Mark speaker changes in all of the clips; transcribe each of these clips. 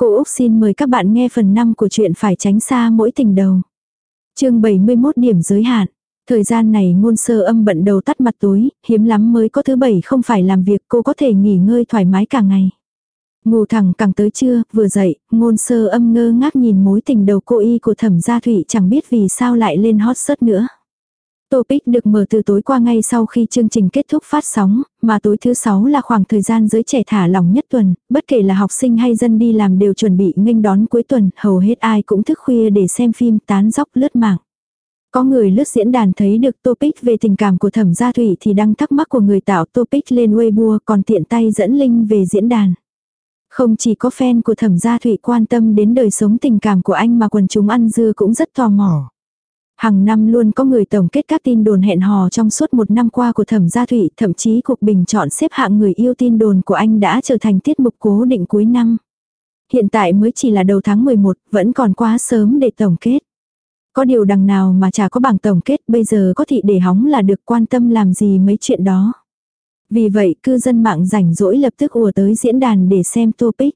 Speaker 1: Cô Úc xin mời các bạn nghe phần 5 của chuyện phải tránh xa mỗi tình đầu. chương 71 điểm giới hạn. Thời gian này ngôn sơ âm bận đầu tắt mặt tối, hiếm lắm mới có thứ bảy không phải làm việc cô có thể nghỉ ngơi thoải mái cả ngày. Ngủ thẳng càng tới trưa, vừa dậy, ngôn sơ âm ngơ ngác nhìn mối tình đầu cô y của thẩm gia thủy, chẳng biết vì sao lại lên hot search nữa. Topic được mở từ tối qua ngay sau khi chương trình kết thúc phát sóng, mà tối thứ sáu là khoảng thời gian giới trẻ thả lỏng nhất tuần, bất kể là học sinh hay dân đi làm đều chuẩn bị nghênh đón cuối tuần, hầu hết ai cũng thức khuya để xem phim tán dóc lướt mạng. Có người lướt diễn đàn thấy được topic về tình cảm của thẩm gia thủy thì đăng thắc mắc của người tạo topic lên Weibo còn tiện tay dẫn link về diễn đàn. Không chỉ có fan của thẩm gia thủy quan tâm đến đời sống tình cảm của anh mà quần chúng ăn dưa cũng rất tò mò. Hàng năm luôn có người tổng kết các tin đồn hẹn hò trong suốt một năm qua của thẩm gia thủy, thậm chí cuộc bình chọn xếp hạng người yêu tin đồn của anh đã trở thành tiết mục cố định cuối năm. Hiện tại mới chỉ là đầu tháng 11, vẫn còn quá sớm để tổng kết. Có điều đằng nào mà chả có bảng tổng kết, bây giờ có thị để hóng là được quan tâm làm gì mấy chuyện đó. Vì vậy cư dân mạng rảnh rỗi lập tức ùa tới diễn đàn để xem topic.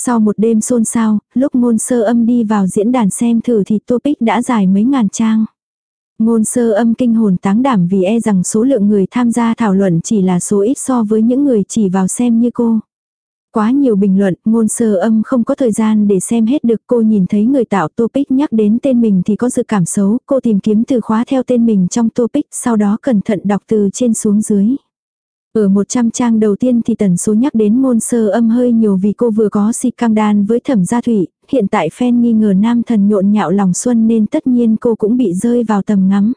Speaker 1: Sau một đêm xôn xao, lúc ngôn sơ âm đi vào diễn đàn xem thử thì topic đã dài mấy ngàn trang. Ngôn sơ âm kinh hồn táng đảm vì e rằng số lượng người tham gia thảo luận chỉ là số ít so với những người chỉ vào xem như cô. Quá nhiều bình luận, ngôn sơ âm không có thời gian để xem hết được cô nhìn thấy người tạo topic nhắc đến tên mình thì có dự cảm xấu, cô tìm kiếm từ khóa theo tên mình trong topic, sau đó cẩn thận đọc từ trên xuống dưới. Ở 100 trang đầu tiên thì tần số nhắc đến ngôn sơ âm hơi nhiều vì cô vừa có si căng đan với thẩm gia thủy, hiện tại fan nghi ngờ nam thần nhộn nhạo lòng xuân nên tất nhiên cô cũng bị rơi vào tầm ngắm.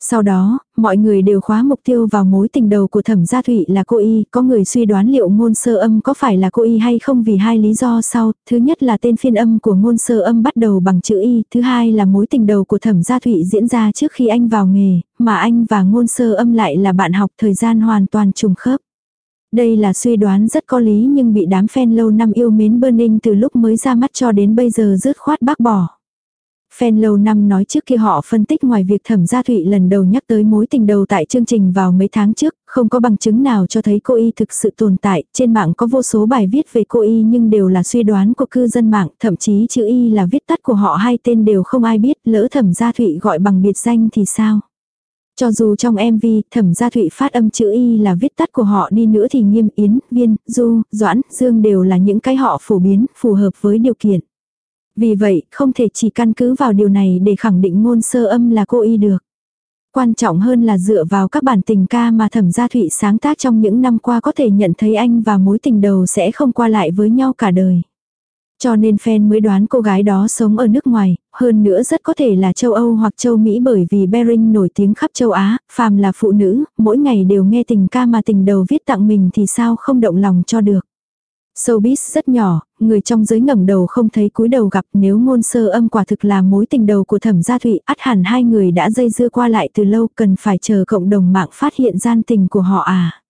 Speaker 1: Sau đó, mọi người đều khóa mục tiêu vào mối tình đầu của thẩm gia thụy là cô y, có người suy đoán liệu ngôn sơ âm có phải là cô y hay không vì hai lý do sau, thứ nhất là tên phiên âm của ngôn sơ âm bắt đầu bằng chữ y, thứ hai là mối tình đầu của thẩm gia thụy diễn ra trước khi anh vào nghề, mà anh và ngôn sơ âm lại là bạn học thời gian hoàn toàn trùng khớp. Đây là suy đoán rất có lý nhưng bị đám fan lâu năm yêu mến Burning từ lúc mới ra mắt cho đến bây giờ rứt khoát bác bỏ. Fan lâu năm nói trước kia họ phân tích ngoài việc thẩm gia thụy lần đầu nhắc tới mối tình đầu tại chương trình vào mấy tháng trước, không có bằng chứng nào cho thấy cô y thực sự tồn tại, trên mạng có vô số bài viết về cô y nhưng đều là suy đoán của cư dân mạng, thậm chí chữ y là viết tắt của họ hai tên đều không ai biết, lỡ thẩm gia thụy gọi bằng biệt danh thì sao? Cho dù trong MV, thẩm gia thụy phát âm chữ y là viết tắt của họ đi nữa thì nghiêm yến, viên, du, doãn, dương đều là những cái họ phổ biến, phù hợp với điều kiện. Vì vậy, không thể chỉ căn cứ vào điều này để khẳng định ngôn sơ âm là cô y được. Quan trọng hơn là dựa vào các bản tình ca mà thẩm gia thụy sáng tác trong những năm qua có thể nhận thấy anh và mối tình đầu sẽ không qua lại với nhau cả đời. Cho nên fan mới đoán cô gái đó sống ở nước ngoài, hơn nữa rất có thể là châu Âu hoặc châu Mỹ bởi vì Bering nổi tiếng khắp châu Á, phàm là phụ nữ, mỗi ngày đều nghe tình ca mà tình đầu viết tặng mình thì sao không động lòng cho được. Showbiz rất nhỏ, người trong giới ngẩng đầu không thấy cúi đầu gặp nếu ngôn sơ âm quả thực là mối tình đầu của thẩm gia thụy, ắt hẳn hai người đã dây dưa qua lại từ lâu cần phải chờ cộng đồng mạng phát hiện gian tình của họ à.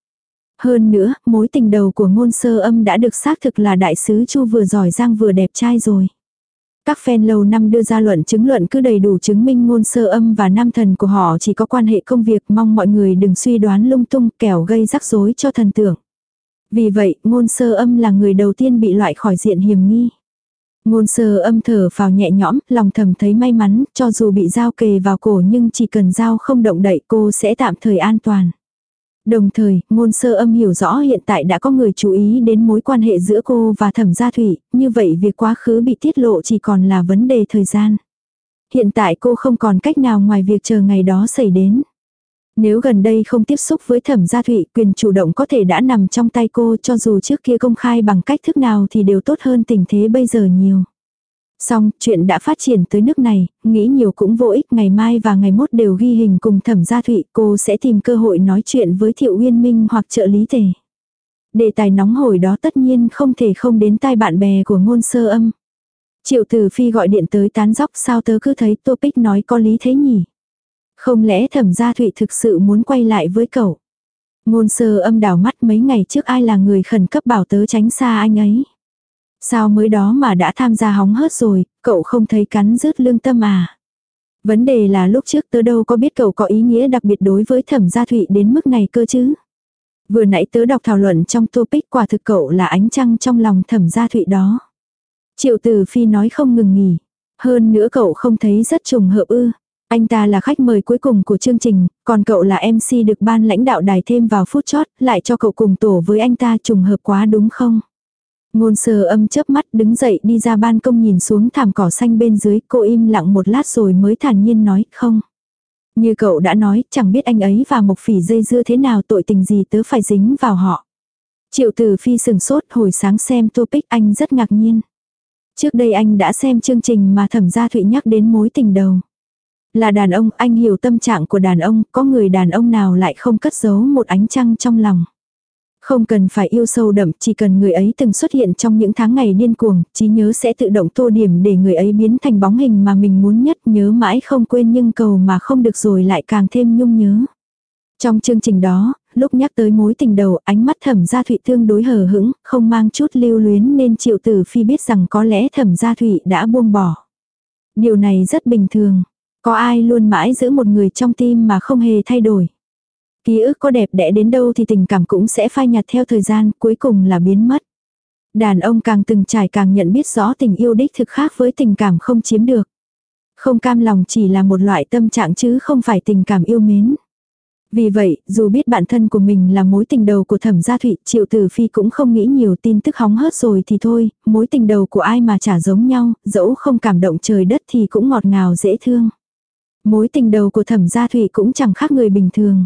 Speaker 1: Hơn nữa, mối tình đầu của ngôn sơ âm đã được xác thực là đại sứ Chu vừa giỏi giang vừa đẹp trai rồi. Các fan lâu năm đưa ra luận chứng luận cứ đầy đủ chứng minh ngôn sơ âm và nam thần của họ chỉ có quan hệ công việc mong mọi người đừng suy đoán lung tung kẻo gây rắc rối cho thần tượng. Vì vậy, ngôn sơ âm là người đầu tiên bị loại khỏi diện hiểm nghi. Ngôn sơ âm thở vào nhẹ nhõm, lòng thầm thấy may mắn, cho dù bị dao kề vào cổ nhưng chỉ cần dao không động đậy cô sẽ tạm thời an toàn. Đồng thời, ngôn sơ âm hiểu rõ hiện tại đã có người chú ý đến mối quan hệ giữa cô và thẩm gia thủy, như vậy việc quá khứ bị tiết lộ chỉ còn là vấn đề thời gian. Hiện tại cô không còn cách nào ngoài việc chờ ngày đó xảy đến. Nếu gần đây không tiếp xúc với thẩm gia thụy, quyền chủ động có thể đã nằm trong tay cô cho dù trước kia công khai bằng cách thức nào thì đều tốt hơn tình thế bây giờ nhiều. Xong, chuyện đã phát triển tới nước này, nghĩ nhiều cũng vô ích, ngày mai và ngày mốt đều ghi hình cùng thẩm gia thụy, cô sẽ tìm cơ hội nói chuyện với Thiệu Uyên Minh hoặc trợ lý thể Đề tài nóng hổi đó tất nhiên không thể không đến tai bạn bè của ngôn sơ âm. Triệu Tử Phi gọi điện tới tán dóc sao tớ cứ thấy topic nói có lý thế nhỉ. Không lẽ thẩm gia thụy thực sự muốn quay lại với cậu? Ngôn sơ âm đảo mắt mấy ngày trước ai là người khẩn cấp bảo tớ tránh xa anh ấy. Sao mới đó mà đã tham gia hóng hớt rồi, cậu không thấy cắn rứt lương tâm à? Vấn đề là lúc trước tớ đâu có biết cậu có ý nghĩa đặc biệt đối với thẩm gia thụy đến mức này cơ chứ. Vừa nãy tớ đọc thảo luận trong topic quả thực cậu là ánh trăng trong lòng thẩm gia thụy đó. Triệu Tử Phi nói không ngừng nghỉ. Hơn nữa cậu không thấy rất trùng hợp ư. Anh ta là khách mời cuối cùng của chương trình, còn cậu là MC được ban lãnh đạo đài thêm vào phút chót, lại cho cậu cùng tổ với anh ta trùng hợp quá đúng không? Ngôn sơ âm chớp mắt đứng dậy đi ra ban công nhìn xuống thảm cỏ xanh bên dưới, cô im lặng một lát rồi mới thản nhiên nói, không. Như cậu đã nói, chẳng biết anh ấy và Mộc Phỉ dây dưa thế nào tội tình gì tớ phải dính vào họ. Triệu Tử Phi sừng sốt hồi sáng xem topic anh rất ngạc nhiên. Trước đây anh đã xem chương trình mà thẩm gia Thụy nhắc đến mối tình đầu. Là đàn ông, anh hiểu tâm trạng của đàn ông, có người đàn ông nào lại không cất giấu một ánh trăng trong lòng. Không cần phải yêu sâu đậm, chỉ cần người ấy từng xuất hiện trong những tháng ngày điên cuồng, trí nhớ sẽ tự động tô điểm để người ấy biến thành bóng hình mà mình muốn nhất nhớ mãi không quên nhưng cầu mà không được rồi lại càng thêm nhung nhớ. Trong chương trình đó, lúc nhắc tới mối tình đầu ánh mắt thẩm gia thụy tương đối hờ hững, không mang chút lưu luyến nên triệu tử phi biết rằng có lẽ thẩm gia thụy đã buông bỏ. Điều này rất bình thường. Có ai luôn mãi giữ một người trong tim mà không hề thay đổi. Ký ức có đẹp đẽ đến đâu thì tình cảm cũng sẽ phai nhạt theo thời gian, cuối cùng là biến mất. Đàn ông càng từng trải càng nhận biết rõ tình yêu đích thực khác với tình cảm không chiếm được. Không cam lòng chỉ là một loại tâm trạng chứ không phải tình cảm yêu mến. Vì vậy, dù biết bản thân của mình là mối tình đầu của thẩm gia thụy, triệu tử phi cũng không nghĩ nhiều tin tức hóng hớt rồi thì thôi, mối tình đầu của ai mà chả giống nhau, dẫu không cảm động trời đất thì cũng ngọt ngào dễ thương. Mối tình đầu của thẩm gia thụy cũng chẳng khác người bình thường.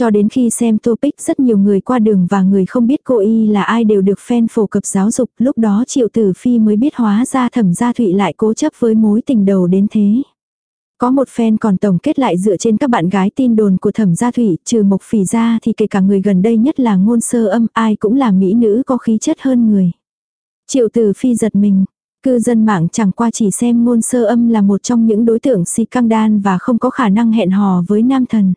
Speaker 1: Cho đến khi xem topic rất nhiều người qua đường và người không biết cô y là ai đều được fan phổ cập giáo dục, lúc đó triệu tử phi mới biết hóa ra thẩm gia thụy lại cố chấp với mối tình đầu đến thế. Có một fan còn tổng kết lại dựa trên các bạn gái tin đồn của thẩm gia thủy, trừ mộc phỉ ra thì kể cả người gần đây nhất là ngôn sơ âm, ai cũng là mỹ nữ có khí chất hơn người. Triệu tử phi giật mình, cư dân mạng chẳng qua chỉ xem ngôn sơ âm là một trong những đối tượng si căng đan và không có khả năng hẹn hò với nam thần.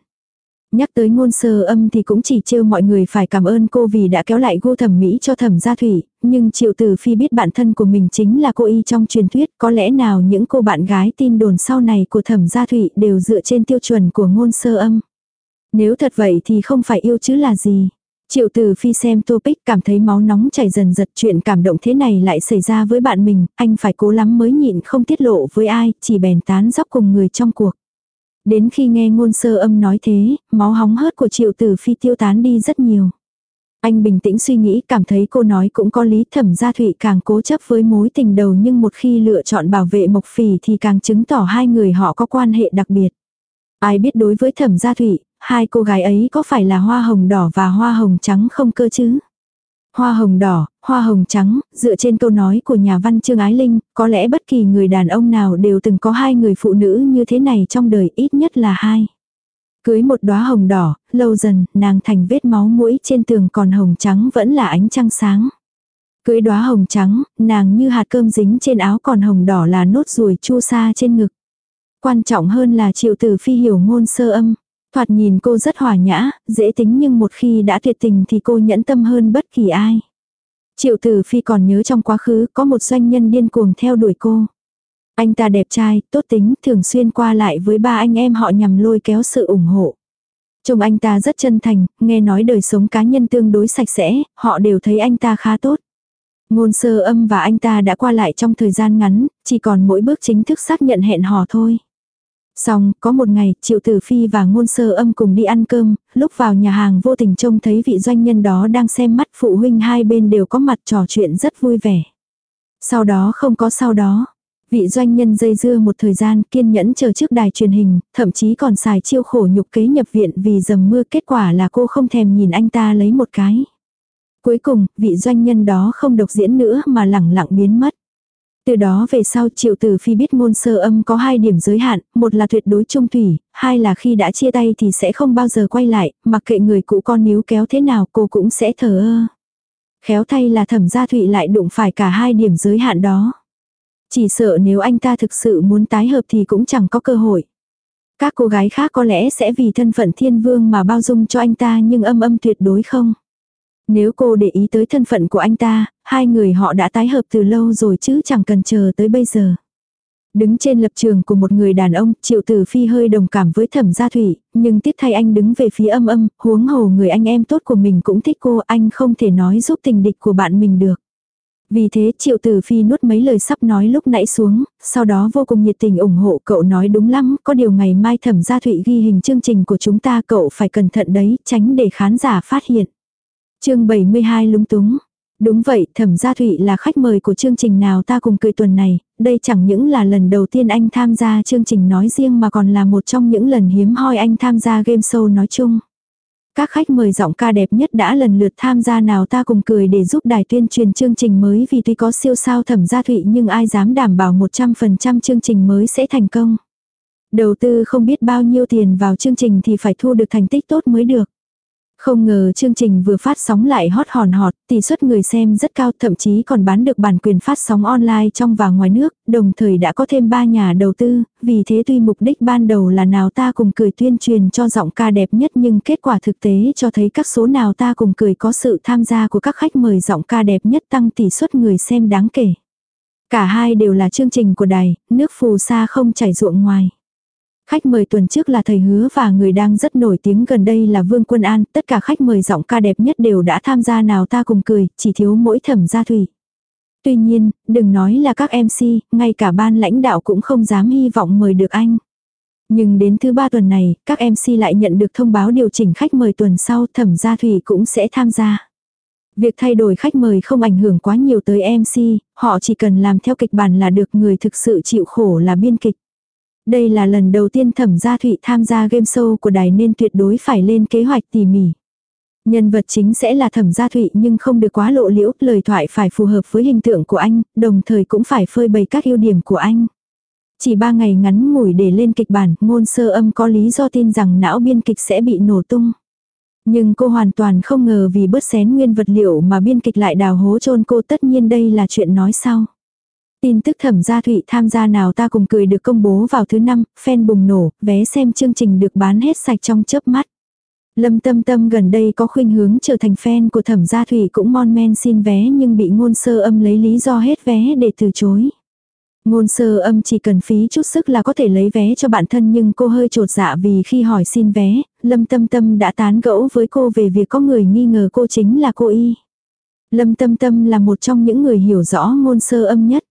Speaker 1: Nhắc tới ngôn sơ âm thì cũng chỉ trêu mọi người phải cảm ơn cô vì đã kéo lại gu thẩm mỹ cho thẩm gia thủy, nhưng triệu tử phi biết bản thân của mình chính là cô y trong truyền thuyết, có lẽ nào những cô bạn gái tin đồn sau này của thẩm gia thủy đều dựa trên tiêu chuẩn của ngôn sơ âm. Nếu thật vậy thì không phải yêu chứ là gì. Triệu tử phi xem topic cảm thấy máu nóng chảy dần giật chuyện cảm động thế này lại xảy ra với bạn mình, anh phải cố lắm mới nhịn không tiết lộ với ai, chỉ bèn tán dóc cùng người trong cuộc. Đến khi nghe ngôn sơ âm nói thế, máu hóng hớt của triệu tử phi tiêu tán đi rất nhiều. Anh bình tĩnh suy nghĩ cảm thấy cô nói cũng có lý thẩm gia thụy càng cố chấp với mối tình đầu nhưng một khi lựa chọn bảo vệ mộc phỉ thì càng chứng tỏ hai người họ có quan hệ đặc biệt. Ai biết đối với thẩm gia thụy, hai cô gái ấy có phải là hoa hồng đỏ và hoa hồng trắng không cơ chứ? Hoa hồng đỏ, hoa hồng trắng, dựa trên câu nói của nhà văn Trương Ái Linh, có lẽ bất kỳ người đàn ông nào đều từng có hai người phụ nữ như thế này trong đời ít nhất là hai. Cưới một đóa hồng đỏ, lâu dần, nàng thành vết máu mũi trên tường còn hồng trắng vẫn là ánh trăng sáng. Cưới đóa hồng trắng, nàng như hạt cơm dính trên áo còn hồng đỏ là nốt ruồi chu sa trên ngực. Quan trọng hơn là triệu tử phi hiểu ngôn sơ âm. Thoạt nhìn cô rất hòa nhã, dễ tính nhưng một khi đã tuyệt tình thì cô nhẫn tâm hơn bất kỳ ai. Triệu tử phi còn nhớ trong quá khứ có một doanh nhân điên cuồng theo đuổi cô. Anh ta đẹp trai, tốt tính, thường xuyên qua lại với ba anh em họ nhằm lôi kéo sự ủng hộ. Trông anh ta rất chân thành, nghe nói đời sống cá nhân tương đối sạch sẽ, họ đều thấy anh ta khá tốt. Ngôn sơ âm và anh ta đã qua lại trong thời gian ngắn, chỉ còn mỗi bước chính thức xác nhận hẹn hò thôi. Xong, có một ngày, Triệu Tử Phi và Ngôn Sơ Âm cùng đi ăn cơm, lúc vào nhà hàng vô tình trông thấy vị doanh nhân đó đang xem mắt phụ huynh hai bên đều có mặt trò chuyện rất vui vẻ. Sau đó không có sau đó. Vị doanh nhân dây dưa một thời gian kiên nhẫn chờ trước đài truyền hình, thậm chí còn xài chiêu khổ nhục kế nhập viện vì dầm mưa kết quả là cô không thèm nhìn anh ta lấy một cái. Cuối cùng, vị doanh nhân đó không độc diễn nữa mà lẳng lặng biến mất. Từ đó về sau triệu tử phi biết ngôn sơ âm có hai điểm giới hạn, một là tuyệt đối trung thủy, hai là khi đã chia tay thì sẽ không bao giờ quay lại, mặc kệ người cũ con níu kéo thế nào cô cũng sẽ thờ ơ. Khéo thay là thẩm gia thụy lại đụng phải cả hai điểm giới hạn đó. Chỉ sợ nếu anh ta thực sự muốn tái hợp thì cũng chẳng có cơ hội. Các cô gái khác có lẽ sẽ vì thân phận thiên vương mà bao dung cho anh ta nhưng âm âm tuyệt đối không. Nếu cô để ý tới thân phận của anh ta, hai người họ đã tái hợp từ lâu rồi chứ chẳng cần chờ tới bây giờ. Đứng trên lập trường của một người đàn ông, triệu tử phi hơi đồng cảm với thẩm gia thủy, nhưng tiếc thay anh đứng về phía âm âm, huống hồ người anh em tốt của mình cũng thích cô, anh không thể nói giúp tình địch của bạn mình được. Vì thế triệu tử phi nuốt mấy lời sắp nói lúc nãy xuống, sau đó vô cùng nhiệt tình ủng hộ cậu nói đúng lắm, có điều ngày mai thẩm gia thụy ghi hình chương trình của chúng ta cậu phải cẩn thận đấy, tránh để khán giả phát hiện chương 72 lúng túng. Đúng vậy, thẩm gia thụy là khách mời của chương trình nào ta cùng cười tuần này, đây chẳng những là lần đầu tiên anh tham gia chương trình nói riêng mà còn là một trong những lần hiếm hoi anh tham gia game show nói chung. Các khách mời giọng ca đẹp nhất đã lần lượt tham gia nào ta cùng cười để giúp đài tuyên truyền chương trình mới vì tuy có siêu sao thẩm gia thụy nhưng ai dám đảm bảo 100% chương trình mới sẽ thành công. Đầu tư không biết bao nhiêu tiền vào chương trình thì phải thu được thành tích tốt mới được. Không ngờ chương trình vừa phát sóng lại hot hòn hot, tỷ suất người xem rất cao thậm chí còn bán được bản quyền phát sóng online trong và ngoài nước, đồng thời đã có thêm 3 nhà đầu tư, vì thế tuy mục đích ban đầu là nào ta cùng cười tuyên truyền cho giọng ca đẹp nhất nhưng kết quả thực tế cho thấy các số nào ta cùng cười có sự tham gia của các khách mời giọng ca đẹp nhất tăng tỷ suất người xem đáng kể. Cả hai đều là chương trình của đài, nước phù sa không chảy ruộng ngoài. Khách mời tuần trước là thầy hứa và người đang rất nổi tiếng gần đây là Vương Quân An, tất cả khách mời giọng ca đẹp nhất đều đã tham gia nào ta cùng cười, chỉ thiếu mỗi thẩm gia thủy. Tuy nhiên, đừng nói là các MC, ngay cả ban lãnh đạo cũng không dám hy vọng mời được anh. Nhưng đến thứ ba tuần này, các MC lại nhận được thông báo điều chỉnh khách mời tuần sau thẩm gia thủy cũng sẽ tham gia. Việc thay đổi khách mời không ảnh hưởng quá nhiều tới MC, họ chỉ cần làm theo kịch bản là được người thực sự chịu khổ là biên kịch. Đây là lần đầu tiên thẩm gia thụy tham gia game show của đài nên tuyệt đối phải lên kế hoạch tỉ mỉ. Nhân vật chính sẽ là thẩm gia thụy nhưng không được quá lộ liễu, lời thoại phải phù hợp với hình tượng của anh, đồng thời cũng phải phơi bày các ưu điểm của anh. Chỉ ba ngày ngắn ngủi để lên kịch bản, ngôn sơ âm có lý do tin rằng não biên kịch sẽ bị nổ tung. Nhưng cô hoàn toàn không ngờ vì bớt xén nguyên vật liệu mà biên kịch lại đào hố chôn cô tất nhiên đây là chuyện nói sau. Tin tức thẩm gia thụy tham gia nào ta cùng cười được công bố vào thứ năm, fan bùng nổ, vé xem chương trình được bán hết sạch trong chớp mắt. Lâm Tâm Tâm gần đây có khuynh hướng trở thành fan của thẩm gia thủy cũng mon men xin vé nhưng bị ngôn sơ âm lấy lý do hết vé để từ chối. Ngôn sơ âm chỉ cần phí chút sức là có thể lấy vé cho bản thân nhưng cô hơi trột dạ vì khi hỏi xin vé, Lâm Tâm Tâm đã tán gẫu với cô về việc có người nghi ngờ cô chính là cô y. Lâm Tâm Tâm là một trong những người hiểu rõ ngôn sơ âm nhất.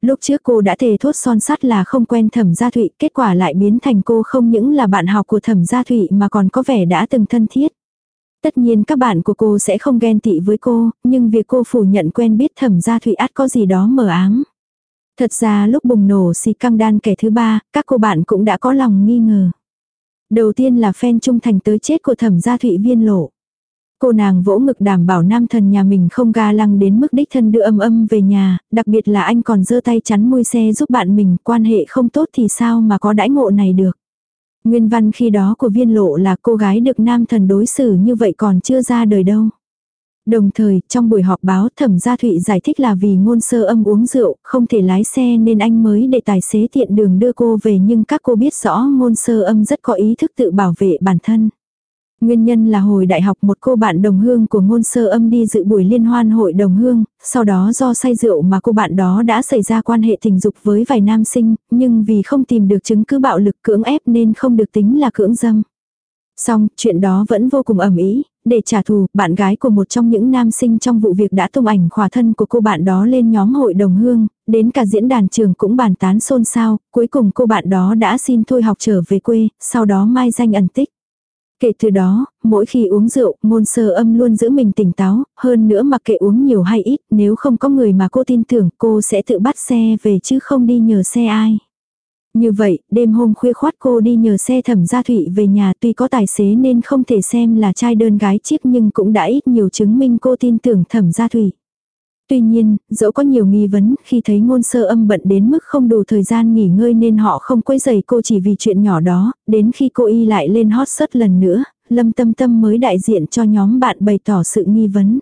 Speaker 1: Lúc trước cô đã thề thốt son sắt là không quen thẩm gia thụy, kết quả lại biến thành cô không những là bạn học của thẩm gia thụy mà còn có vẻ đã từng thân thiết. Tất nhiên các bạn của cô sẽ không ghen tị với cô, nhưng việc cô phủ nhận quen biết thẩm gia thụy át có gì đó mờ ám. Thật ra lúc bùng nổ xì căng đan kẻ thứ ba, các cô bạn cũng đã có lòng nghi ngờ. Đầu tiên là fan trung thành tới chết của thẩm gia thụy viên lộ. Cô nàng vỗ ngực đảm bảo nam thần nhà mình không ga lăng đến mức đích thân đưa âm âm về nhà, đặc biệt là anh còn giơ tay chắn môi xe giúp bạn mình, quan hệ không tốt thì sao mà có đãi ngộ này được. Nguyên văn khi đó của viên lộ là cô gái được nam thần đối xử như vậy còn chưa ra đời đâu. Đồng thời, trong buổi họp báo thẩm gia thụy giải thích là vì ngôn sơ âm uống rượu, không thể lái xe nên anh mới để tài xế tiện đường đưa cô về nhưng các cô biết rõ ngôn sơ âm rất có ý thức tự bảo vệ bản thân. Nguyên nhân là hồi đại học một cô bạn đồng hương của ngôn sơ âm đi dự buổi liên hoan hội đồng hương, sau đó do say rượu mà cô bạn đó đã xảy ra quan hệ tình dục với vài nam sinh, nhưng vì không tìm được chứng cứ bạo lực cưỡng ép nên không được tính là cưỡng dâm. Xong, chuyện đó vẫn vô cùng ẩm ý, để trả thù, bạn gái của một trong những nam sinh trong vụ việc đã tung ảnh khỏa thân của cô bạn đó lên nhóm hội đồng hương, đến cả diễn đàn trường cũng bàn tán xôn xao, cuối cùng cô bạn đó đã xin thôi học trở về quê, sau đó mai danh ẩn tích. Kể từ đó, mỗi khi uống rượu, ngôn sơ âm luôn giữ mình tỉnh táo, hơn nữa mặc kệ uống nhiều hay ít, nếu không có người mà cô tin tưởng cô sẽ tự bắt xe về chứ không đi nhờ xe ai. Như vậy, đêm hôm khuya khoát cô đi nhờ xe thẩm gia thụy về nhà tuy có tài xế nên không thể xem là trai đơn gái chiếc nhưng cũng đã ít nhiều chứng minh cô tin tưởng thẩm gia thụy. Tuy nhiên, dẫu có nhiều nghi vấn, khi thấy ngôn sơ âm bận đến mức không đủ thời gian nghỉ ngơi nên họ không quấy giày cô chỉ vì chuyện nhỏ đó, đến khi cô y lại lên hot search lần nữa, lâm tâm tâm mới đại diện cho nhóm bạn bày tỏ sự nghi vấn.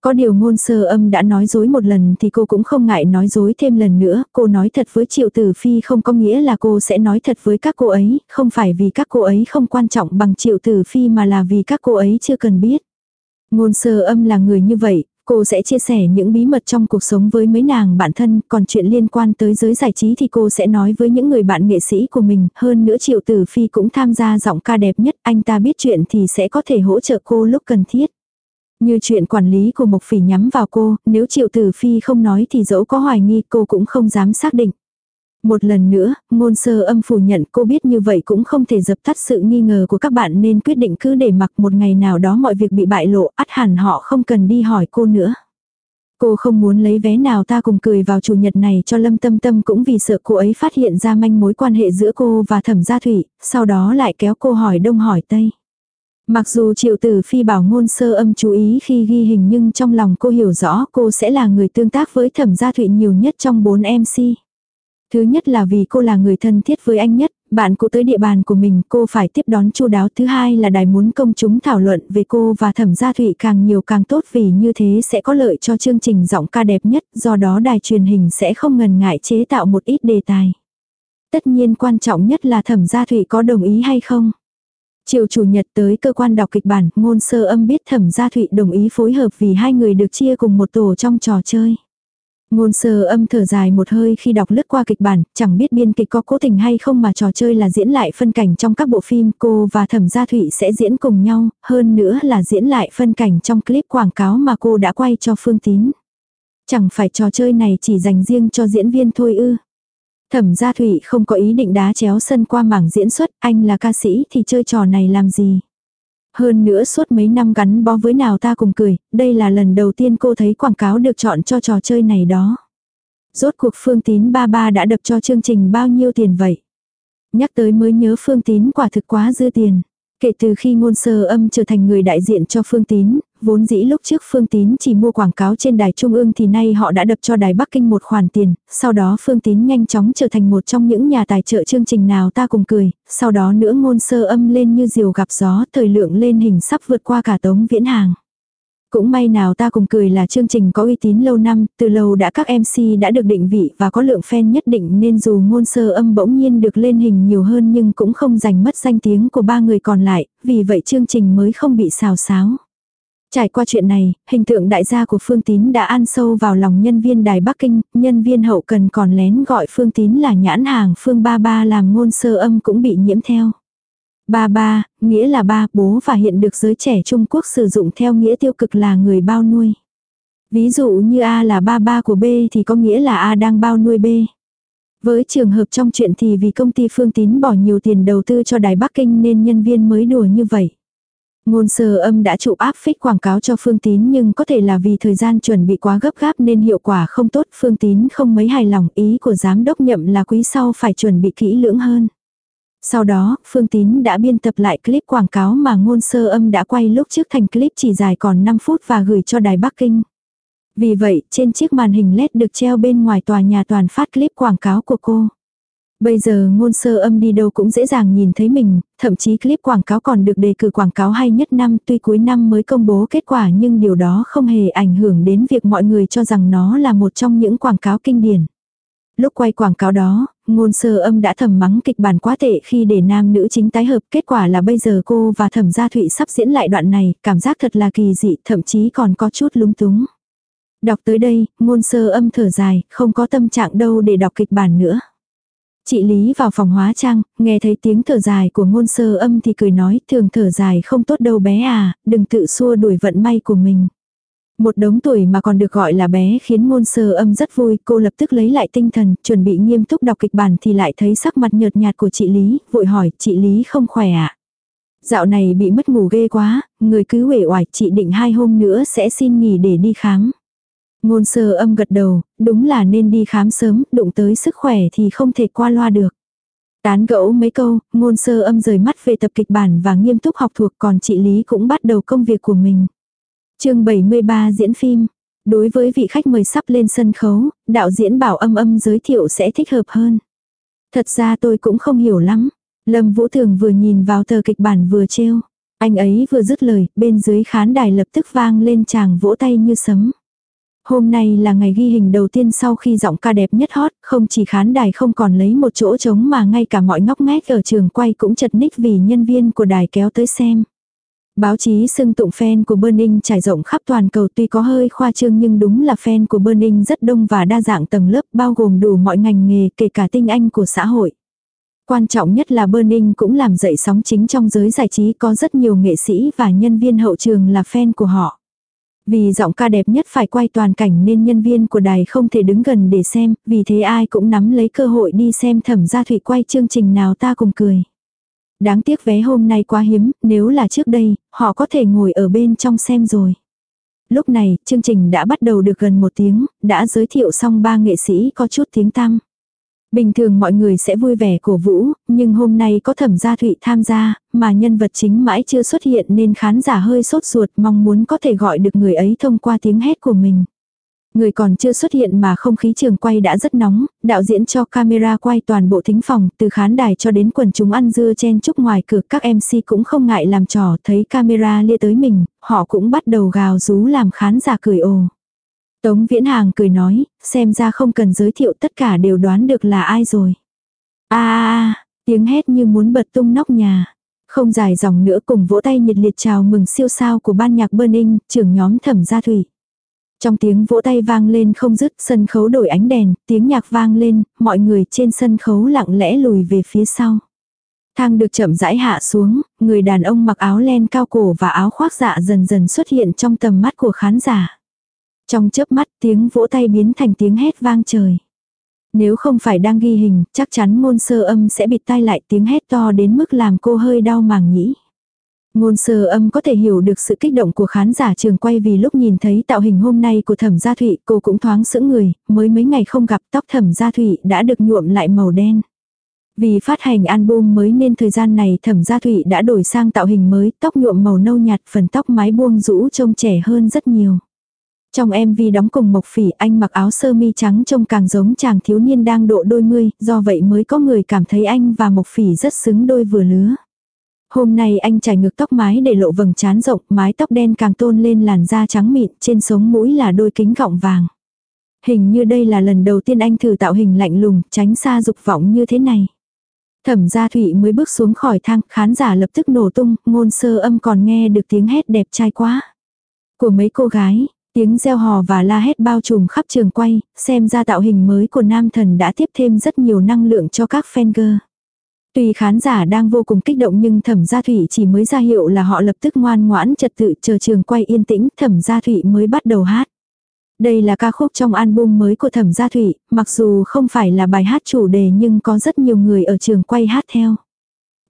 Speaker 1: Có điều ngôn sơ âm đã nói dối một lần thì cô cũng không ngại nói dối thêm lần nữa, cô nói thật với triệu tử phi không có nghĩa là cô sẽ nói thật với các cô ấy, không phải vì các cô ấy không quan trọng bằng triệu tử phi mà là vì các cô ấy chưa cần biết. Ngôn sơ âm là người như vậy, Cô sẽ chia sẻ những bí mật trong cuộc sống với mấy nàng bạn thân, còn chuyện liên quan tới giới giải trí thì cô sẽ nói với những người bạn nghệ sĩ của mình. Hơn nữa Triệu Tử Phi cũng tham gia giọng ca đẹp nhất, anh ta biết chuyện thì sẽ có thể hỗ trợ cô lúc cần thiết. Như chuyện quản lý của Mộc Phỉ nhắm vào cô, nếu Triệu Tử Phi không nói thì dẫu có hoài nghi cô cũng không dám xác định. Một lần nữa, ngôn sơ âm phủ nhận cô biết như vậy cũng không thể dập tắt sự nghi ngờ của các bạn nên quyết định cứ để mặc một ngày nào đó mọi việc bị bại lộ, ắt hẳn họ không cần đi hỏi cô nữa. Cô không muốn lấy vé nào ta cùng cười vào chủ nhật này cho Lâm Tâm Tâm cũng vì sợ cô ấy phát hiện ra manh mối quan hệ giữa cô và Thẩm Gia Thủy, sau đó lại kéo cô hỏi đông hỏi tây. Mặc dù triệu tử phi bảo ngôn sơ âm chú ý khi ghi hình nhưng trong lòng cô hiểu rõ cô sẽ là người tương tác với Thẩm Gia Thụy nhiều nhất trong 4 MC. Thứ nhất là vì cô là người thân thiết với anh nhất, bạn cô tới địa bàn của mình cô phải tiếp đón chu đáo. Thứ hai là đài muốn công chúng thảo luận về cô và thẩm gia thụy càng nhiều càng tốt vì như thế sẽ có lợi cho chương trình giọng ca đẹp nhất, do đó đài truyền hình sẽ không ngần ngại chế tạo một ít đề tài. Tất nhiên quan trọng nhất là thẩm gia thụy có đồng ý hay không. Chiều chủ nhật tới cơ quan đọc kịch bản, ngôn sơ âm biết thẩm gia thụy đồng ý phối hợp vì hai người được chia cùng một tổ trong trò chơi. Ngôn sơ âm thở dài một hơi khi đọc lướt qua kịch bản, chẳng biết biên kịch có cố tình hay không mà trò chơi là diễn lại phân cảnh trong các bộ phim cô và thẩm gia thụy sẽ diễn cùng nhau, hơn nữa là diễn lại phân cảnh trong clip quảng cáo mà cô đã quay cho Phương Tín. Chẳng phải trò chơi này chỉ dành riêng cho diễn viên thôi ư. Thẩm gia thụy không có ý định đá chéo sân qua mảng diễn xuất, anh là ca sĩ thì chơi trò này làm gì. Hơn nữa suốt mấy năm gắn bó với nào ta cùng cười, đây là lần đầu tiên cô thấy quảng cáo được chọn cho trò chơi này đó. Rốt cuộc Phương Tín ba ba đã đập cho chương trình bao nhiêu tiền vậy? Nhắc tới mới nhớ Phương Tín quả thực quá dư tiền. Kể từ khi ngôn sơ âm trở thành người đại diện cho Phương Tín, vốn dĩ lúc trước Phương Tín chỉ mua quảng cáo trên đài Trung ương thì nay họ đã đập cho đài Bắc Kinh một khoản tiền, sau đó Phương Tín nhanh chóng trở thành một trong những nhà tài trợ chương trình nào ta cùng cười, sau đó nữa ngôn sơ âm lên như diều gặp gió, thời lượng lên hình sắp vượt qua cả tống viễn hàng. Cũng may nào ta cùng cười là chương trình có uy tín lâu năm, từ lâu đã các MC đã được định vị và có lượng fan nhất định nên dù ngôn sơ âm bỗng nhiên được lên hình nhiều hơn nhưng cũng không giành mất danh tiếng của ba người còn lại, vì vậy chương trình mới không bị xào xáo. Trải qua chuyện này, hình tượng đại gia của Phương Tín đã ăn sâu vào lòng nhân viên Đài Bắc Kinh, nhân viên hậu cần còn lén gọi Phương Tín là nhãn hàng Phương Ba Ba làm ngôn sơ âm cũng bị nhiễm theo. Ba ba, nghĩa là ba, bố và hiện được giới trẻ Trung Quốc sử dụng theo nghĩa tiêu cực là người bao nuôi. Ví dụ như A là ba ba của B thì có nghĩa là A đang bao nuôi B. Với trường hợp trong chuyện thì vì công ty Phương Tín bỏ nhiều tiền đầu tư cho Đài Bắc Kinh nên nhân viên mới đùa như vậy. Ngôn sơ âm đã chụp áp phích quảng cáo cho Phương Tín nhưng có thể là vì thời gian chuẩn bị quá gấp gáp nên hiệu quả không tốt. Phương Tín không mấy hài lòng ý của giám đốc nhậm là quý sau phải chuẩn bị kỹ lưỡng hơn. Sau đó, Phương Tín đã biên tập lại clip quảng cáo mà ngôn sơ âm đã quay lúc trước thành clip chỉ dài còn 5 phút và gửi cho Đài Bắc Kinh. Vì vậy, trên chiếc màn hình LED được treo bên ngoài tòa nhà toàn phát clip quảng cáo của cô. Bây giờ ngôn sơ âm đi đâu cũng dễ dàng nhìn thấy mình, thậm chí clip quảng cáo còn được đề cử quảng cáo hay nhất năm tuy cuối năm mới công bố kết quả nhưng điều đó không hề ảnh hưởng đến việc mọi người cho rằng nó là một trong những quảng cáo kinh điển. Lúc quay quảng cáo đó, ngôn sơ âm đã thầm mắng kịch bản quá tệ khi để nam nữ chính tái hợp. Kết quả là bây giờ cô và thẩm gia thụy sắp diễn lại đoạn này, cảm giác thật là kỳ dị, thậm chí còn có chút lúng túng. Đọc tới đây, ngôn sơ âm thở dài, không có tâm trạng đâu để đọc kịch bản nữa. Chị Lý vào phòng hóa trang, nghe thấy tiếng thở dài của ngôn sơ âm thì cười nói, thường thở dài không tốt đâu bé à, đừng tự xua đuổi vận may của mình. Một đống tuổi mà còn được gọi là bé khiến ngôn sơ âm rất vui, cô lập tức lấy lại tinh thần, chuẩn bị nghiêm túc đọc kịch bản thì lại thấy sắc mặt nhợt nhạt của chị Lý, vội hỏi, chị Lý không khỏe ạ? À? Dạo này bị mất ngủ ghê quá, người cứ uể oải, chị định hai hôm nữa sẽ xin nghỉ để đi khám. Ngôn sơ âm gật đầu, đúng là nên đi khám sớm, đụng tới sức khỏe thì không thể qua loa được. Tán gẫu mấy câu, ngôn sơ âm rời mắt về tập kịch bản và nghiêm túc học thuộc còn chị Lý cũng bắt đầu công việc của mình chương 73 diễn phim. Đối với vị khách mời sắp lên sân khấu, đạo diễn bảo âm âm giới thiệu sẽ thích hợp hơn. Thật ra tôi cũng không hiểu lắm. Lâm Vũ Thường vừa nhìn vào tờ kịch bản vừa trêu. Anh ấy vừa dứt lời, bên dưới khán đài lập tức vang lên chàng vỗ tay như sấm. Hôm nay là ngày ghi hình đầu tiên sau khi giọng ca đẹp nhất hot, không chỉ khán đài không còn lấy một chỗ trống mà ngay cả mọi ngóc ngách ở trường quay cũng chật ních vì nhân viên của đài kéo tới xem. Báo chí xưng tụng fan của Burning trải rộng khắp toàn cầu tuy có hơi khoa trương nhưng đúng là fan của Burning rất đông và đa dạng tầng lớp bao gồm đủ mọi ngành nghề kể cả tinh anh của xã hội. Quan trọng nhất là Burning cũng làm dậy sóng chính trong giới giải trí có rất nhiều nghệ sĩ và nhân viên hậu trường là fan của họ. Vì giọng ca đẹp nhất phải quay toàn cảnh nên nhân viên của đài không thể đứng gần để xem, vì thế ai cũng nắm lấy cơ hội đi xem thẩm gia thủy quay chương trình nào ta cùng cười. Đáng tiếc vé hôm nay quá hiếm, nếu là trước đây, họ có thể ngồi ở bên trong xem rồi. Lúc này, chương trình đã bắt đầu được gần một tiếng, đã giới thiệu xong ba nghệ sĩ có chút tiếng tăm. Bình thường mọi người sẽ vui vẻ cổ vũ, nhưng hôm nay có thẩm gia thụy tham gia, mà nhân vật chính mãi chưa xuất hiện nên khán giả hơi sốt ruột mong muốn có thể gọi được người ấy thông qua tiếng hét của mình. Người còn chưa xuất hiện mà không khí trường quay đã rất nóng, đạo diễn cho camera quay toàn bộ thính phòng, từ khán đài cho đến quần chúng ăn dưa chen chúc ngoài cửa, các MC cũng không ngại làm trò, thấy camera lia tới mình, họ cũng bắt đầu gào rú làm khán giả cười ồ. Tống Viễn Hàng cười nói, xem ra không cần giới thiệu tất cả đều đoán được là ai rồi. a a tiếng hét như muốn bật tung nóc nhà. Không dài dòng nữa cùng vỗ tay nhiệt liệt chào mừng siêu sao của ban nhạc Burning, trưởng nhóm thẩm gia thủy. Trong tiếng vỗ tay vang lên không dứt, sân khấu đổi ánh đèn, tiếng nhạc vang lên, mọi người trên sân khấu lặng lẽ lùi về phía sau. Thang được chậm rãi hạ xuống, người đàn ông mặc áo len cao cổ và áo khoác dạ dần dần xuất hiện trong tầm mắt của khán giả. Trong chớp mắt tiếng vỗ tay biến thành tiếng hét vang trời. Nếu không phải đang ghi hình, chắc chắn ngôn sơ âm sẽ bịt tai lại tiếng hét to đến mức làm cô hơi đau màng nhĩ. Ngôn sơ âm có thể hiểu được sự kích động của khán giả trường quay vì lúc nhìn thấy tạo hình hôm nay của thẩm gia thụy cô cũng thoáng sững người, mới mấy ngày không gặp tóc thẩm gia thụy đã được nhuộm lại màu đen. Vì phát hành album mới nên thời gian này thẩm gia thụy đã đổi sang tạo hình mới, tóc nhuộm màu nâu nhạt phần tóc mái buông rũ trông trẻ hơn rất nhiều. Trong MV đóng cùng Mộc Phỉ anh mặc áo sơ mi trắng trông càng giống chàng thiếu niên đang độ đôi mươi, do vậy mới có người cảm thấy anh và Mộc Phỉ rất xứng đôi vừa lứa. Hôm nay anh trải ngược tóc mái để lộ vầng trán rộng, mái tóc đen càng tôn lên làn da trắng mịn, trên sống mũi là đôi kính gọng vàng. Hình như đây là lần đầu tiên anh thử tạo hình lạnh lùng, tránh xa dục vọng như thế này. Thẩm gia thụy mới bước xuống khỏi thang, khán giả lập tức nổ tung, ngôn sơ âm còn nghe được tiếng hét đẹp trai quá. Của mấy cô gái, tiếng reo hò và la hét bao trùm khắp trường quay, xem ra tạo hình mới của nam thần đã tiếp thêm rất nhiều năng lượng cho các fan girl. Tuy khán giả đang vô cùng kích động nhưng thẩm gia thủy chỉ mới ra hiệu là họ lập tức ngoan ngoãn trật tự chờ trường quay yên tĩnh thẩm gia thủy mới bắt đầu hát. Đây là ca khúc trong album mới của thẩm gia thủy, mặc dù không phải là bài hát chủ đề nhưng có rất nhiều người ở trường quay hát theo.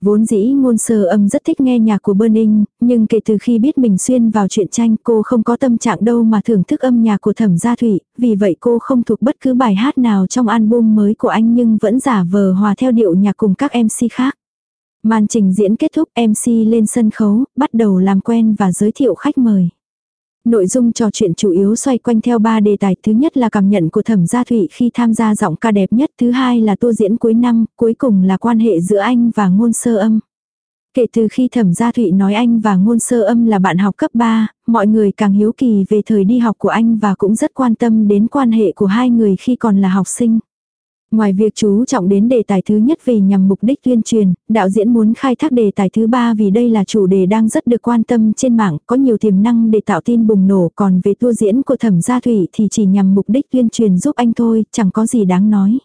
Speaker 1: Vốn dĩ ngôn sơ âm rất thích nghe nhạc của Burning, nhưng kể từ khi biết mình xuyên vào chuyện tranh cô không có tâm trạng đâu mà thưởng thức âm nhạc của thẩm gia thủy, vì vậy cô không thuộc bất cứ bài hát nào trong album mới của anh nhưng vẫn giả vờ hòa theo điệu nhạc cùng các MC khác. Màn trình diễn kết thúc MC lên sân khấu, bắt đầu làm quen và giới thiệu khách mời. Nội dung trò chuyện chủ yếu xoay quanh theo ba đề tài. Thứ nhất là cảm nhận của thẩm gia thụy khi tham gia giọng ca đẹp nhất. Thứ hai là tô diễn cuối năm. Cuối cùng là quan hệ giữa anh và ngôn sơ âm. Kể từ khi thẩm gia thụy nói anh và ngôn sơ âm là bạn học cấp 3, mọi người càng hiếu kỳ về thời đi học của anh và cũng rất quan tâm đến quan hệ của hai người khi còn là học sinh. Ngoài việc chú trọng đến đề tài thứ nhất vì nhằm mục đích tuyên truyền, đạo diễn muốn khai thác đề tài thứ ba vì đây là chủ đề đang rất được quan tâm trên mạng, có nhiều tiềm năng để tạo tin bùng nổ, còn về tour diễn của thẩm gia thủy thì chỉ nhằm mục đích tuyên truyền giúp anh thôi, chẳng có gì đáng nói.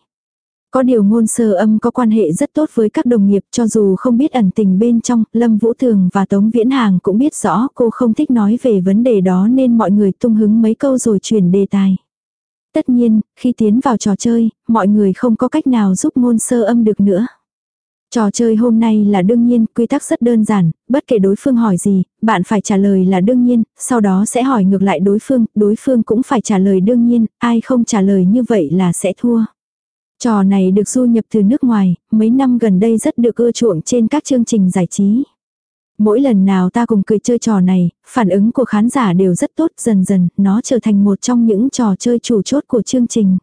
Speaker 1: Có điều ngôn sơ âm có quan hệ rất tốt với các đồng nghiệp cho dù không biết ẩn tình bên trong, Lâm Vũ Thường và Tống Viễn Hàng cũng biết rõ cô không thích nói về vấn đề đó nên mọi người tung hứng mấy câu rồi chuyển đề tài. Tất nhiên, khi tiến vào trò chơi, mọi người không có cách nào giúp ngôn sơ âm được nữa. Trò chơi hôm nay là đương nhiên, quy tắc rất đơn giản, bất kể đối phương hỏi gì, bạn phải trả lời là đương nhiên, sau đó sẽ hỏi ngược lại đối phương, đối phương cũng phải trả lời đương nhiên, ai không trả lời như vậy là sẽ thua. Trò này được du nhập từ nước ngoài, mấy năm gần đây rất được ưa chuộng trên các chương trình giải trí. Mỗi lần nào ta cùng cười chơi trò này, phản ứng của khán giả đều rất tốt dần dần, nó trở thành một trong những trò chơi chủ chốt của chương trình.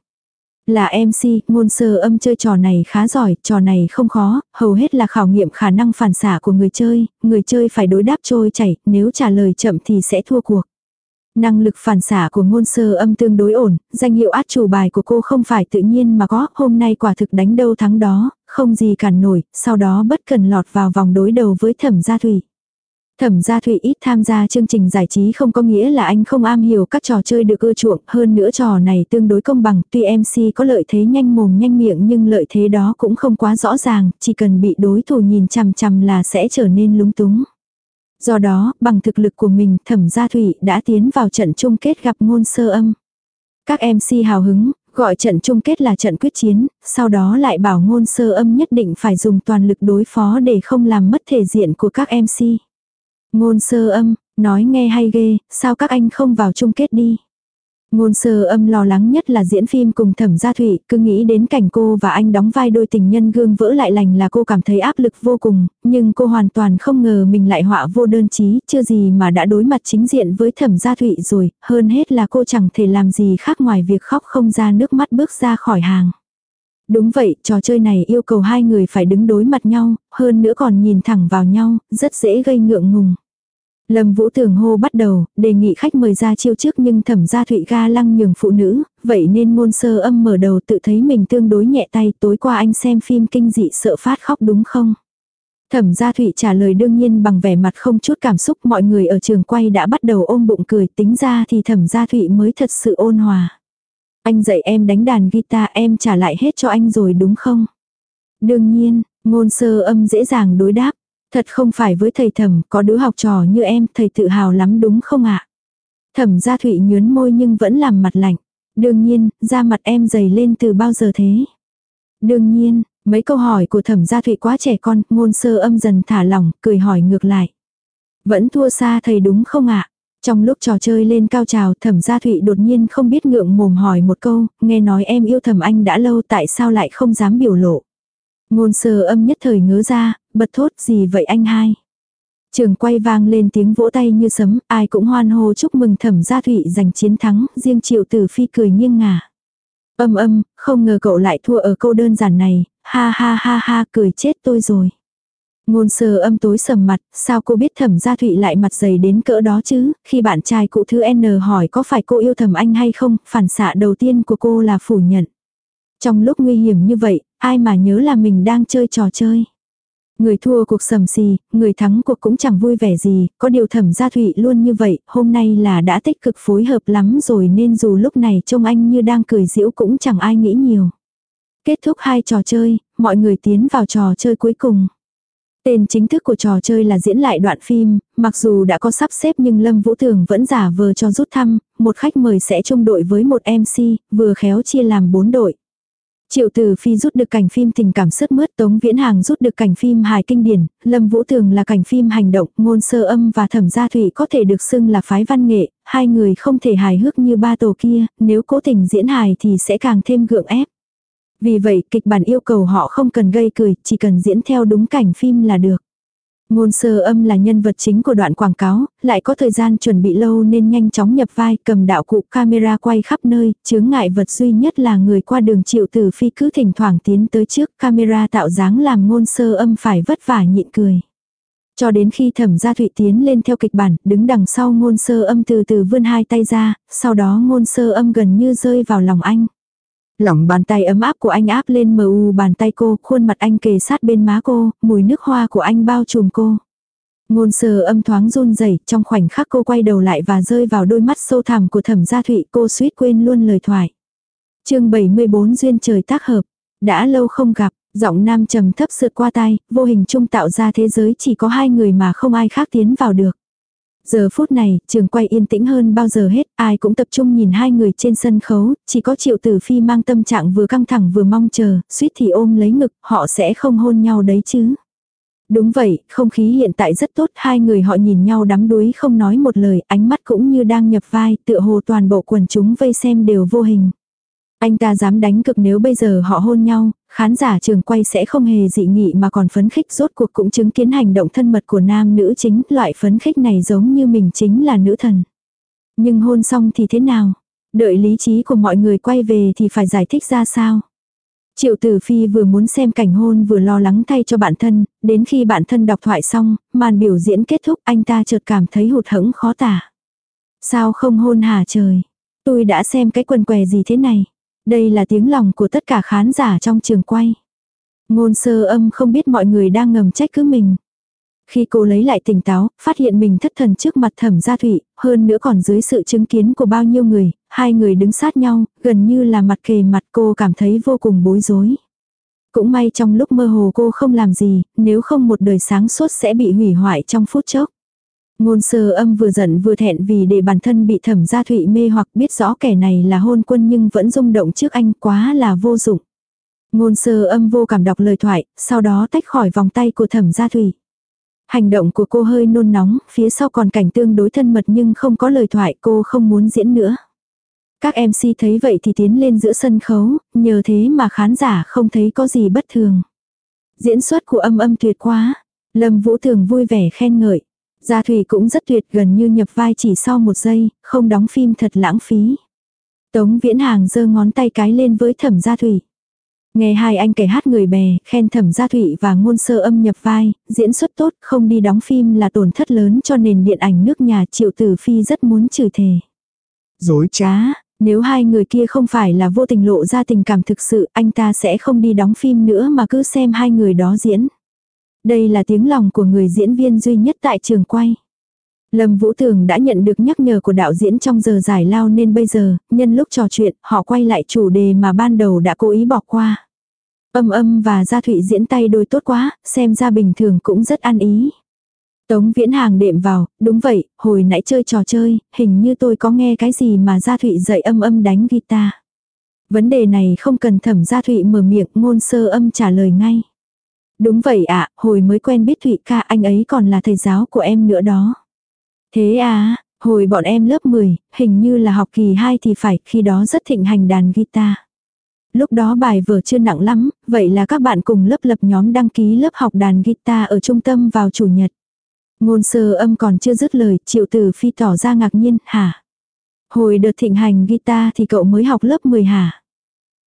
Speaker 1: Là MC, ngôn sơ âm chơi trò này khá giỏi, trò này không khó, hầu hết là khảo nghiệm khả năng phản xạ của người chơi, người chơi phải đối đáp trôi chảy, nếu trả lời chậm thì sẽ thua cuộc. Năng lực phản xả của ngôn sơ âm tương đối ổn, danh hiệu át chủ bài của cô không phải tự nhiên mà có, hôm nay quả thực đánh đâu thắng đó, không gì cản nổi, sau đó bất cần lọt vào vòng đối đầu với thẩm gia thủy. Thẩm gia thủy ít tham gia chương trình giải trí không có nghĩa là anh không am hiểu các trò chơi được ưa chuộng, hơn nữa trò này tương đối công bằng, tuy MC có lợi thế nhanh mồm nhanh miệng nhưng lợi thế đó cũng không quá rõ ràng, chỉ cần bị đối thủ nhìn chằm chằm là sẽ trở nên lúng túng. Do đó, bằng thực lực của mình, thẩm gia thủy đã tiến vào trận chung kết gặp ngôn sơ âm. Các MC hào hứng, gọi trận chung kết là trận quyết chiến, sau đó lại bảo ngôn sơ âm nhất định phải dùng toàn lực đối phó để không làm mất thể diện của các MC. Ngôn sơ âm, nói nghe hay ghê, sao các anh không vào chung kết đi. Ngôn sơ âm lo lắng nhất là diễn phim cùng thẩm gia thủy, cứ nghĩ đến cảnh cô và anh đóng vai đôi tình nhân gương vỡ lại lành là cô cảm thấy áp lực vô cùng, nhưng cô hoàn toàn không ngờ mình lại họa vô đơn chí, chưa gì mà đã đối mặt chính diện với thẩm gia thủy rồi, hơn hết là cô chẳng thể làm gì khác ngoài việc khóc không ra nước mắt bước ra khỏi hàng. Đúng vậy, trò chơi này yêu cầu hai người phải đứng đối mặt nhau, hơn nữa còn nhìn thẳng vào nhau, rất dễ gây ngượng ngùng. Lâm Vũ Tường hô bắt đầu, đề nghị khách mời ra chiêu trước nhưng thẩm gia thụy ga lăng nhường phụ nữ, vậy nên ngôn sơ âm mở đầu tự thấy mình tương đối nhẹ tay tối qua anh xem phim kinh dị sợ phát khóc đúng không? Thẩm gia thụy trả lời đương nhiên bằng vẻ mặt không chút cảm xúc mọi người ở trường quay đã bắt đầu ôm bụng cười tính ra thì thẩm gia thụy mới thật sự ôn hòa. Anh dạy em đánh đàn guitar em trả lại hết cho anh rồi đúng không? Đương nhiên, ngôn sơ âm dễ dàng đối đáp. Thật không phải với thầy thẩm, có đứa học trò như em, thầy tự hào lắm đúng không ạ? Thẩm gia thụy nhướn môi nhưng vẫn làm mặt lạnh. Đương nhiên, da mặt em dày lên từ bao giờ thế? Đương nhiên, mấy câu hỏi của thẩm gia thụy quá trẻ con, ngôn sơ âm dần thả lỏng, cười hỏi ngược lại. Vẫn thua xa thầy đúng không ạ? Trong lúc trò chơi lên cao trào thẩm gia thụy đột nhiên không biết ngượng mồm hỏi một câu, nghe nói em yêu thẩm anh đã lâu tại sao lại không dám biểu lộ. Ngôn sơ âm nhất thời ngớ ra, bật thốt gì vậy anh hai. Trường quay vang lên tiếng vỗ tay như sấm, ai cũng hoan hô chúc mừng thẩm gia thụy giành chiến thắng, riêng triệu tử phi cười nghiêng ngả. Âm âm, không ngờ cậu lại thua ở câu đơn giản này, ha ha ha ha cười chết tôi rồi. Ngôn sơ âm tối sầm mặt, sao cô biết thẩm gia thụy lại mặt dày đến cỡ đó chứ, khi bạn trai cụ thư N hỏi có phải cô yêu thẩm anh hay không, phản xạ đầu tiên của cô là phủ nhận. Trong lúc nguy hiểm như vậy, ai mà nhớ là mình đang chơi trò chơi. Người thua cuộc sầm xì, người thắng cuộc cũng chẳng vui vẻ gì, có điều thẩm gia thụy luôn như vậy, hôm nay là đã tích cực phối hợp lắm rồi nên dù lúc này trông anh như đang cười giễu cũng chẳng ai nghĩ nhiều. Kết thúc hai trò chơi, mọi người tiến vào trò chơi cuối cùng. Tên chính thức của trò chơi là diễn lại đoạn phim, mặc dù đã có sắp xếp nhưng Lâm Vũ Thường vẫn giả vờ cho rút thăm, một khách mời sẽ chung đội với một MC, vừa khéo chia làm bốn đội. Triệu Tử Phi rút được cảnh phim tình cảm sướt mướt, Tống Viễn Hàng rút được cảnh phim hài kinh điển, Lâm Vũ tường là cảnh phim hành động, ngôn sơ âm và thẩm gia thủy có thể được xưng là phái văn nghệ, hai người không thể hài hước như ba tổ kia, nếu cố tình diễn hài thì sẽ càng thêm gượng ép. Vì vậy, kịch bản yêu cầu họ không cần gây cười, chỉ cần diễn theo đúng cảnh phim là được. Ngôn sơ âm là nhân vật chính của đoạn quảng cáo, lại có thời gian chuẩn bị lâu nên nhanh chóng nhập vai cầm đạo cụ camera quay khắp nơi, chướng ngại vật duy nhất là người qua đường triệu tử phi cứ thỉnh thoảng tiến tới trước camera tạo dáng làm ngôn sơ âm phải vất vả nhịn cười. Cho đến khi thẩm gia thụy tiến lên theo kịch bản, đứng đằng sau ngôn sơ âm từ từ vươn hai tay ra, sau đó ngôn sơ âm gần như rơi vào lòng anh. Lỏng bàn tay ấm áp của anh áp lên mờ u bàn tay cô, khuôn mặt anh kề sát bên má cô, mùi nước hoa của anh bao trùm cô. Ngôn sờ âm thoáng run rẩy trong khoảnh khắc cô quay đầu lại và rơi vào đôi mắt sâu thẳm của thẩm gia thụy cô suýt quên luôn lời thoại. chương 74 duyên trời tác hợp. Đã lâu không gặp, giọng nam trầm thấp sượt qua tai, vô hình trung tạo ra thế giới chỉ có hai người mà không ai khác tiến vào được. Giờ phút này, trường quay yên tĩnh hơn bao giờ hết, ai cũng tập trung nhìn hai người trên sân khấu, chỉ có triệu tử phi mang tâm trạng vừa căng thẳng vừa mong chờ, suýt thì ôm lấy ngực, họ sẽ không hôn nhau đấy chứ. Đúng vậy, không khí hiện tại rất tốt, hai người họ nhìn nhau đắm đuối không nói một lời, ánh mắt cũng như đang nhập vai, tựa hồ toàn bộ quần chúng vây xem đều vô hình. Anh ta dám đánh cực nếu bây giờ họ hôn nhau, khán giả trường quay sẽ không hề dị nghị mà còn phấn khích rốt cuộc cũng chứng kiến hành động thân mật của nam nữ chính, loại phấn khích này giống như mình chính là nữ thần. Nhưng hôn xong thì thế nào? Đợi lý trí của mọi người quay về thì phải giải thích ra sao? Triệu Tử Phi vừa muốn xem cảnh hôn vừa lo lắng thay cho bản thân, đến khi bản thân đọc thoại xong, màn biểu diễn kết thúc anh ta chợt cảm thấy hụt hẫng khó tả. Sao không hôn hả trời? Tôi đã xem cái quần què gì thế này? Đây là tiếng lòng của tất cả khán giả trong trường quay. Ngôn sơ âm không biết mọi người đang ngầm trách cứ mình. Khi cô lấy lại tỉnh táo, phát hiện mình thất thần trước mặt thẩm gia thụy, hơn nữa còn dưới sự chứng kiến của bao nhiêu người, hai người đứng sát nhau, gần như là mặt kề mặt cô cảm thấy vô cùng bối rối. Cũng may trong lúc mơ hồ cô không làm gì, nếu không một đời sáng suốt sẽ bị hủy hoại trong phút chốc. Ngôn sơ âm vừa giận vừa thẹn vì để bản thân bị thẩm gia thụy mê hoặc biết rõ kẻ này là hôn quân nhưng vẫn rung động trước anh quá là vô dụng. Ngôn sơ âm vô cảm đọc lời thoại, sau đó tách khỏi vòng tay của thẩm gia thụy. Hành động của cô hơi nôn nóng, phía sau còn cảnh tương đối thân mật nhưng không có lời thoại cô không muốn diễn nữa. Các MC thấy vậy thì tiến lên giữa sân khấu, nhờ thế mà khán giả không thấy có gì bất thường. Diễn xuất của âm âm tuyệt quá. Lâm Vũ Thường vui vẻ khen ngợi. Gia Thủy cũng rất tuyệt gần như nhập vai chỉ sau một giây, không đóng phim thật lãng phí. Tống Viễn Hàng giơ ngón tay cái lên với thẩm Gia Thủy. Nghe hai anh kể hát người bè, khen thẩm gia thụy và ngôn sơ âm nhập vai, diễn xuất tốt, không đi đóng phim là tổn thất lớn cho nền điện ảnh nước nhà triệu tử phi rất muốn chửi thề. Dối trá, nếu hai người kia không phải là vô tình lộ ra tình cảm thực sự, anh ta sẽ không đi đóng phim nữa mà cứ xem hai người đó diễn. Đây là tiếng lòng của người diễn viên duy nhất tại trường quay. Lâm Vũ Tường đã nhận được nhắc nhở của đạo diễn trong giờ giải lao nên bây giờ, nhân lúc trò chuyện, họ quay lại chủ đề mà ban đầu đã cố ý bỏ qua. Âm âm và Gia Thụy diễn tay đôi tốt quá, xem ra bình thường cũng rất ăn ý. Tống Viễn Hàng đệm vào, đúng vậy, hồi nãy chơi trò chơi, hình như tôi có nghe cái gì mà Gia Thụy dạy âm âm đánh guitar. Vấn đề này không cần thẩm Gia Thụy mở miệng ngôn sơ âm trả lời ngay. Đúng vậy ạ, hồi mới quen biết Thụy ca anh ấy còn là thầy giáo của em nữa đó. Thế à, hồi bọn em lớp 10, hình như là học kỳ 2 thì phải, khi đó rất thịnh hành đàn guitar. Lúc đó bài vở chưa nặng lắm, vậy là các bạn cùng lớp lập nhóm đăng ký lớp học đàn guitar ở trung tâm vào chủ nhật. Ngôn sơ âm còn chưa dứt lời, triệu tử phi tỏ ra ngạc nhiên, hả? Hồi đợt thịnh hành guitar thì cậu mới học lớp 10 hả?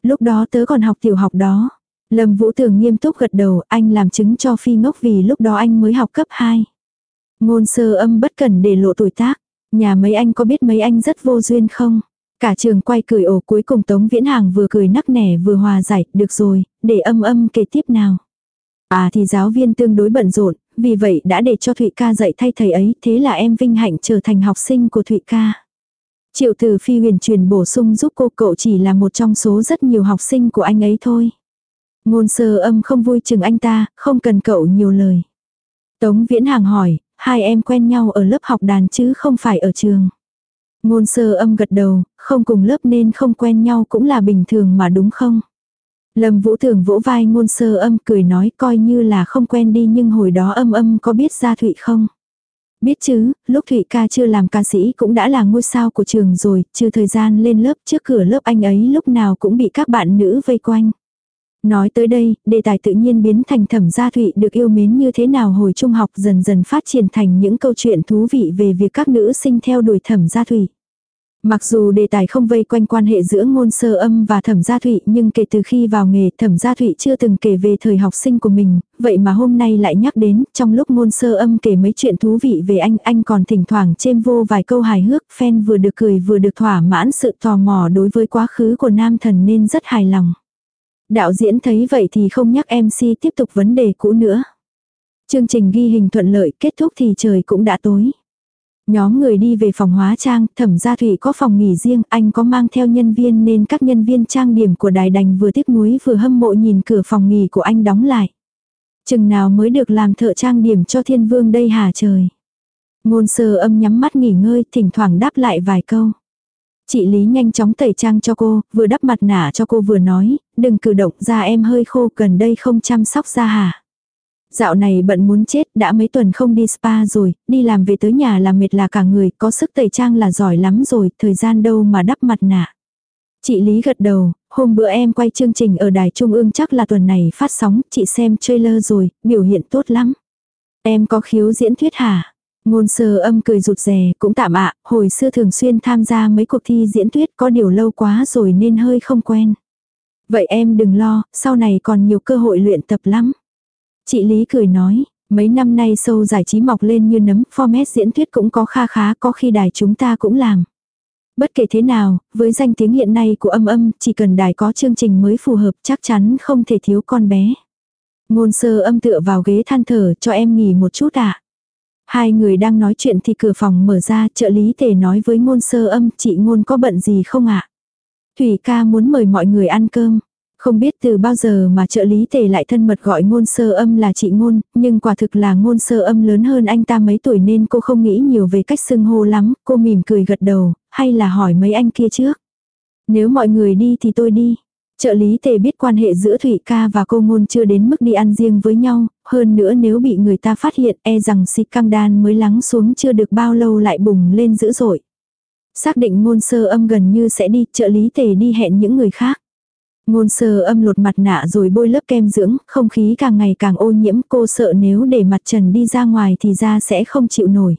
Speaker 1: Lúc đó tớ còn học tiểu học đó. Lâm Vũ Tường nghiêm túc gật đầu, anh làm chứng cho phi ngốc vì lúc đó anh mới học cấp 2. Ngôn sơ âm bất cần để lộ tuổi tác. Nhà mấy anh có biết mấy anh rất vô duyên không? Cả trường quay cười ổ cuối cùng Tống Viễn Hàng vừa cười nắc nẻ vừa hòa giải, được rồi, để âm âm kể tiếp nào. À thì giáo viên tương đối bận rộn, vì vậy đã để cho Thụy ca dạy thay thầy ấy, thế là em vinh hạnh trở thành học sinh của Thụy ca. Triệu từ phi huyền truyền bổ sung giúp cô cậu chỉ là một trong số rất nhiều học sinh của anh ấy thôi. Ngôn sơ âm không vui chừng anh ta, không cần cậu nhiều lời. Tống Viễn Hàng hỏi, hai em quen nhau ở lớp học đàn chứ không phải ở trường. Ngôn sơ âm gật đầu, không cùng lớp nên không quen nhau cũng là bình thường mà đúng không? Lâm Vũ Thường vỗ vai ngôn sơ âm cười nói coi như là không quen đi nhưng hồi đó âm âm có biết ra Thụy không? Biết chứ, lúc Thụy ca chưa làm ca sĩ cũng đã là ngôi sao của trường rồi, trừ thời gian lên lớp trước cửa lớp anh ấy lúc nào cũng bị các bạn nữ vây quanh. Nói tới đây, đề tài tự nhiên biến thành thẩm gia thụy được yêu mến như thế nào hồi trung học dần dần phát triển thành những câu chuyện thú vị về việc các nữ sinh theo đuổi thẩm gia thụy. Mặc dù đề tài không vây quanh quan hệ giữa ngôn sơ âm và thẩm gia thụy nhưng kể từ khi vào nghề thẩm gia thụy chưa từng kể về thời học sinh của mình, vậy mà hôm nay lại nhắc đến trong lúc ngôn sơ âm kể mấy chuyện thú vị về anh, anh còn thỉnh thoảng chêm vô vài câu hài hước, fan vừa được cười vừa được thỏa mãn sự tò mò đối với quá khứ của nam thần nên rất hài lòng. Đạo diễn thấy vậy thì không nhắc MC tiếp tục vấn đề cũ nữa. Chương trình ghi hình thuận lợi kết thúc thì trời cũng đã tối. Nhóm người đi về phòng hóa trang, thẩm gia thủy có phòng nghỉ riêng, anh có mang theo nhân viên nên các nhân viên trang điểm của đài đành vừa tiếc nuối vừa hâm mộ nhìn cửa phòng nghỉ của anh đóng lại. Chừng nào mới được làm thợ trang điểm cho thiên vương đây hả trời. Ngôn sơ âm nhắm mắt nghỉ ngơi, thỉnh thoảng đáp lại vài câu. Chị Lý nhanh chóng tẩy trang cho cô, vừa đắp mặt nạ cho cô vừa nói, đừng cử động da em hơi khô gần đây không chăm sóc da hả. Dạo này bận muốn chết, đã mấy tuần không đi spa rồi, đi làm về tới nhà là mệt là cả người, có sức tẩy trang là giỏi lắm rồi, thời gian đâu mà đắp mặt nạ. Chị Lý gật đầu, hôm bữa em quay chương trình ở đài trung ương chắc là tuần này phát sóng, chị xem trailer rồi, biểu hiện tốt lắm. Em có khiếu diễn thuyết hả? Ngôn sơ âm cười rụt rè, cũng tạm ạ, hồi xưa thường xuyên tham gia mấy cuộc thi diễn thuyết có điều lâu quá rồi nên hơi không quen. Vậy em đừng lo, sau này còn nhiều cơ hội luyện tập lắm. Chị Lý cười nói, mấy năm nay sâu giải trí mọc lên như nấm, format diễn thuyết cũng có kha khá, có khi đài chúng ta cũng làm. Bất kể thế nào, với danh tiếng hiện nay của âm âm, chỉ cần đài có chương trình mới phù hợp chắc chắn không thể thiếu con bé. Ngôn sơ âm tựa vào ghế than thở cho em nghỉ một chút ạ. À. Hai người đang nói chuyện thì cửa phòng mở ra, trợ lý tề nói với ngôn sơ âm, chị ngôn có bận gì không ạ? Thủy ca muốn mời mọi người ăn cơm. Không biết từ bao giờ mà trợ lý tề lại thân mật gọi ngôn sơ âm là chị ngôn, nhưng quả thực là ngôn sơ âm lớn hơn anh ta mấy tuổi nên cô không nghĩ nhiều về cách xưng hô lắm, cô mỉm cười gật đầu, hay là hỏi mấy anh kia trước. Nếu mọi người đi thì tôi đi. Trợ lý tề biết quan hệ giữa Thủy ca và cô ngôn chưa đến mức đi ăn riêng với nhau, hơn nữa nếu bị người ta phát hiện e rằng xịt căng đan mới lắng xuống chưa được bao lâu lại bùng lên dữ dội. Xác định ngôn sơ âm gần như sẽ đi, trợ lý tề đi hẹn những người khác. Ngôn sơ âm lột mặt nạ rồi bôi lớp kem dưỡng, không khí càng ngày càng ô nhiễm cô sợ nếu để mặt trần đi ra ngoài thì da sẽ không chịu nổi.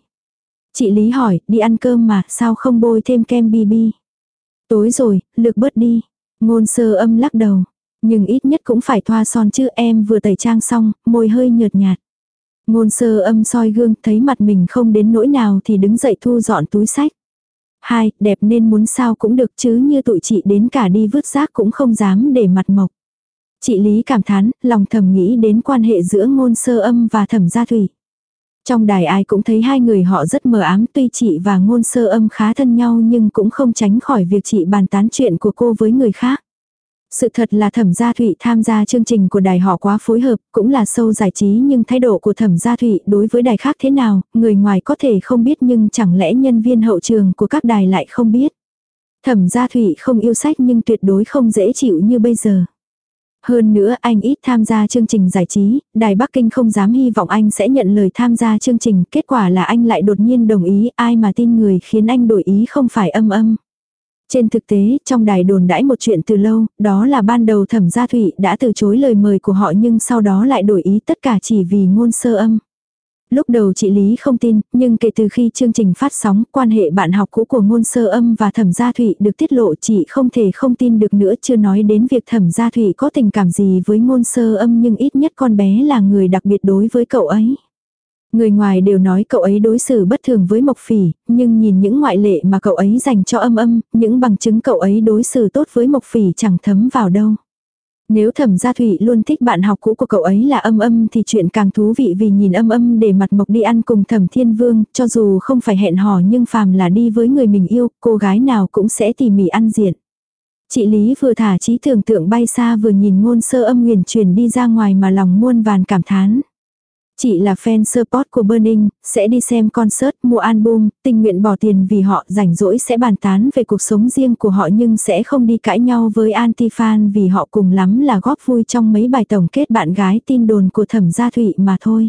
Speaker 1: Chị Lý hỏi, đi ăn cơm mà, sao không bôi thêm kem BB? Tối rồi, lực bớt đi. Ngôn sơ âm lắc đầu. Nhưng ít nhất cũng phải thoa son chứ em vừa tẩy trang xong, môi hơi nhợt nhạt. Ngôn sơ âm soi gương, thấy mặt mình không đến nỗi nào thì đứng dậy thu dọn túi sách. Hai, đẹp nên muốn sao cũng được chứ như tụi chị đến cả đi vứt rác cũng không dám để mặt mộc. Chị Lý cảm thán, lòng thầm nghĩ đến quan hệ giữa ngôn sơ âm và thẩm gia thủy. Trong đài ai cũng thấy hai người họ rất mờ ám tuy chị và ngôn sơ âm khá thân nhau nhưng cũng không tránh khỏi việc chị bàn tán chuyện của cô với người khác. Sự thật là thẩm gia thụy tham gia chương trình của đài họ quá phối hợp, cũng là sâu giải trí nhưng thái độ của thẩm gia thụy đối với đài khác thế nào, người ngoài có thể không biết nhưng chẳng lẽ nhân viên hậu trường của các đài lại không biết. Thẩm gia thụy không yêu sách nhưng tuyệt đối không dễ chịu như bây giờ. Hơn nữa anh ít tham gia chương trình giải trí, Đài Bắc Kinh không dám hy vọng anh sẽ nhận lời tham gia chương trình, kết quả là anh lại đột nhiên đồng ý, ai mà tin người khiến anh đổi ý không phải âm âm. Trên thực tế, trong đài đồn đãi một chuyện từ lâu, đó là ban đầu thẩm gia thụy đã từ chối lời mời của họ nhưng sau đó lại đổi ý tất cả chỉ vì ngôn sơ âm. Lúc đầu chị Lý không tin, nhưng kể từ khi chương trình phát sóng, quan hệ bạn học cũ của ngôn sơ âm và thẩm gia thụy được tiết lộ chị không thể không tin được nữa chưa nói đến việc thẩm gia thụy có tình cảm gì với ngôn sơ âm nhưng ít nhất con bé là người đặc biệt đối với cậu ấy. Người ngoài đều nói cậu ấy đối xử bất thường với Mộc Phỉ, nhưng nhìn những ngoại lệ mà cậu ấy dành cho âm âm, những bằng chứng cậu ấy đối xử tốt với Mộc Phỉ chẳng thấm vào đâu. Nếu thẩm gia thủy luôn thích bạn học cũ của cậu ấy là âm âm thì chuyện càng thú vị vì nhìn âm âm để mặt mộc đi ăn cùng thẩm thiên vương, cho dù không phải hẹn hò nhưng phàm là đi với người mình yêu, cô gái nào cũng sẽ tỉ mỉ ăn diện. Chị Lý vừa thả trí tưởng tượng bay xa vừa nhìn ngôn sơ âm huyền truyền đi ra ngoài mà lòng muôn vàn cảm thán. Chị là fan support của Burning, sẽ đi xem concert, mua album, tình nguyện bỏ tiền vì họ rảnh rỗi sẽ bàn tán về cuộc sống riêng của họ nhưng sẽ không đi cãi nhau với anti-fan vì họ cùng lắm là góp vui trong mấy bài tổng kết bạn gái tin đồn của thẩm gia thụy mà thôi.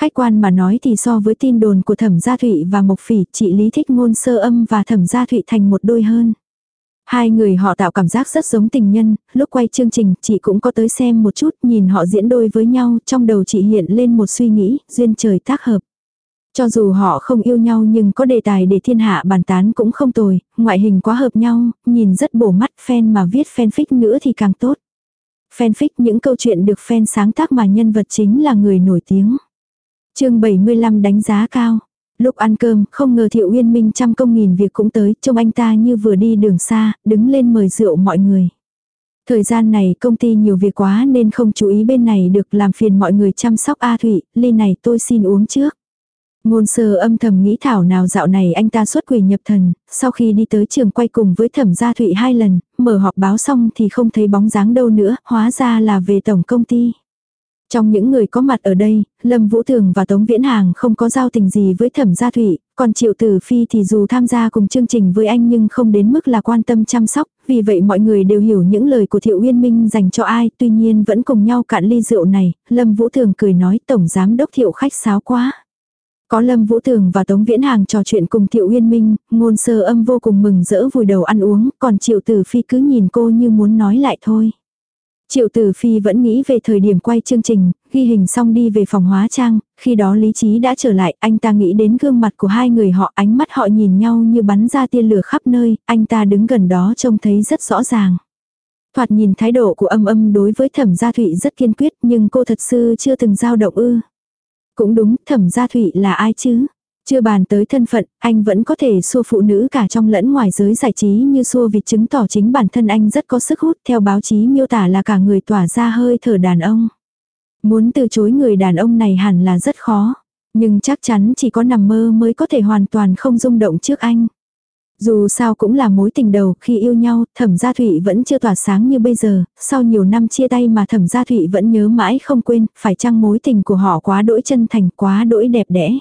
Speaker 1: Khách quan mà nói thì so với tin đồn của thẩm gia thụy và mộc phỉ, chị Lý thích ngôn sơ âm và thẩm gia thụy thành một đôi hơn. Hai người họ tạo cảm giác rất giống tình nhân, lúc quay chương trình chị cũng có tới xem một chút nhìn họ diễn đôi với nhau, trong đầu chị hiện lên một suy nghĩ, duyên trời tác hợp. Cho dù họ không yêu nhau nhưng có đề tài để thiên hạ bàn tán cũng không tồi, ngoại hình quá hợp nhau, nhìn rất bổ mắt fan mà viết fanfic nữa thì càng tốt. Fanfic những câu chuyện được fan sáng tác mà nhân vật chính là người nổi tiếng. chương 75 đánh giá cao. Lúc ăn cơm, không ngờ Thiệu Uyên Minh trăm công nghìn việc cũng tới, trông anh ta như vừa đi đường xa, đứng lên mời rượu mọi người. Thời gian này công ty nhiều việc quá nên không chú ý bên này được làm phiền mọi người chăm sóc A Thụy, ly này tôi xin uống trước. Ngôn sơ âm thầm nghĩ thảo nào dạo này anh ta xuất quỷ nhập thần, sau khi đi tới trường quay cùng với thẩm gia thụy hai lần, mở họp báo xong thì không thấy bóng dáng đâu nữa, hóa ra là về tổng công ty. Trong những người có mặt ở đây, Lâm Vũ Thường và Tống Viễn Hàng không có giao tình gì với Thẩm Gia Thụy, còn Triệu Tử Phi thì dù tham gia cùng chương trình với anh nhưng không đến mức là quan tâm chăm sóc, vì vậy mọi người đều hiểu những lời của Thiệu Uyên Minh dành cho ai, tuy nhiên vẫn cùng nhau cạn ly rượu này, Lâm Vũ Thường cười nói Tổng Giám Đốc Thiệu khách sáo quá. Có Lâm Vũ Thường và Tống Viễn Hàng trò chuyện cùng Thiệu Uyên Minh, ngôn sơ âm vô cùng mừng rỡ vùi đầu ăn uống, còn Triệu Tử Phi cứ nhìn cô như muốn nói lại thôi. Triệu Tử Phi vẫn nghĩ về thời điểm quay chương trình, ghi hình xong đi về phòng hóa trang, khi đó lý trí đã trở lại, anh ta nghĩ đến gương mặt của hai người họ, ánh mắt họ nhìn nhau như bắn ra tia lửa khắp nơi, anh ta đứng gần đó trông thấy rất rõ ràng. Thoạt nhìn thái độ của âm âm đối với thẩm gia thụy rất kiên quyết nhưng cô thật sự chưa từng giao động ư. Cũng đúng, thẩm gia thụy là ai chứ? Chưa bàn tới thân phận, anh vẫn có thể xua phụ nữ cả trong lẫn ngoài giới giải trí như xua vịt chứng tỏ chính bản thân anh rất có sức hút theo báo chí miêu tả là cả người tỏa ra hơi thở đàn ông. Muốn từ chối người đàn ông này hẳn là rất khó, nhưng chắc chắn chỉ có nằm mơ mới có thể hoàn toàn không rung động trước anh. Dù sao cũng là mối tình đầu, khi yêu nhau, thẩm gia thụy vẫn chưa tỏa sáng như bây giờ, sau nhiều năm chia tay mà thẩm gia thụy vẫn nhớ mãi không quên, phải chăng mối tình của họ quá đỗi chân thành, quá đỗi đẹp đẽ.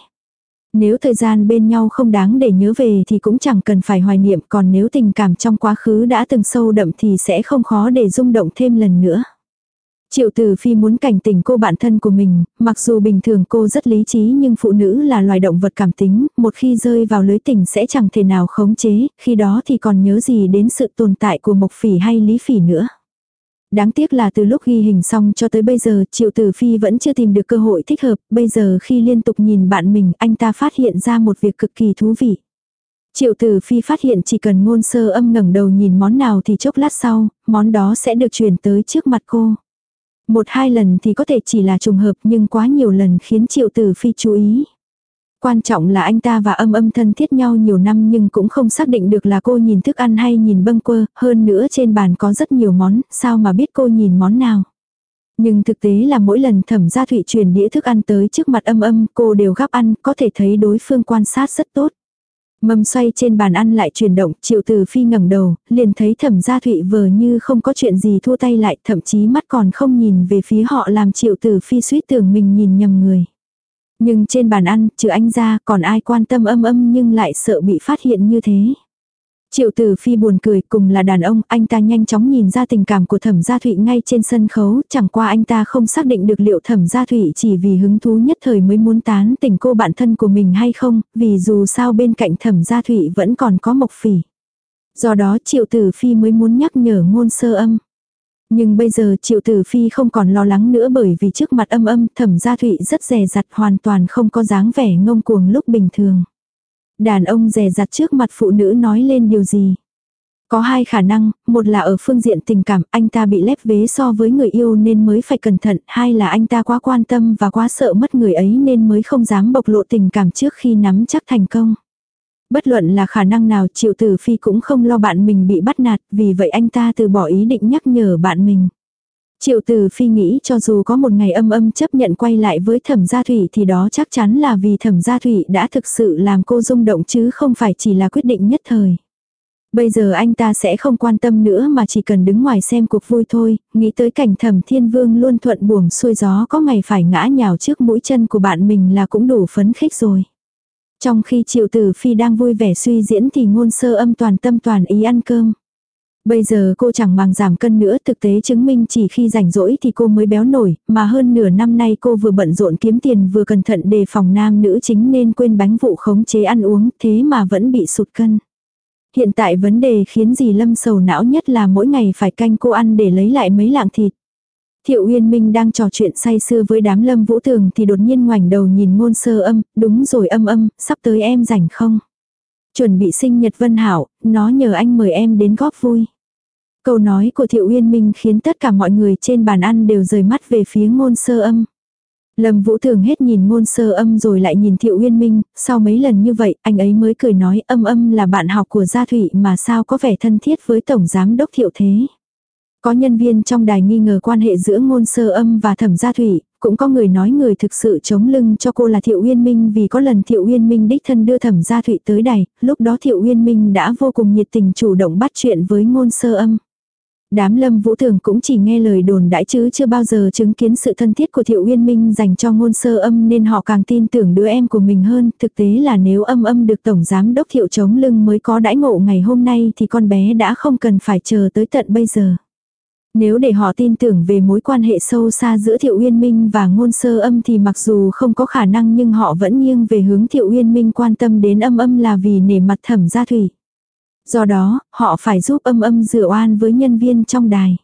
Speaker 1: Nếu thời gian bên nhau không đáng để nhớ về thì cũng chẳng cần phải hoài niệm, còn nếu tình cảm trong quá khứ đã từng sâu đậm thì sẽ không khó để rung động thêm lần nữa. Triệu Tử Phi muốn cảnh tỉnh cô bạn thân của mình, mặc dù bình thường cô rất lý trí nhưng phụ nữ là loài động vật cảm tính, một khi rơi vào lưới tình sẽ chẳng thể nào khống chế, khi đó thì còn nhớ gì đến sự tồn tại của Mộc Phỉ hay Lý Phỉ nữa. Đáng tiếc là từ lúc ghi hình xong cho tới bây giờ Triệu Tử Phi vẫn chưa tìm được cơ hội thích hợp, bây giờ khi liên tục nhìn bạn mình anh ta phát hiện ra một việc cực kỳ thú vị. Triệu Tử Phi phát hiện chỉ cần ngôn sơ âm ngẩng đầu nhìn món nào thì chốc lát sau, món đó sẽ được chuyển tới trước mặt cô. Một hai lần thì có thể chỉ là trùng hợp nhưng quá nhiều lần khiến Triệu Tử Phi chú ý. Quan trọng là anh ta và âm âm thân thiết nhau nhiều năm nhưng cũng không xác định được là cô nhìn thức ăn hay nhìn bâng quơ, hơn nữa trên bàn có rất nhiều món, sao mà biết cô nhìn món nào. Nhưng thực tế là mỗi lần thẩm gia thụy truyền đĩa thức ăn tới trước mặt âm âm cô đều gắp ăn, có thể thấy đối phương quan sát rất tốt. Mâm xoay trên bàn ăn lại chuyển động, triệu từ phi ngẩng đầu, liền thấy thẩm gia thụy vờ như không có chuyện gì thua tay lại, thậm chí mắt còn không nhìn về phía họ làm triệu từ phi suýt tưởng mình nhìn nhầm người. Nhưng trên bàn ăn, trừ anh ra, còn ai quan tâm âm âm nhưng lại sợ bị phát hiện như thế. Triệu tử phi buồn cười cùng là đàn ông, anh ta nhanh chóng nhìn ra tình cảm của thẩm gia thụy ngay trên sân khấu, chẳng qua anh ta không xác định được liệu thẩm gia thụy chỉ vì hứng thú nhất thời mới muốn tán tình cô bạn thân của mình hay không, vì dù sao bên cạnh thẩm gia thụy vẫn còn có mộc phỉ. Do đó triệu tử phi mới muốn nhắc nhở ngôn sơ âm. Nhưng bây giờ triệu tử phi không còn lo lắng nữa bởi vì trước mặt âm âm thẩm gia thụy rất rè rặt hoàn toàn không có dáng vẻ ngông cuồng lúc bình thường. Đàn ông rè rặt trước mặt phụ nữ nói lên điều gì. Có hai khả năng, một là ở phương diện tình cảm anh ta bị lép vế so với người yêu nên mới phải cẩn thận, hai là anh ta quá quan tâm và quá sợ mất người ấy nên mới không dám bộc lộ tình cảm trước khi nắm chắc thành công. Bất luận là khả năng nào triệu tử phi cũng không lo bạn mình bị bắt nạt, vì vậy anh ta từ bỏ ý định nhắc nhở bạn mình. Triệu tử phi nghĩ cho dù có một ngày âm âm chấp nhận quay lại với thẩm gia thủy thì đó chắc chắn là vì thẩm gia thủy đã thực sự làm cô rung động chứ không phải chỉ là quyết định nhất thời. Bây giờ anh ta sẽ không quan tâm nữa mà chỉ cần đứng ngoài xem cuộc vui thôi, nghĩ tới cảnh thẩm thiên vương luôn thuận buồm xuôi gió có ngày phải ngã nhào trước mũi chân của bạn mình là cũng đủ phấn khích rồi. Trong khi triệu tử phi đang vui vẻ suy diễn thì ngôn sơ âm toàn tâm toàn ý ăn cơm. Bây giờ cô chẳng màng giảm cân nữa thực tế chứng minh chỉ khi rảnh rỗi thì cô mới béo nổi, mà hơn nửa năm nay cô vừa bận rộn kiếm tiền vừa cẩn thận đề phòng nam nữ chính nên quên bánh vụ khống chế ăn uống thế mà vẫn bị sụt cân. Hiện tại vấn đề khiến dì Lâm sầu não nhất là mỗi ngày phải canh cô ăn để lấy lại mấy lạng thịt. Thiệu Uyên Minh đang trò chuyện say sưa với đám Lâm Vũ Tường thì đột nhiên ngoảnh đầu nhìn ngôn sơ âm, đúng rồi âm âm, sắp tới em rảnh không? Chuẩn bị sinh nhật Vân Hảo, nó nhờ anh mời em đến góp vui. Câu nói của Thiệu Uyên Minh khiến tất cả mọi người trên bàn ăn đều rời mắt về phía ngôn sơ âm. Lâm Vũ Thường hết nhìn ngôn sơ âm rồi lại nhìn Thiệu Uyên Minh, sau mấy lần như vậy anh ấy mới cười nói âm âm là bạn học của Gia Thụy mà sao có vẻ thân thiết với Tổng Giám Đốc Thiệu thế. Có nhân viên trong đài nghi ngờ quan hệ giữa ngôn sơ âm và thẩm gia thủy, cũng có người nói người thực sự chống lưng cho cô là Thiệu Uyên Minh vì có lần Thiệu Uyên Minh đích thân đưa thẩm gia thủy tới đài, lúc đó Thiệu Uyên Minh đã vô cùng nhiệt tình chủ động bắt chuyện với ngôn sơ âm. Đám lâm vũ thường cũng chỉ nghe lời đồn đãi chứ chưa bao giờ chứng kiến sự thân thiết của Thiệu Uyên Minh dành cho ngôn sơ âm nên họ càng tin tưởng đứa em của mình hơn. Thực tế là nếu âm âm được Tổng Giám Đốc Thiệu chống lưng mới có đãi ngộ ngày hôm nay thì con bé đã không cần phải chờ tới tận bây giờ. Nếu để họ tin tưởng về mối quan hệ sâu xa giữa Thiệu Uyên Minh và ngôn sơ âm thì mặc dù không có khả năng nhưng họ vẫn nghiêng về hướng Thiệu Uyên Minh quan tâm đến âm âm là vì nể mặt thẩm gia thủy. Do đó, họ phải giúp âm âm rửa oan với nhân viên trong đài.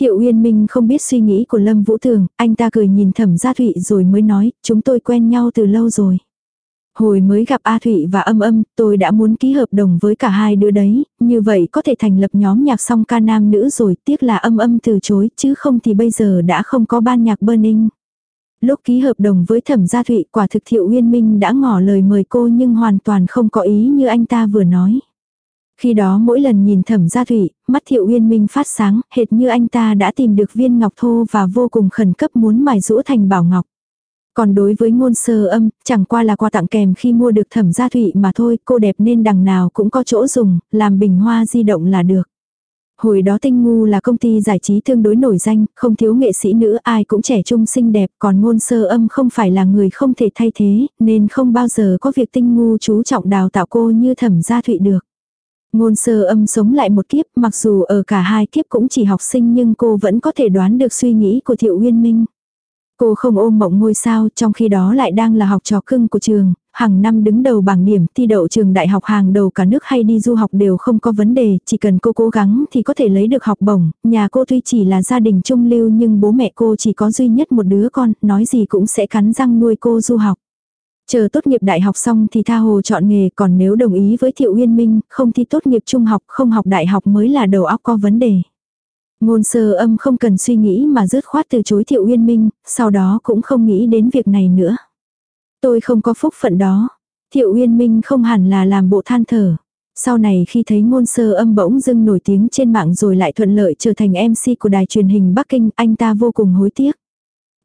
Speaker 1: Thiệu Uyên Minh không biết suy nghĩ của Lâm Vũ Thường, anh ta cười nhìn thẩm gia thụy rồi mới nói, chúng tôi quen nhau từ lâu rồi. Hồi mới gặp A Thụy và âm âm, tôi đã muốn ký hợp đồng với cả hai đứa đấy, như vậy có thể thành lập nhóm nhạc song ca nam nữ rồi, tiếc là âm âm từ chối, chứ không thì bây giờ đã không có ban nhạc Burning. Lúc ký hợp đồng với thẩm gia Thụy quả thực Thiệu Uyên Minh đã ngỏ lời mời cô nhưng hoàn toàn không có ý như anh ta vừa nói. Khi đó mỗi lần nhìn thẩm gia thụy mắt thiệu uyên minh phát sáng, hệt như anh ta đã tìm được viên ngọc thô và vô cùng khẩn cấp muốn mài rũ thành bảo ngọc. Còn đối với ngôn sơ âm, chẳng qua là quà tặng kèm khi mua được thẩm gia thụy mà thôi, cô đẹp nên đằng nào cũng có chỗ dùng, làm bình hoa di động là được. Hồi đó Tinh Ngu là công ty giải trí tương đối nổi danh, không thiếu nghệ sĩ nữ ai cũng trẻ trung xinh đẹp, còn ngôn sơ âm không phải là người không thể thay thế, nên không bao giờ có việc Tinh Ngu chú trọng đào tạo cô như thẩm gia thụy được. Ngôn sơ âm sống lại một kiếp, mặc dù ở cả hai kiếp cũng chỉ học sinh nhưng cô vẫn có thể đoán được suy nghĩ của Thiệu Uyên Minh. Cô không ôm mộng ngôi sao, trong khi đó lại đang là học trò cưng của trường, hàng năm đứng đầu bảng điểm thi đậu trường đại học hàng đầu cả nước hay đi du học đều không có vấn đề, chỉ cần cô cố gắng thì có thể lấy được học bổng. Nhà cô tuy chỉ là gia đình trung lưu nhưng bố mẹ cô chỉ có duy nhất một đứa con, nói gì cũng sẽ cắn răng nuôi cô du học. Chờ tốt nghiệp đại học xong thì tha hồ chọn nghề còn nếu đồng ý với Thiệu Uyên Minh, không thi tốt nghiệp trung học, không học đại học mới là đầu óc có vấn đề. Ngôn sơ âm không cần suy nghĩ mà dứt khoát từ chối Thiệu Uyên Minh, sau đó cũng không nghĩ đến việc này nữa. Tôi không có phúc phận đó. Thiệu Uyên Minh không hẳn là làm bộ than thở. Sau này khi thấy ngôn sơ âm bỗng dưng nổi tiếng trên mạng rồi lại thuận lợi trở thành MC của đài truyền hình Bắc Kinh, anh ta vô cùng hối tiếc.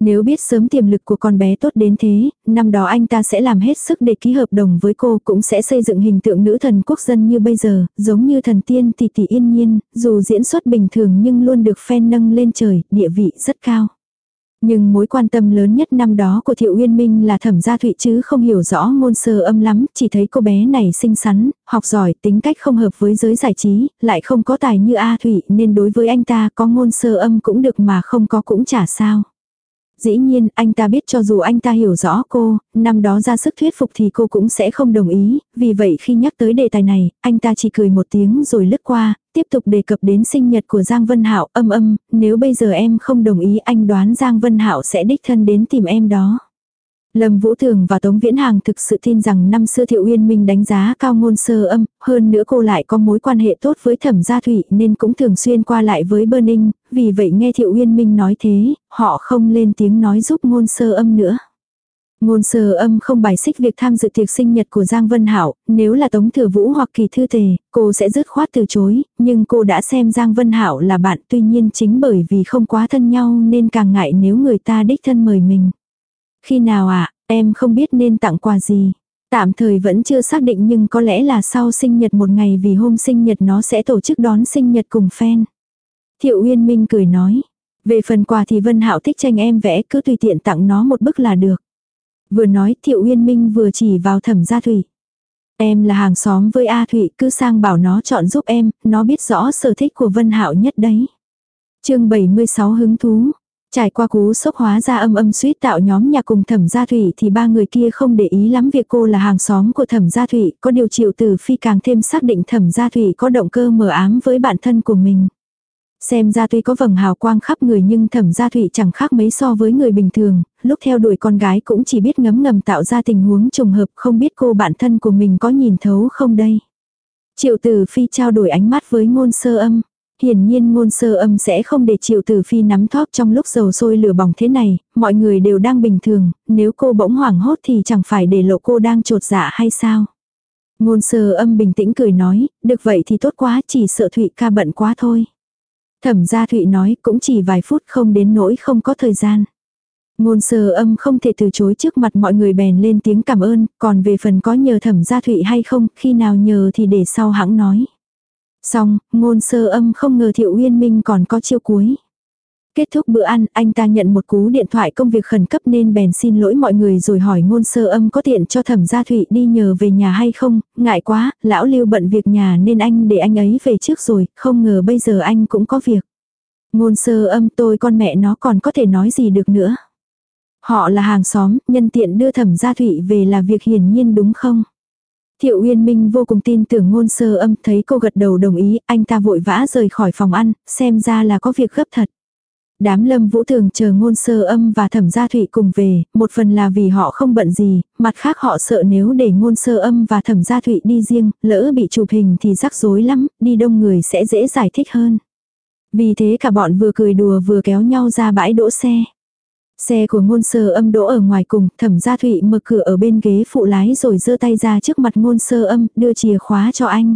Speaker 1: Nếu biết sớm tiềm lực của con bé tốt đến thế, năm đó anh ta sẽ làm hết sức để ký hợp đồng với cô cũng sẽ xây dựng hình tượng nữ thần quốc dân như bây giờ, giống như thần tiên tỷ tỷ yên nhiên, dù diễn xuất bình thường nhưng luôn được fan nâng lên trời, địa vị rất cao. Nhưng mối quan tâm lớn nhất năm đó của Thiệu Uyên Minh là thẩm gia thụy chứ không hiểu rõ ngôn sơ âm lắm, chỉ thấy cô bé này xinh xắn, học giỏi, tính cách không hợp với giới giải trí, lại không có tài như A Thụy nên đối với anh ta có ngôn sơ âm cũng được mà không có cũng chả sao. Dĩ nhiên, anh ta biết cho dù anh ta hiểu rõ cô, năm đó ra sức thuyết phục thì cô cũng sẽ không đồng ý, vì vậy khi nhắc tới đề tài này, anh ta chỉ cười một tiếng rồi lướt qua, tiếp tục đề cập đến sinh nhật của Giang Vân Hạo, âm âm, nếu bây giờ em không đồng ý anh đoán Giang Vân Hạo sẽ đích thân đến tìm em đó. Lâm Vũ Thường và Tống Viễn Hàng thực sự tin rằng năm xưa Thiệu Uyên Minh đánh giá cao ngôn sơ âm, hơn nữa cô lại có mối quan hệ tốt với Thẩm Gia Thụy nên cũng thường xuyên qua lại với Bơ Ninh, vì vậy nghe Thiệu Uyên Minh nói thế, họ không lên tiếng nói giúp ngôn sơ âm nữa. Ngôn sơ âm không bài xích việc tham dự tiệc sinh nhật của Giang Vân Hảo, nếu là Tống Thừa Vũ hoặc Kỳ Thư Tề, cô sẽ dứt khoát từ chối, nhưng cô đã xem Giang Vân Hảo là bạn tuy nhiên chính bởi vì không quá thân nhau nên càng ngại nếu người ta đích thân mời mình. Khi nào ạ, à, em không biết nên tặng quà gì. Tạm thời vẫn chưa xác định nhưng có lẽ là sau sinh nhật một ngày vì hôm sinh nhật nó sẽ tổ chức đón sinh nhật cùng fan. Thiệu Uyên Minh cười nói. Về phần quà thì Vân Hạo thích tranh em vẽ cứ tùy tiện tặng nó một bức là được. Vừa nói Thiệu Uyên Minh vừa chỉ vào thẩm gia thủy. Em là hàng xóm với A Thụy cứ sang bảo nó chọn giúp em, nó biết rõ sở thích của Vân Hạo nhất đấy. chương 76 hứng thú, Trải qua cú sốc hóa ra âm âm suýt tạo nhóm nhà cùng thẩm gia thủy thì ba người kia không để ý lắm việc cô là hàng xóm của thẩm gia thủy, có điều triệu tử phi càng thêm xác định thẩm gia thủy có động cơ mờ ám với bản thân của mình. Xem ra tuy có vầng hào quang khắp người nhưng thẩm gia thủy chẳng khác mấy so với người bình thường, lúc theo đuổi con gái cũng chỉ biết ngấm ngầm tạo ra tình huống trùng hợp không biết cô bản thân của mình có nhìn thấu không đây. Triệu tử phi trao đổi ánh mắt với ngôn sơ âm. Hiển nhiên ngôn sơ âm sẽ không để triệu tử phi nắm thóp trong lúc dầu sôi lửa bỏng thế này, mọi người đều đang bình thường, nếu cô bỗng hoảng hốt thì chẳng phải để lộ cô đang trột dạ hay sao. Ngôn sơ âm bình tĩnh cười nói, được vậy thì tốt quá, chỉ sợ Thụy ca bận quá thôi. Thẩm gia Thụy nói cũng chỉ vài phút không đến nỗi không có thời gian. Ngôn sơ âm không thể từ chối trước mặt mọi người bèn lên tiếng cảm ơn, còn về phần có nhờ thẩm gia Thụy hay không, khi nào nhờ thì để sau hãng nói. Xong, ngôn sơ âm không ngờ Thiệu Uyên Minh còn có chiêu cuối. Kết thúc bữa ăn, anh ta nhận một cú điện thoại công việc khẩn cấp nên bèn xin lỗi mọi người rồi hỏi ngôn sơ âm có tiện cho thẩm gia thụy đi nhờ về nhà hay không, ngại quá, lão lưu bận việc nhà nên anh để anh ấy về trước rồi, không ngờ bây giờ anh cũng có việc. Ngôn sơ âm tôi con mẹ nó còn có thể nói gì được nữa. Họ là hàng xóm, nhân tiện đưa thẩm gia thụy về là việc hiển nhiên đúng không? Thiệu Uyên Minh vô cùng tin tưởng ngôn sơ âm thấy cô gật đầu đồng ý, anh ta vội vã rời khỏi phòng ăn, xem ra là có việc gấp thật. Đám lâm vũ thường chờ ngôn sơ âm và thẩm gia thụy cùng về, một phần là vì họ không bận gì, mặt khác họ sợ nếu để ngôn sơ âm và thẩm gia thụy đi riêng, lỡ bị chụp hình thì rắc rối lắm, đi đông người sẽ dễ giải thích hơn. Vì thế cả bọn vừa cười đùa vừa kéo nhau ra bãi đỗ xe. Xe của ngôn sơ âm đỗ ở ngoài cùng, thẩm gia thụy mở cửa ở bên ghế phụ lái rồi giơ tay ra trước mặt ngôn sơ âm, đưa chìa khóa cho anh.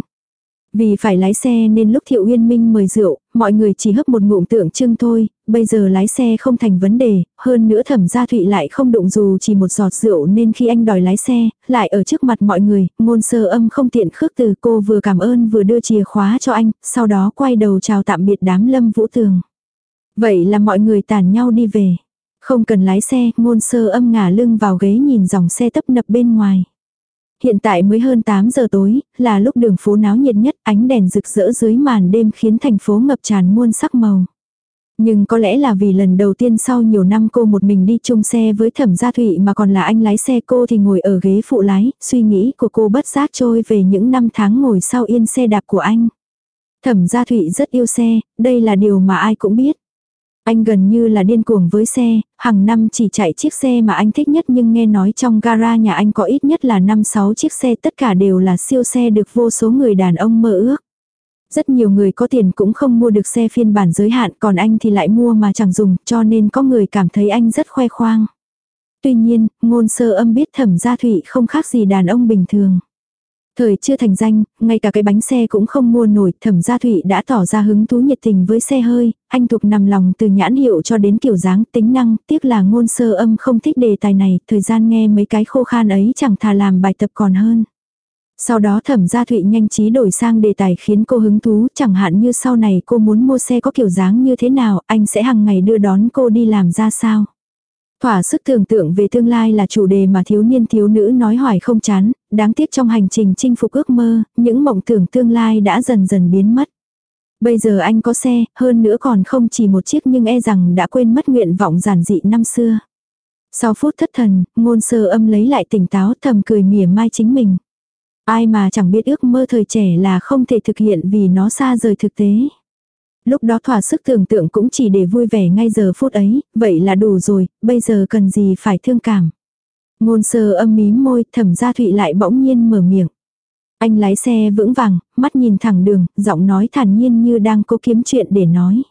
Speaker 1: Vì phải lái xe nên lúc Thiệu Uyên Minh mời rượu, mọi người chỉ hấp một ngụm tượng trưng thôi, bây giờ lái xe không thành vấn đề, hơn nữa thẩm gia thụy lại không đụng dù chỉ một giọt rượu nên khi anh đòi lái xe, lại ở trước mặt mọi người, ngôn sơ âm không tiện khước từ cô vừa cảm ơn vừa đưa chìa khóa cho anh, sau đó quay đầu chào tạm biệt đám lâm vũ tường. Vậy là mọi người tàn nhau đi về. Không cần lái xe, ngôn sơ âm ngả lưng vào ghế nhìn dòng xe tấp nập bên ngoài. Hiện tại mới hơn 8 giờ tối, là lúc đường phố náo nhiệt nhất, ánh đèn rực rỡ dưới màn đêm khiến thành phố ngập tràn muôn sắc màu. Nhưng có lẽ là vì lần đầu tiên sau nhiều năm cô một mình đi chung xe với thẩm gia thụy mà còn là anh lái xe cô thì ngồi ở ghế phụ lái, suy nghĩ của cô bất giác trôi về những năm tháng ngồi sau yên xe đạp của anh. Thẩm gia thụy rất yêu xe, đây là điều mà ai cũng biết. Anh gần như là điên cuồng với xe, hàng năm chỉ chạy chiếc xe mà anh thích nhất nhưng nghe nói trong gara nhà anh có ít nhất là 5-6 chiếc xe tất cả đều là siêu xe được vô số người đàn ông mơ ước. Rất nhiều người có tiền cũng không mua được xe phiên bản giới hạn còn anh thì lại mua mà chẳng dùng cho nên có người cảm thấy anh rất khoe khoang. Tuy nhiên, ngôn sơ âm biết thẩm gia thụy không khác gì đàn ông bình thường. Thời chưa thành danh, ngay cả cái bánh xe cũng không mua nổi, thẩm gia thụy đã tỏ ra hứng thú nhiệt tình với xe hơi, anh thuộc nằm lòng từ nhãn hiệu cho đến kiểu dáng, tính năng, tiếc là ngôn sơ âm không thích đề tài này, thời gian nghe mấy cái khô khan ấy chẳng thà làm bài tập còn hơn. Sau đó thẩm gia thụy nhanh trí đổi sang đề tài khiến cô hứng thú, chẳng hạn như sau này cô muốn mua xe có kiểu dáng như thế nào, anh sẽ hàng ngày đưa đón cô đi làm ra sao. Thỏa sức tưởng tượng về tương lai là chủ đề mà thiếu niên thiếu nữ nói hoài không chán, đáng tiếc trong hành trình chinh phục ước mơ, những mộng tưởng tương lai đã dần dần biến mất. Bây giờ anh có xe, hơn nữa còn không chỉ một chiếc nhưng e rằng đã quên mất nguyện vọng giản dị năm xưa. Sau phút thất thần, ngôn sơ âm lấy lại tỉnh táo thầm cười mỉa mai chính mình. Ai mà chẳng biết ước mơ thời trẻ là không thể thực hiện vì nó xa rời thực tế. Lúc đó thỏa sức tưởng tượng cũng chỉ để vui vẻ ngay giờ phút ấy, vậy là đủ rồi, bây giờ cần gì phải thương cảm. Ngôn sơ âm mím môi, thẩm gia thụy lại bỗng nhiên mở miệng. Anh lái xe vững vàng, mắt nhìn thẳng đường, giọng nói thản nhiên như đang cố kiếm chuyện để nói.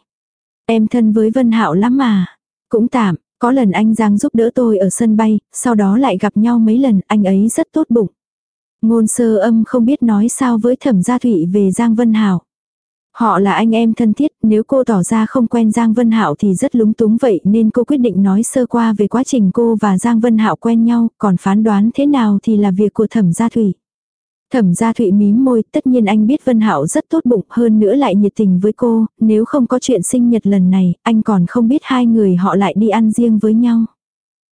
Speaker 1: Em thân với Vân Hạo lắm mà. Cũng tạm, có lần anh Giang giúp đỡ tôi ở sân bay, sau đó lại gặp nhau mấy lần, anh ấy rất tốt bụng. Ngôn sơ âm không biết nói sao với thẩm gia thụy về Giang Vân Hảo. Họ là anh em thân thiết, nếu cô tỏ ra không quen Giang Vân Hạo thì rất lúng túng vậy nên cô quyết định nói sơ qua về quá trình cô và Giang Vân Hạo quen nhau, còn phán đoán thế nào thì là việc của Thẩm Gia Thủy. Thẩm Gia Thụy mím môi, tất nhiên anh biết Vân Hạo rất tốt bụng, hơn nữa lại nhiệt tình với cô, nếu không có chuyện sinh nhật lần này, anh còn không biết hai người họ lại đi ăn riêng với nhau.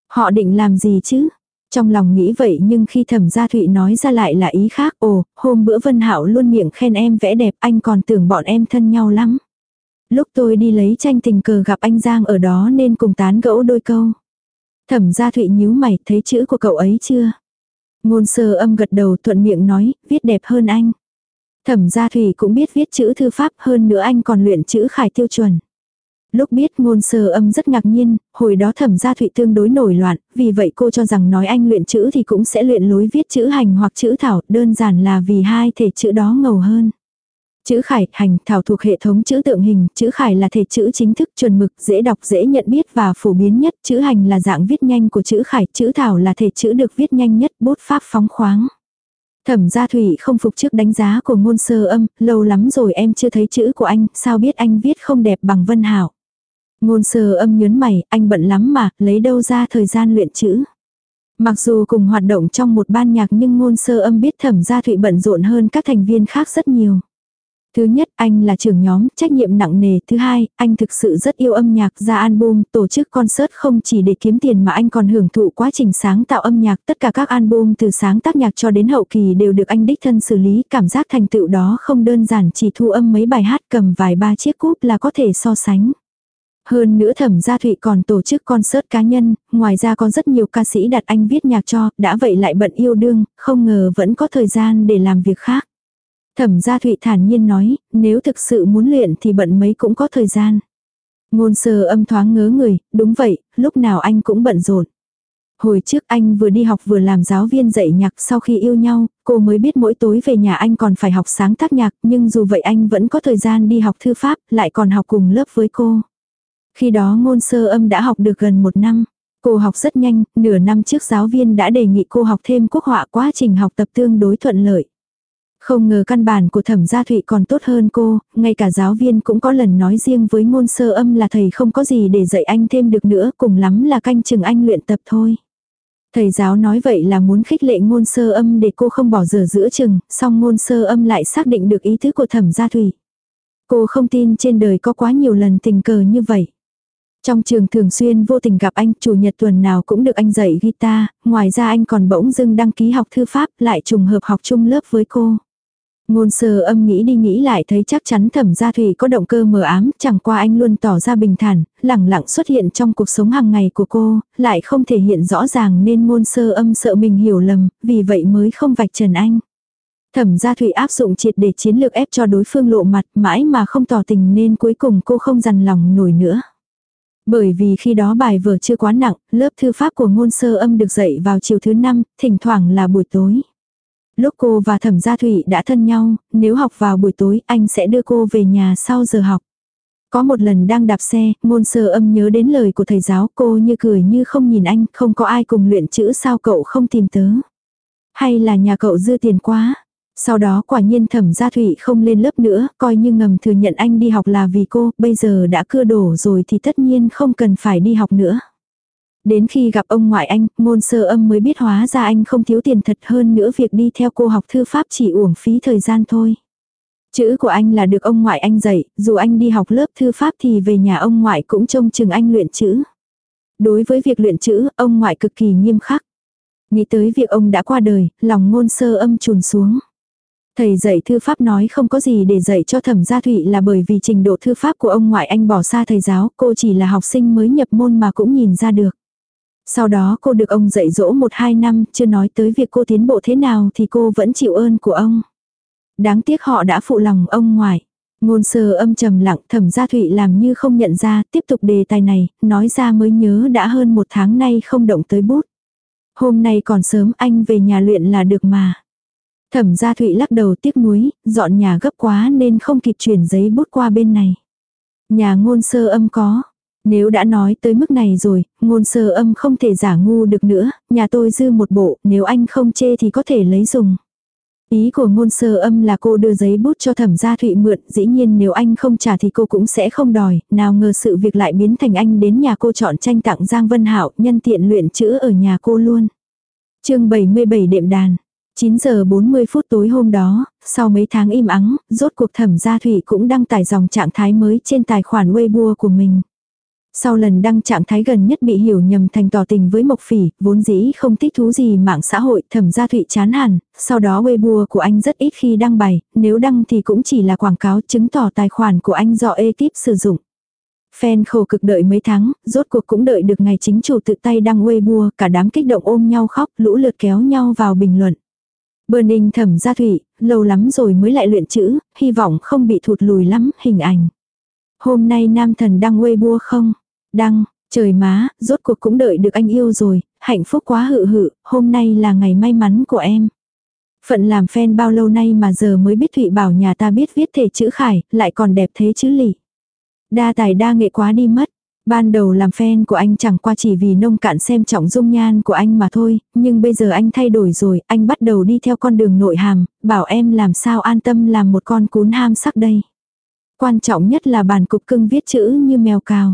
Speaker 1: Họ định làm gì chứ? Trong lòng nghĩ vậy nhưng khi thẩm gia thụy nói ra lại là ý khác. Ồ, hôm bữa Vân hảo luôn miệng khen em vẽ đẹp anh còn tưởng bọn em thân nhau lắm. Lúc tôi đi lấy tranh tình cờ gặp anh Giang ở đó nên cùng tán gẫu đôi câu. Thẩm gia thụy nhíu mày thấy chữ của cậu ấy chưa? Ngôn sơ âm gật đầu thuận miệng nói, viết đẹp hơn anh. Thẩm gia thủy cũng biết viết chữ thư pháp hơn nữa anh còn luyện chữ khải tiêu chuẩn. Lúc biết ngôn sơ âm rất ngạc nhiên, hồi đó thẩm gia thụy tương đối nổi loạn, vì vậy cô cho rằng nói anh luyện chữ thì cũng sẽ luyện lối viết chữ hành hoặc chữ thảo, đơn giản là vì hai thể chữ đó ngầu hơn. Chữ khải, hành, thảo thuộc hệ thống chữ tượng hình, chữ khải là thể chữ chính thức chuẩn mực, dễ đọc dễ nhận biết và phổ biến nhất, chữ hành là dạng viết nhanh của chữ khải, chữ thảo là thể chữ được viết nhanh nhất, bút pháp phóng khoáng. Thẩm gia thủy không phục trước đánh giá của ngôn sơ âm, lâu lắm rồi em chưa thấy chữ của anh, sao biết anh viết không đẹp bằng vân hảo. Ngôn sơ âm nhớn mày, anh bận lắm mà, lấy đâu ra thời gian luyện chữ. Mặc dù cùng hoạt động trong một ban nhạc nhưng ngôn sơ âm biết thẩm gia thụy bận rộn hơn các thành viên khác rất nhiều. Thứ nhất, anh là trưởng nhóm, trách nhiệm nặng nề. Thứ hai, anh thực sự rất yêu âm nhạc, ra album, tổ chức concert không chỉ để kiếm tiền mà anh còn hưởng thụ quá trình sáng tạo âm nhạc. Tất cả các album từ sáng tác nhạc cho đến hậu kỳ đều được anh đích thân xử lý. Cảm giác thành tựu đó không đơn giản chỉ thu âm mấy bài hát cầm vài ba chiếc cúp là có thể so sánh. Hơn nữa thẩm gia thụy còn tổ chức concert cá nhân, ngoài ra có rất nhiều ca sĩ đặt anh viết nhạc cho, đã vậy lại bận yêu đương, không ngờ vẫn có thời gian để làm việc khác. Thẩm gia thụy thản nhiên nói, nếu thực sự muốn luyện thì bận mấy cũng có thời gian. Ngôn sơ âm thoáng ngớ người, đúng vậy, lúc nào anh cũng bận rộn. Hồi trước anh vừa đi học vừa làm giáo viên dạy nhạc sau khi yêu nhau, cô mới biết mỗi tối về nhà anh còn phải học sáng tác nhạc nhưng dù vậy anh vẫn có thời gian đi học thư pháp, lại còn học cùng lớp với cô. Khi đó ngôn sơ âm đã học được gần một năm. Cô học rất nhanh, nửa năm trước giáo viên đã đề nghị cô học thêm quốc họa quá trình học tập tương đối thuận lợi. Không ngờ căn bản của thẩm gia thụy còn tốt hơn cô, ngay cả giáo viên cũng có lần nói riêng với ngôn sơ âm là thầy không có gì để dạy anh thêm được nữa, cùng lắm là canh chừng anh luyện tập thôi. Thầy giáo nói vậy là muốn khích lệ ngôn sơ âm để cô không bỏ dở giữa chừng, song ngôn sơ âm lại xác định được ý thức của thẩm gia thủy. Cô không tin trên đời có quá nhiều lần tình cờ như vậy. Trong trường thường xuyên vô tình gặp anh, chủ nhật tuần nào cũng được anh dạy guitar, ngoài ra anh còn bỗng dưng đăng ký học thư pháp, lại trùng hợp học chung lớp với cô. Ngôn sơ âm nghĩ đi nghĩ lại thấy chắc chắn thẩm gia thủy có động cơ mờ ám, chẳng qua anh luôn tỏ ra bình thản, lẳng lặng xuất hiện trong cuộc sống hàng ngày của cô, lại không thể hiện rõ ràng nên ngôn sơ âm sợ mình hiểu lầm, vì vậy mới không vạch trần anh. Thẩm gia thủy áp dụng triệt để chiến lược ép cho đối phương lộ mặt mãi mà không tỏ tình nên cuối cùng cô không dằn lòng nổi nữa. Bởi vì khi đó bài vở chưa quá nặng, lớp thư pháp của ngôn sơ âm được dạy vào chiều thứ năm, thỉnh thoảng là buổi tối. Lúc cô và thẩm gia thụy đã thân nhau, nếu học vào buổi tối anh sẽ đưa cô về nhà sau giờ học. Có một lần đang đạp xe, ngôn sơ âm nhớ đến lời của thầy giáo cô như cười như không nhìn anh, không có ai cùng luyện chữ sao cậu không tìm tớ. Hay là nhà cậu dư tiền quá. Sau đó quả nhiên thẩm gia thụy không lên lớp nữa, coi như ngầm thừa nhận anh đi học là vì cô, bây giờ đã cưa đổ rồi thì tất nhiên không cần phải đi học nữa. Đến khi gặp ông ngoại anh, ngôn sơ âm mới biết hóa ra anh không thiếu tiền thật hơn nữa việc đi theo cô học thư pháp chỉ uổng phí thời gian thôi. Chữ của anh là được ông ngoại anh dạy, dù anh đi học lớp thư pháp thì về nhà ông ngoại cũng trông chừng anh luyện chữ. Đối với việc luyện chữ, ông ngoại cực kỳ nghiêm khắc. Nghĩ tới việc ông đã qua đời, lòng ngôn sơ âm trùn xuống. Thầy dạy thư pháp nói không có gì để dạy cho thẩm gia thụy là bởi vì trình độ thư pháp của ông ngoại anh bỏ xa thầy giáo, cô chỉ là học sinh mới nhập môn mà cũng nhìn ra được. Sau đó cô được ông dạy dỗ một hai năm, chưa nói tới việc cô tiến bộ thế nào thì cô vẫn chịu ơn của ông. Đáng tiếc họ đã phụ lòng ông ngoại. Ngôn sơ âm trầm lặng thẩm gia thụy làm như không nhận ra, tiếp tục đề tài này, nói ra mới nhớ đã hơn một tháng nay không động tới bút. Hôm nay còn sớm anh về nhà luyện là được mà. Thẩm gia thụy lắc đầu tiếc nuối, dọn nhà gấp quá nên không kịp chuyển giấy bút qua bên này. Nhà ngôn sơ âm có. Nếu đã nói tới mức này rồi, ngôn sơ âm không thể giả ngu được nữa, nhà tôi dư một bộ, nếu anh không chê thì có thể lấy dùng. Ý của ngôn sơ âm là cô đưa giấy bút cho thẩm gia thụy mượn, dĩ nhiên nếu anh không trả thì cô cũng sẽ không đòi, nào ngờ sự việc lại biến thành anh đến nhà cô chọn tranh tặng Giang Vân Hạo nhân tiện luyện chữ ở nhà cô luôn. chương 77 đệm đàn. 9 giờ 40 phút tối hôm đó, sau mấy tháng im ắng, rốt cuộc thẩm gia thủy cũng đăng tải dòng trạng thái mới trên tài khoản Weibo của mình. Sau lần đăng trạng thái gần nhất bị hiểu nhầm thành tỏ tình với Mộc Phỉ, vốn dĩ không thích thú gì mạng xã hội, thẩm gia thụy chán hẳn, sau đó Weibo của anh rất ít khi đăng bài, nếu đăng thì cũng chỉ là quảng cáo chứng tỏ tài khoản của anh do ekip sử dụng. Fan khổ cực đợi mấy tháng, rốt cuộc cũng đợi được ngày chính chủ tự tay đăng Weibo, cả đám kích động ôm nhau khóc, lũ lượt kéo nhau vào bình luận. Burning thẩm gia thủy, lâu lắm rồi mới lại luyện chữ, hy vọng không bị thụt lùi lắm, hình ảnh. Hôm nay nam thần đăng Weibo không? Đăng, trời má, rốt cuộc cũng đợi được anh yêu rồi, hạnh phúc quá hự hự, hôm nay là ngày may mắn của em. Phận làm fan bao lâu nay mà giờ mới biết Thụy bảo nhà ta biết viết thể chữ khải, lại còn đẹp thế chữ lì Đa tài đa nghệ quá đi mất. Ban đầu làm fan của anh chẳng qua chỉ vì nông cạn xem trọng dung nhan của anh mà thôi, nhưng bây giờ anh thay đổi rồi, anh bắt đầu đi theo con đường nội hàm, bảo em làm sao an tâm làm một con cún ham sắc đây. Quan trọng nhất là bản cục cưng viết chữ như mèo cào.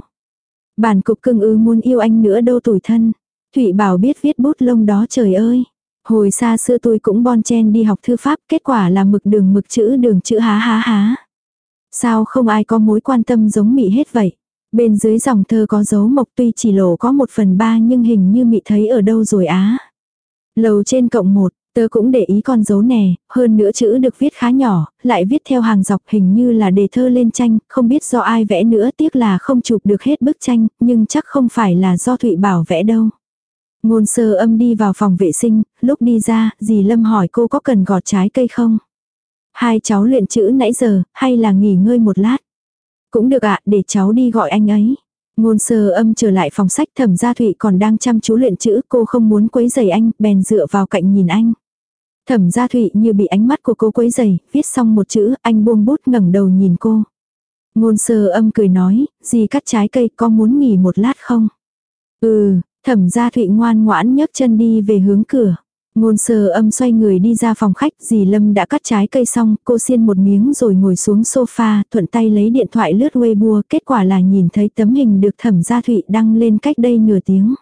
Speaker 1: Bản cục cưng ư muốn yêu anh nữa đâu tuổi thân. Thụy bảo biết viết bút lông đó trời ơi. Hồi xa xưa tôi cũng bon chen đi học thư pháp, kết quả là mực đường mực chữ đường chữ há há há. Sao không ai có mối quan tâm giống mị hết vậy? Bên dưới dòng thơ có dấu mộc tuy chỉ lộ có một phần ba nhưng hình như mị thấy ở đâu rồi á. Lầu trên cộng một, tớ cũng để ý con dấu nè, hơn nữa chữ được viết khá nhỏ, lại viết theo hàng dọc hình như là đề thơ lên tranh, không biết do ai vẽ nữa tiếc là không chụp được hết bức tranh, nhưng chắc không phải là do Thụy Bảo vẽ đâu. Ngôn sơ âm đi vào phòng vệ sinh, lúc đi ra, dì Lâm hỏi cô có cần gọt trái cây không? Hai cháu luyện chữ nãy giờ, hay là nghỉ ngơi một lát? Cũng được ạ, để cháu đi gọi anh ấy. Ngôn sơ âm trở lại phòng sách thẩm gia thụy còn đang chăm chú luyện chữ cô không muốn quấy giày anh, bèn dựa vào cạnh nhìn anh. Thẩm gia thụy như bị ánh mắt của cô quấy giày, viết xong một chữ, anh buông bút ngẩng đầu nhìn cô. Ngôn sơ âm cười nói, gì cắt trái cây có muốn nghỉ một lát không? Ừ, thẩm gia thụy ngoan ngoãn nhấc chân đi về hướng cửa. Ngôn sơ âm xoay người đi ra phòng khách, dì Lâm đã cắt trái cây xong, cô xiên một miếng rồi ngồi xuống sofa, thuận tay lấy điện thoại lướt Weibo, kết quả là nhìn thấy tấm hình được thẩm gia thụy đăng lên cách đây nửa tiếng.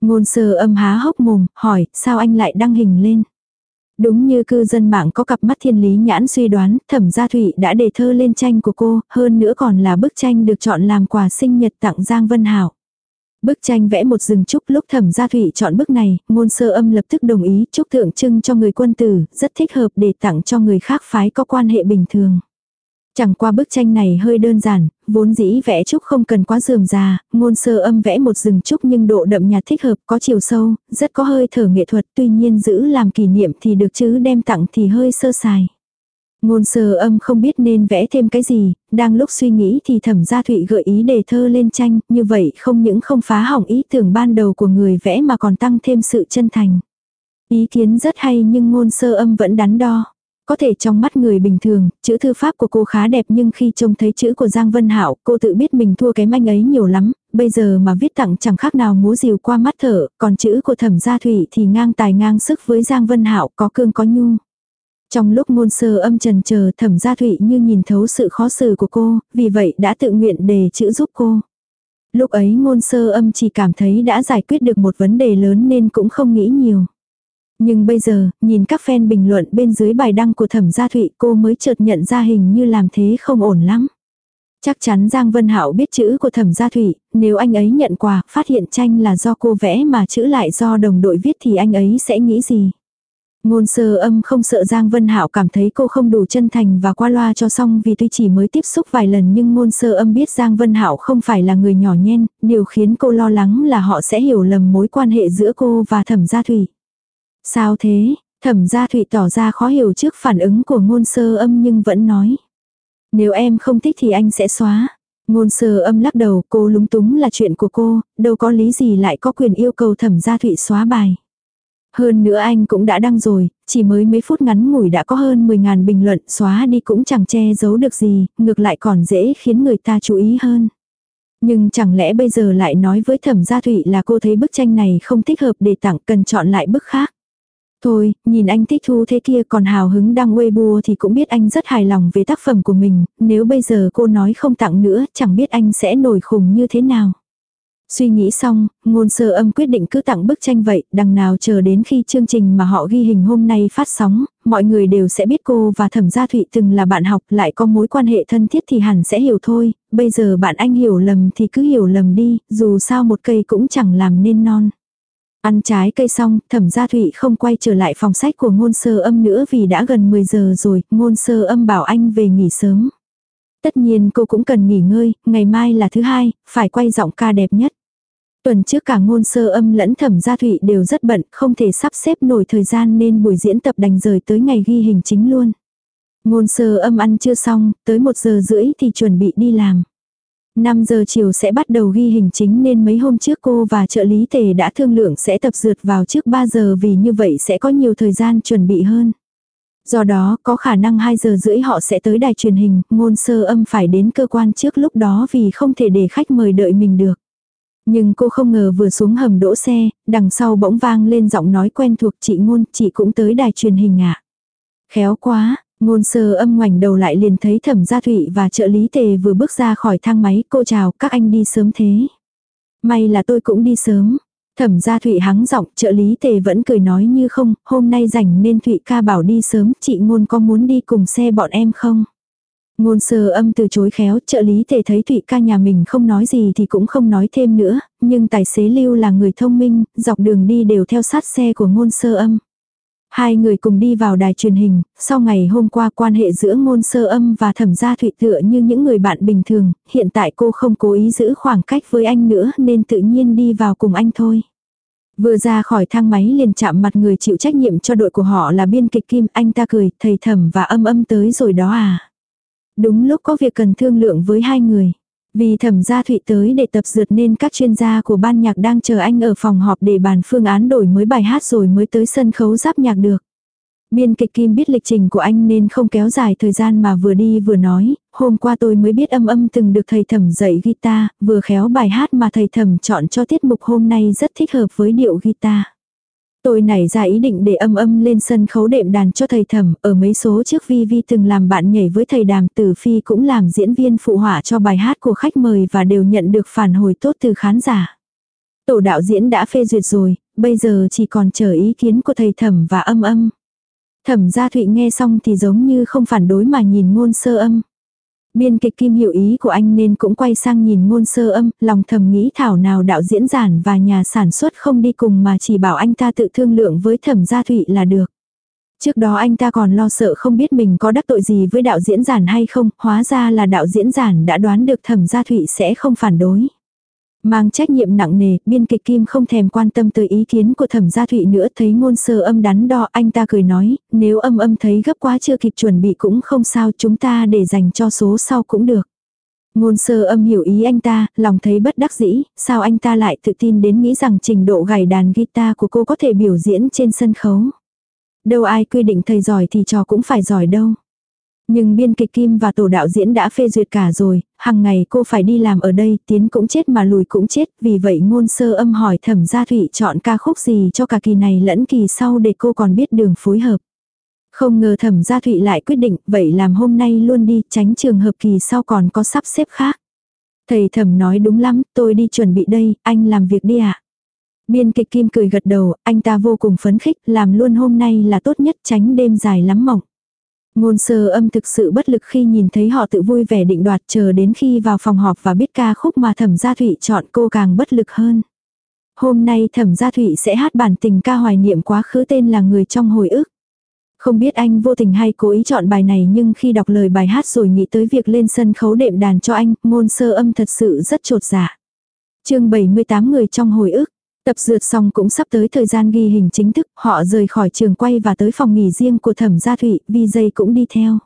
Speaker 1: Ngôn sơ âm há hốc mồm, hỏi, sao anh lại đăng hình lên? Đúng như cư dân mạng có cặp mắt thiên lý nhãn suy đoán, thẩm gia thụy đã đề thơ lên tranh của cô, hơn nữa còn là bức tranh được chọn làm quà sinh nhật tặng Giang Vân Hảo. Bức tranh vẽ một rừng trúc lúc thẩm gia thủy chọn bức này, ngôn sơ âm lập tức đồng ý trúc tượng trưng cho người quân tử, rất thích hợp để tặng cho người khác phái có quan hệ bình thường. Chẳng qua bức tranh này hơi đơn giản, vốn dĩ vẽ trúc không cần quá dườm già, ngôn sơ âm vẽ một rừng trúc nhưng độ đậm nhạt thích hợp, có chiều sâu, rất có hơi thở nghệ thuật, tuy nhiên giữ làm kỷ niệm thì được chứ đem tặng thì hơi sơ sài. Ngôn sơ âm không biết nên vẽ thêm cái gì, đang lúc suy nghĩ thì thẩm gia thụy gợi ý đề thơ lên tranh, như vậy không những không phá hỏng ý tưởng ban đầu của người vẽ mà còn tăng thêm sự chân thành. Ý kiến rất hay nhưng ngôn sơ âm vẫn đắn đo. Có thể trong mắt người bình thường, chữ thư pháp của cô khá đẹp nhưng khi trông thấy chữ của Giang Vân Hạo, cô tự biết mình thua kém anh ấy nhiều lắm, bây giờ mà viết tặng chẳng khác nào múa rìu qua mắt thở, còn chữ của Thẩm Gia Thủy thì ngang tài ngang sức với Giang Vân Hạo, có cương có nhu. Trong lúc ngôn sơ âm trần chờ Thẩm Gia Thụy như nhìn thấu sự khó xử của cô, vì vậy đã tự nguyện đề chữ giúp cô. Lúc ấy ngôn sơ âm chỉ cảm thấy đã giải quyết được một vấn đề lớn nên cũng không nghĩ nhiều. Nhưng bây giờ, nhìn các fan bình luận bên dưới bài đăng của thẩm gia thụy cô mới chợt nhận ra hình như làm thế không ổn lắm. Chắc chắn Giang Vân Hạo biết chữ của thẩm gia thụy, nếu anh ấy nhận quà, phát hiện tranh là do cô vẽ mà chữ lại do đồng đội viết thì anh ấy sẽ nghĩ gì. Ngôn sơ âm không sợ Giang Vân Hạo cảm thấy cô không đủ chân thành và qua loa cho xong vì tuy chỉ mới tiếp xúc vài lần nhưng ngôn sơ âm biết Giang Vân Hạo không phải là người nhỏ nhen, điều khiến cô lo lắng là họ sẽ hiểu lầm mối quan hệ giữa cô và thẩm gia thủy. Sao thế? Thẩm gia Thủy tỏ ra khó hiểu trước phản ứng của ngôn sơ âm nhưng vẫn nói. Nếu em không thích thì anh sẽ xóa. Ngôn sơ âm lắc đầu cô lúng túng là chuyện của cô, đâu có lý gì lại có quyền yêu cầu thẩm gia thụy xóa bài. Hơn nữa anh cũng đã đăng rồi, chỉ mới mấy phút ngắn ngủi đã có hơn 10.000 bình luận xóa đi cũng chẳng che giấu được gì, ngược lại còn dễ khiến người ta chú ý hơn. Nhưng chẳng lẽ bây giờ lại nói với thẩm gia thụy là cô thấy bức tranh này không thích hợp để tặng cần chọn lại bức khác. Thôi, nhìn anh thích thu thế kia còn hào hứng đăng Weibo thì cũng biết anh rất hài lòng về tác phẩm của mình, nếu bây giờ cô nói không tặng nữa chẳng biết anh sẽ nổi khùng như thế nào. Suy nghĩ xong, ngôn sơ âm quyết định cứ tặng bức tranh vậy, đằng nào chờ đến khi chương trình mà họ ghi hình hôm nay phát sóng, mọi người đều sẽ biết cô và thẩm gia thụy từng là bạn học lại có mối quan hệ thân thiết thì hẳn sẽ hiểu thôi, bây giờ bạn anh hiểu lầm thì cứ hiểu lầm đi, dù sao một cây cũng chẳng làm nên non. Ăn trái cây xong, thẩm gia thụy không quay trở lại phòng sách của ngôn sơ âm nữa vì đã gần 10 giờ rồi, ngôn sơ âm bảo anh về nghỉ sớm. Tất nhiên cô cũng cần nghỉ ngơi, ngày mai là thứ hai, phải quay giọng ca đẹp nhất. Tuần trước cả ngôn sơ âm lẫn thẩm gia thụy đều rất bận, không thể sắp xếp nổi thời gian nên buổi diễn tập đành rời tới ngày ghi hình chính luôn. Ngôn sơ âm ăn chưa xong, tới một giờ rưỡi thì chuẩn bị đi làm. 5 giờ chiều sẽ bắt đầu ghi hình chính nên mấy hôm trước cô và trợ lý tề đã thương lượng sẽ tập dượt vào trước 3 giờ vì như vậy sẽ có nhiều thời gian chuẩn bị hơn. Do đó có khả năng 2 giờ rưỡi họ sẽ tới đài truyền hình, ngôn sơ âm phải đến cơ quan trước lúc đó vì không thể để khách mời đợi mình được. Nhưng cô không ngờ vừa xuống hầm đỗ xe, đằng sau bỗng vang lên giọng nói quen thuộc chị ngôn, chị cũng tới đài truyền hình ạ. À? Khéo quá, Ngôn sơ âm ngoảnh đầu lại liền thấy thẩm gia thụy và trợ lý tề vừa bước ra khỏi thang máy, cô chào các anh đi sớm thế. May là tôi cũng đi sớm. Thẩm gia thụy hắng giọng, trợ lý tề vẫn cười nói như không, hôm nay rảnh nên thụy ca bảo đi sớm, chị ngôn có muốn đi cùng xe bọn em không? Ngôn sơ âm từ chối khéo, trợ lý thể thấy thụy ca nhà mình không nói gì thì cũng không nói thêm nữa, nhưng tài xế lưu là người thông minh, dọc đường đi đều theo sát xe của ngôn sơ âm. Hai người cùng đi vào đài truyền hình, sau ngày hôm qua quan hệ giữa ngôn sơ âm và thẩm gia thụy tựa như những người bạn bình thường, hiện tại cô không cố ý giữ khoảng cách với anh nữa nên tự nhiên đi vào cùng anh thôi. Vừa ra khỏi thang máy liền chạm mặt người chịu trách nhiệm cho đội của họ là biên kịch Kim, anh ta cười, thầy thẩm và âm âm tới rồi đó à. Đúng lúc có việc cần thương lượng với hai người. Vì thẩm gia thụy tới để tập dượt nên các chuyên gia của ban nhạc đang chờ anh ở phòng họp để bàn phương án đổi mới bài hát rồi mới tới sân khấu giáp nhạc được. Biên kịch Kim biết lịch trình của anh nên không kéo dài thời gian mà vừa đi vừa nói, hôm qua tôi mới biết âm âm từng được thầy thẩm dạy guitar, vừa khéo bài hát mà thầy thẩm chọn cho tiết mục hôm nay rất thích hợp với điệu guitar. Tôi nảy ra ý định để âm âm lên sân khấu đệm đàn cho thầy thẩm, ở mấy số trước Vi Vi từng làm bạn nhảy với thầy đàm tử phi cũng làm diễn viên phụ họa cho bài hát của khách mời và đều nhận được phản hồi tốt từ khán giả. Tổ đạo diễn đã phê duyệt rồi, bây giờ chỉ còn chờ ý kiến của thầy thẩm và âm âm. Thẩm gia thụy nghe xong thì giống như không phản đối mà nhìn ngôn sơ âm. Biên kịch kim hiểu ý của anh nên cũng quay sang nhìn ngôn sơ âm, lòng thầm nghĩ thảo nào đạo diễn giản và nhà sản xuất không đi cùng mà chỉ bảo anh ta tự thương lượng với thẩm gia thụy là được. Trước đó anh ta còn lo sợ không biết mình có đắc tội gì với đạo diễn giản hay không, hóa ra là đạo diễn giản đã đoán được thẩm gia thụy sẽ không phản đối. Mang trách nhiệm nặng nề, biên kịch Kim không thèm quan tâm tới ý kiến của thẩm gia thụy nữa thấy ngôn sơ âm đắn đo anh ta cười nói, nếu âm âm thấy gấp quá chưa kịp chuẩn bị cũng không sao chúng ta để dành cho số sau cũng được. Ngôn sơ âm hiểu ý anh ta, lòng thấy bất đắc dĩ, sao anh ta lại tự tin đến nghĩ rằng trình độ gảy đàn guitar của cô có thể biểu diễn trên sân khấu. Đâu ai quy định thầy giỏi thì trò cũng phải giỏi đâu. Nhưng biên kịch Kim và tổ đạo diễn đã phê duyệt cả rồi, hàng ngày cô phải đi làm ở đây, tiến cũng chết mà lùi cũng chết, vì vậy ngôn sơ âm hỏi thẩm gia thụy chọn ca khúc gì cho cả kỳ này lẫn kỳ sau để cô còn biết đường phối hợp. Không ngờ thẩm gia thụy lại quyết định, vậy làm hôm nay luôn đi, tránh trường hợp kỳ sau còn có sắp xếp khác. Thầy thẩm nói đúng lắm, tôi đi chuẩn bị đây, anh làm việc đi ạ. À? Biên kịch Kim cười gật đầu, anh ta vô cùng phấn khích, làm luôn hôm nay là tốt nhất tránh đêm dài lắm mộng. Ngôn sơ âm thực sự bất lực khi nhìn thấy họ tự vui vẻ định đoạt chờ đến khi vào phòng họp và biết ca khúc mà thẩm gia thụy chọn cô càng bất lực hơn. Hôm nay thẩm gia thụy sẽ hát bản tình ca hoài niệm quá khứ tên là người trong hồi ức. Không biết anh vô tình hay cố ý chọn bài này nhưng khi đọc lời bài hát rồi nghĩ tới việc lên sân khấu đệm đàn cho anh, ngôn sơ âm thật sự rất trột dạ. chương 78 người trong hồi ức. Tập dượt xong cũng sắp tới thời gian ghi hình chính thức, họ rời khỏi trường quay và tới phòng nghỉ riêng của thẩm gia thụy, vi dây cũng đi theo.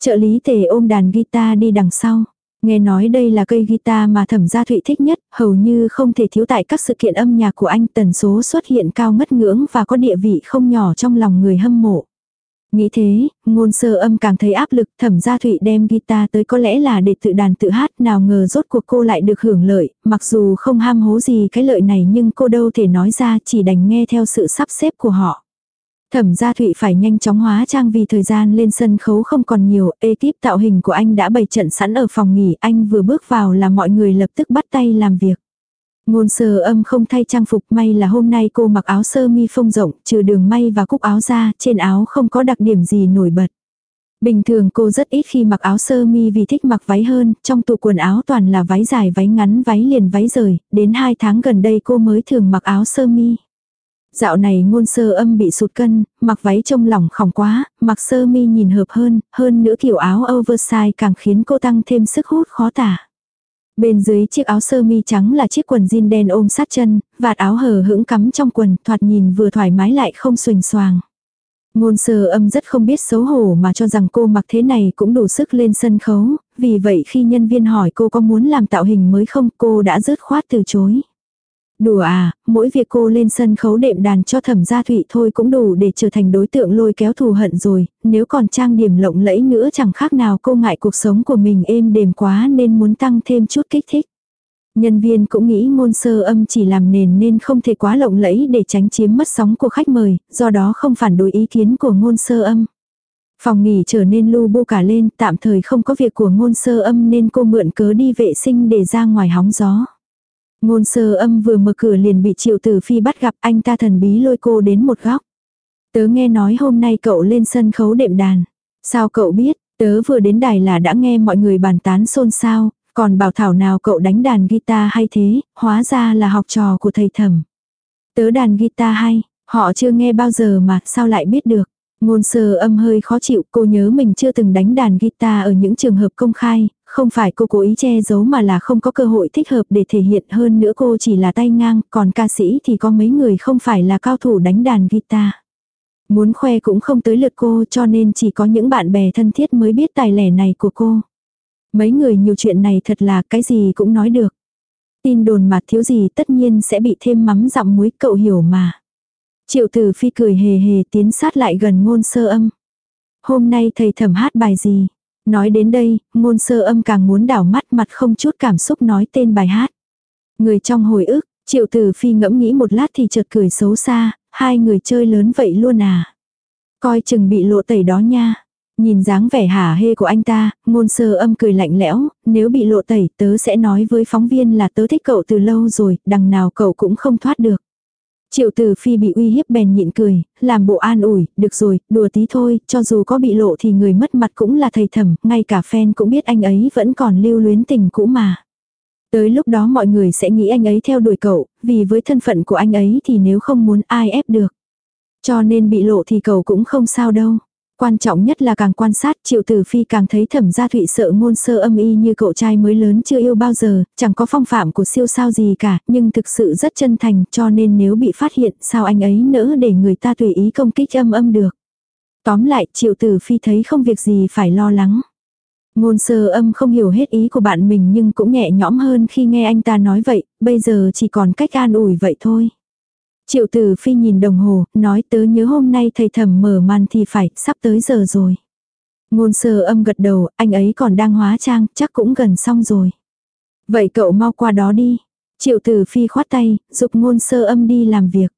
Speaker 1: Trợ lý tề ôm đàn guitar đi đằng sau. Nghe nói đây là cây guitar mà thẩm gia thụy thích nhất, hầu như không thể thiếu tại các sự kiện âm nhạc của anh tần số xuất hiện cao ngất ngưỡng và có địa vị không nhỏ trong lòng người hâm mộ. Nghĩ thế, ngôn sơ âm càng thấy áp lực thẩm gia thụy đem guitar tới có lẽ là để tự đàn tự hát nào ngờ rốt cuộc cô lại được hưởng lợi, mặc dù không ham hố gì cái lợi này nhưng cô đâu thể nói ra chỉ đành nghe theo sự sắp xếp của họ. Thẩm gia thụy phải nhanh chóng hóa trang vì thời gian lên sân khấu không còn nhiều, ekip tạo hình của anh đã bày trận sẵn ở phòng nghỉ, anh vừa bước vào là mọi người lập tức bắt tay làm việc. Ngôn sơ âm không thay trang phục may là hôm nay cô mặc áo sơ mi phông rộng, trừ đường may và cúc áo ra, trên áo không có đặc điểm gì nổi bật. Bình thường cô rất ít khi mặc áo sơ mi vì thích mặc váy hơn, trong tủ quần áo toàn là váy dài váy ngắn váy liền váy rời, đến 2 tháng gần đây cô mới thường mặc áo sơ mi. Dạo này ngôn sơ âm bị sụt cân, mặc váy trông lỏng khỏng quá, mặc sơ mi nhìn hợp hơn, hơn nữa kiểu áo oversize càng khiến cô tăng thêm sức hút khó tả. Bên dưới chiếc áo sơ mi trắng là chiếc quần jean đen ôm sát chân, vạt áo hở hững cắm trong quần, thoạt nhìn vừa thoải mái lại không xuềnh xoàng. Ngôn sơ âm rất không biết xấu hổ mà cho rằng cô mặc thế này cũng đủ sức lên sân khấu, vì vậy khi nhân viên hỏi cô có muốn làm tạo hình mới không cô đã rớt khoát từ chối. Đùa à, mỗi việc cô lên sân khấu đệm đàn cho thẩm gia thụy thôi cũng đủ để trở thành đối tượng lôi kéo thù hận rồi, nếu còn trang điểm lộng lẫy nữa chẳng khác nào cô ngại cuộc sống của mình êm đềm quá nên muốn tăng thêm chút kích thích. Nhân viên cũng nghĩ ngôn sơ âm chỉ làm nền nên không thể quá lộng lẫy để tránh chiếm mất sóng của khách mời, do đó không phản đối ý kiến của ngôn sơ âm. Phòng nghỉ trở nên lu bu cả lên, tạm thời không có việc của ngôn sơ âm nên cô mượn cớ đi vệ sinh để ra ngoài hóng gió. Ngôn sơ âm vừa mở cửa liền bị triệu tử phi bắt gặp anh ta thần bí lôi cô đến một góc. Tớ nghe nói hôm nay cậu lên sân khấu đệm đàn. Sao cậu biết, tớ vừa đến đài là đã nghe mọi người bàn tán xôn xao, còn bảo thảo nào cậu đánh đàn guitar hay thế, hóa ra là học trò của thầy thẩm. Tớ đàn guitar hay, họ chưa nghe bao giờ mà sao lại biết được. Ngôn sơ âm hơi khó chịu, cô nhớ mình chưa từng đánh đàn guitar ở những trường hợp công khai, không phải cô cố ý che giấu mà là không có cơ hội thích hợp để thể hiện hơn nữa cô chỉ là tay ngang, còn ca sĩ thì có mấy người không phải là cao thủ đánh đàn guitar. Muốn khoe cũng không tới lượt cô cho nên chỉ có những bạn bè thân thiết mới biết tài lẻ này của cô. Mấy người nhiều chuyện này thật là cái gì cũng nói được. Tin đồn mà thiếu gì tất nhiên sẽ bị thêm mắm dặm muối cậu hiểu mà. Triệu tử phi cười hề hề tiến sát lại gần ngôn sơ âm. Hôm nay thầy thẩm hát bài gì? Nói đến đây, ngôn sơ âm càng muốn đảo mắt mặt không chút cảm xúc nói tên bài hát. Người trong hồi ức, triệu tử phi ngẫm nghĩ một lát thì chợt cười xấu xa, hai người chơi lớn vậy luôn à. Coi chừng bị lộ tẩy đó nha. Nhìn dáng vẻ hả hê của anh ta, ngôn sơ âm cười lạnh lẽo, nếu bị lộ tẩy tớ sẽ nói với phóng viên là tớ thích cậu từ lâu rồi, đằng nào cậu cũng không thoát được. Triệu tử phi bị uy hiếp bèn nhịn cười, làm bộ an ủi, được rồi, đùa tí thôi, cho dù có bị lộ thì người mất mặt cũng là thầy thẩm, ngay cả fan cũng biết anh ấy vẫn còn lưu luyến tình cũ mà. Tới lúc đó mọi người sẽ nghĩ anh ấy theo đuổi cậu, vì với thân phận của anh ấy thì nếu không muốn ai ép được. Cho nên bị lộ thì cậu cũng không sao đâu. Quan trọng nhất là càng quan sát triệu tử phi càng thấy thẩm gia thụy sợ ngôn sơ âm y như cậu trai mới lớn chưa yêu bao giờ, chẳng có phong phạm của siêu sao gì cả, nhưng thực sự rất chân thành cho nên nếu bị phát hiện sao anh ấy nỡ để người ta tùy ý công kích âm âm được. Tóm lại triệu tử phi thấy không việc gì phải lo lắng. Ngôn sơ âm không hiểu hết ý của bạn mình nhưng cũng nhẹ nhõm hơn khi nghe anh ta nói vậy, bây giờ chỉ còn cách an ủi vậy thôi. Triệu tử phi nhìn đồng hồ, nói tớ nhớ hôm nay thầy thẩm mở màn thì phải, sắp tới giờ rồi. Ngôn sơ âm gật đầu, anh ấy còn đang hóa trang, chắc cũng gần xong rồi. Vậy cậu mau qua đó đi. Triệu tử phi khoát tay, dục ngôn sơ âm đi làm việc.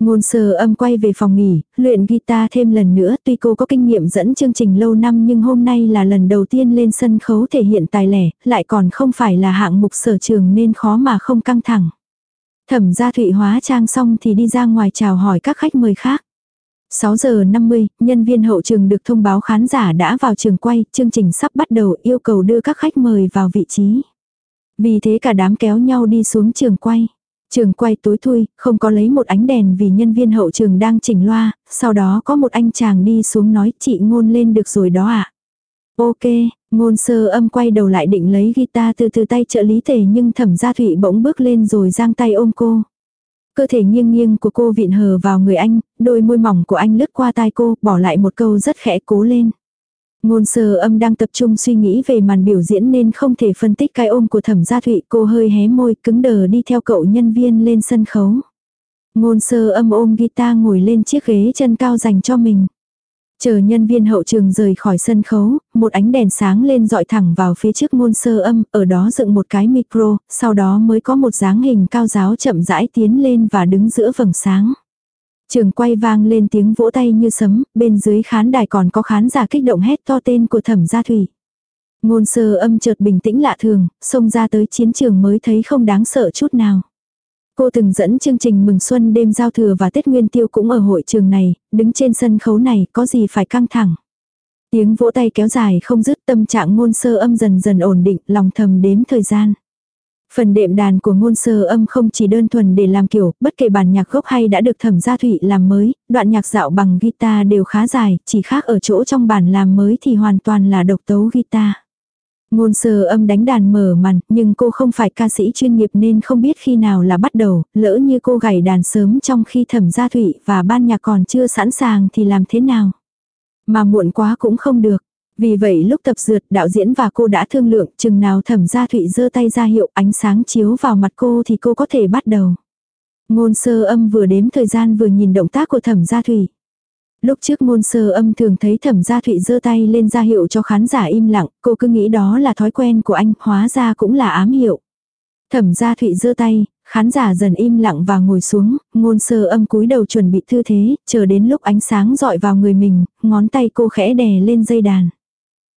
Speaker 1: Ngôn sơ âm quay về phòng nghỉ, luyện guitar thêm lần nữa tuy cô có kinh nghiệm dẫn chương trình lâu năm nhưng hôm nay là lần đầu tiên lên sân khấu thể hiện tài lẻ, lại còn không phải là hạng mục sở trường nên khó mà không căng thẳng. Thẩm gia thụy hóa trang xong thì đi ra ngoài chào hỏi các khách mời khác. 6 giờ 50, nhân viên hậu trường được thông báo khán giả đã vào trường quay, chương trình sắp bắt đầu yêu cầu đưa các khách mời vào vị trí. Vì thế cả đám kéo nhau đi xuống trường quay. Trường quay tối thui, không có lấy một ánh đèn vì nhân viên hậu trường đang chỉnh loa, sau đó có một anh chàng đi xuống nói chị ngôn lên được rồi đó ạ. À? Ok, ngôn sơ âm quay đầu lại định lấy guitar từ từ tay trợ lý tề nhưng thẩm gia thụy bỗng bước lên rồi giang tay ôm cô. Cơ thể nghiêng nghiêng của cô viện hờ vào người anh, đôi môi mỏng của anh lướt qua tai cô, bỏ lại một câu rất khẽ cố lên. Ngôn sơ âm đang tập trung suy nghĩ về màn biểu diễn nên không thể phân tích cái ôm của thẩm gia thụy. Cô hơi hé môi cứng đờ đi theo cậu nhân viên lên sân khấu. Ngôn sơ âm ôm guitar ngồi lên chiếc ghế chân cao dành cho mình. Chờ nhân viên hậu trường rời khỏi sân khấu, một ánh đèn sáng lên dọi thẳng vào phía trước ngôn sơ âm, ở đó dựng một cái micro, sau đó mới có một dáng hình cao giáo chậm rãi tiến lên và đứng giữa vầng sáng. Trường quay vang lên tiếng vỗ tay như sấm, bên dưới khán đài còn có khán giả kích động hét to tên của thẩm gia thủy. Ngôn sơ âm chợt bình tĩnh lạ thường, xông ra tới chiến trường mới thấy không đáng sợ chút nào. Cô từng dẫn chương trình mừng xuân đêm giao thừa và Tết Nguyên Tiêu cũng ở hội trường này, đứng trên sân khấu này có gì phải căng thẳng. Tiếng vỗ tay kéo dài không dứt tâm trạng ngôn sơ âm dần dần ổn định, lòng thầm đếm thời gian. Phần đệm đàn của ngôn sơ âm không chỉ đơn thuần để làm kiểu, bất kể bản nhạc gốc hay đã được thẩm gia thụy làm mới, đoạn nhạc dạo bằng guitar đều khá dài, chỉ khác ở chỗ trong bản làm mới thì hoàn toàn là độc tấu guitar. Ngôn sơ âm đánh đàn mở màn, nhưng cô không phải ca sĩ chuyên nghiệp nên không biết khi nào là bắt đầu, lỡ như cô gảy đàn sớm trong khi thẩm gia thụy và ban nhạc còn chưa sẵn sàng thì làm thế nào. Mà muộn quá cũng không được. Vì vậy lúc tập dượt đạo diễn và cô đã thương lượng chừng nào thẩm gia thụy giơ tay ra hiệu ánh sáng chiếu vào mặt cô thì cô có thể bắt đầu. Ngôn sơ âm vừa đếm thời gian vừa nhìn động tác của thẩm gia thụy. Lúc trước ngôn sơ âm thường thấy thẩm gia thụy giơ tay lên ra hiệu cho khán giả im lặng, cô cứ nghĩ đó là thói quen của anh, hóa ra cũng là ám hiệu. Thẩm gia thụy giơ tay, khán giả dần im lặng và ngồi xuống, ngôn sơ âm cúi đầu chuẩn bị thư thế, chờ đến lúc ánh sáng dọi vào người mình, ngón tay cô khẽ đè lên dây đàn.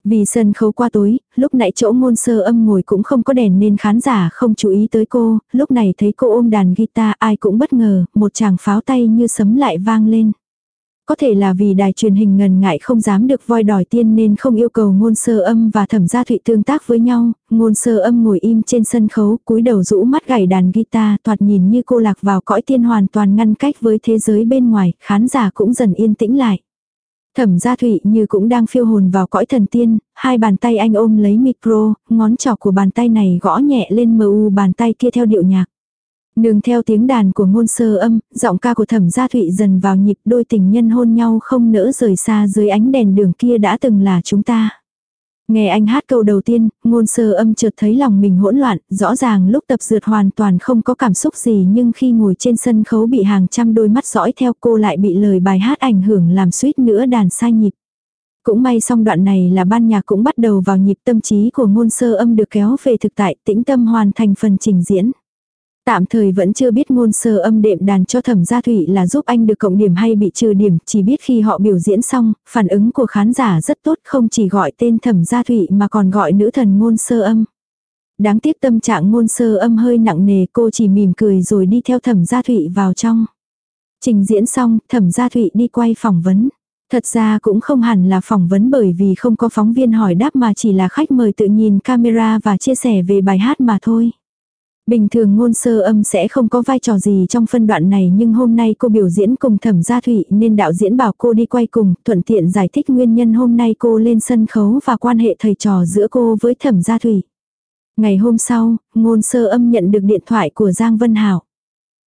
Speaker 1: Vì sân khấu qua tối, lúc nãy chỗ ngôn sơ âm ngồi cũng không có đèn nên khán giả không chú ý tới cô, lúc này thấy cô ôm đàn guitar ai cũng bất ngờ, một chàng pháo tay như sấm lại vang lên. Có thể là vì đài truyền hình ngần ngại không dám được voi đòi tiên nên không yêu cầu ngôn sơ âm và thẩm gia thụy tương tác với nhau, ngôn sơ âm ngồi im trên sân khấu, cúi đầu rũ mắt gảy đàn guitar, thoạt nhìn như cô lạc vào cõi tiên hoàn toàn ngăn cách với thế giới bên ngoài, khán giả cũng dần yên tĩnh lại. Thẩm gia thụy như cũng đang phiêu hồn vào cõi thần tiên, hai bàn tay anh ôm lấy micro, ngón trỏ của bàn tay này gõ nhẹ lên mu bàn tay kia theo điệu nhạc. Nương theo tiếng đàn của ngôn sơ âm, giọng ca của thẩm gia thụy dần vào nhịp đôi tình nhân hôn nhau không nỡ rời xa dưới ánh đèn đường kia đã từng là chúng ta. Nghe anh hát câu đầu tiên, ngôn sơ âm chợt thấy lòng mình hỗn loạn, rõ ràng lúc tập dượt hoàn toàn không có cảm xúc gì nhưng khi ngồi trên sân khấu bị hàng trăm đôi mắt dõi theo cô lại bị lời bài hát ảnh hưởng làm suýt nữa đàn sai nhịp. Cũng may xong đoạn này là ban nhạc cũng bắt đầu vào nhịp tâm trí của ngôn sơ âm được kéo về thực tại tĩnh tâm hoàn thành phần trình diễn. Tạm thời vẫn chưa biết ngôn sơ âm đệm đàn cho thẩm gia thủy là giúp anh được cộng điểm hay bị trừ điểm, chỉ biết khi họ biểu diễn xong, phản ứng của khán giả rất tốt không chỉ gọi tên thẩm gia thủy mà còn gọi nữ thần ngôn sơ âm. Đáng tiếc tâm trạng ngôn sơ âm hơi nặng nề cô chỉ mỉm cười rồi đi theo thẩm gia thủy vào trong. Trình diễn xong, thẩm gia thủy đi quay phỏng vấn. Thật ra cũng không hẳn là phỏng vấn bởi vì không có phóng viên hỏi đáp mà chỉ là khách mời tự nhìn camera và chia sẻ về bài hát mà thôi. Bình thường ngôn sơ âm sẽ không có vai trò gì trong phân đoạn này nhưng hôm nay cô biểu diễn cùng thẩm gia thụy nên đạo diễn bảo cô đi quay cùng, thuận tiện giải thích nguyên nhân hôm nay cô lên sân khấu và quan hệ thầy trò giữa cô với thẩm gia thụy. Ngày hôm sau, ngôn sơ âm nhận được điện thoại của Giang Vân Hảo.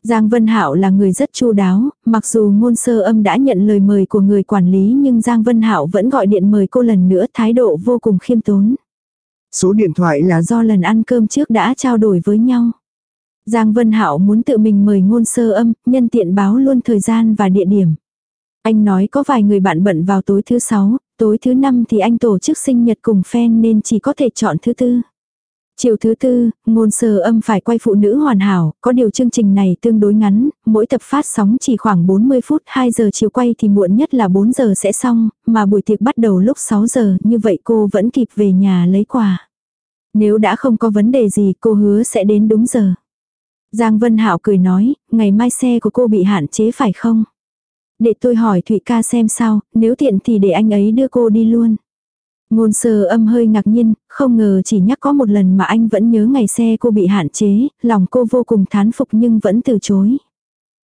Speaker 1: Giang Vân hảo là người rất chu đáo, mặc dù ngôn sơ âm đã nhận lời mời của người quản lý nhưng Giang Vân hảo vẫn gọi điện mời cô lần nữa thái độ vô cùng khiêm tốn.
Speaker 2: Số điện thoại là
Speaker 1: do lần ăn cơm trước đã trao đổi với nhau. Giang Vân Hạo muốn tự mình mời ngôn sơ âm, nhân tiện báo luôn thời gian và địa điểm. Anh nói có vài người bạn bận vào tối thứ sáu, tối thứ năm thì anh tổ chức sinh nhật cùng fan nên chỉ có thể chọn thứ tư. Chiều thứ tư, ngôn sơ âm phải quay phụ nữ hoàn hảo, có điều chương trình này tương đối ngắn, mỗi tập phát sóng chỉ khoảng 40 phút, 2 giờ chiều quay thì muộn nhất là 4 giờ sẽ xong, mà buổi tiệc bắt đầu lúc 6 giờ, như vậy cô vẫn kịp về nhà lấy quà. Nếu đã không có vấn đề gì cô hứa sẽ đến đúng giờ. Giang Vân Hạo cười nói, ngày mai xe của cô bị hạn chế phải không? Để tôi hỏi Thụy ca xem sao, nếu tiện thì để anh ấy đưa cô đi luôn. Ngôn sơ âm hơi ngạc nhiên, không ngờ chỉ nhắc có một lần mà anh vẫn nhớ ngày xe cô bị hạn chế, lòng cô vô cùng thán phục nhưng vẫn từ chối.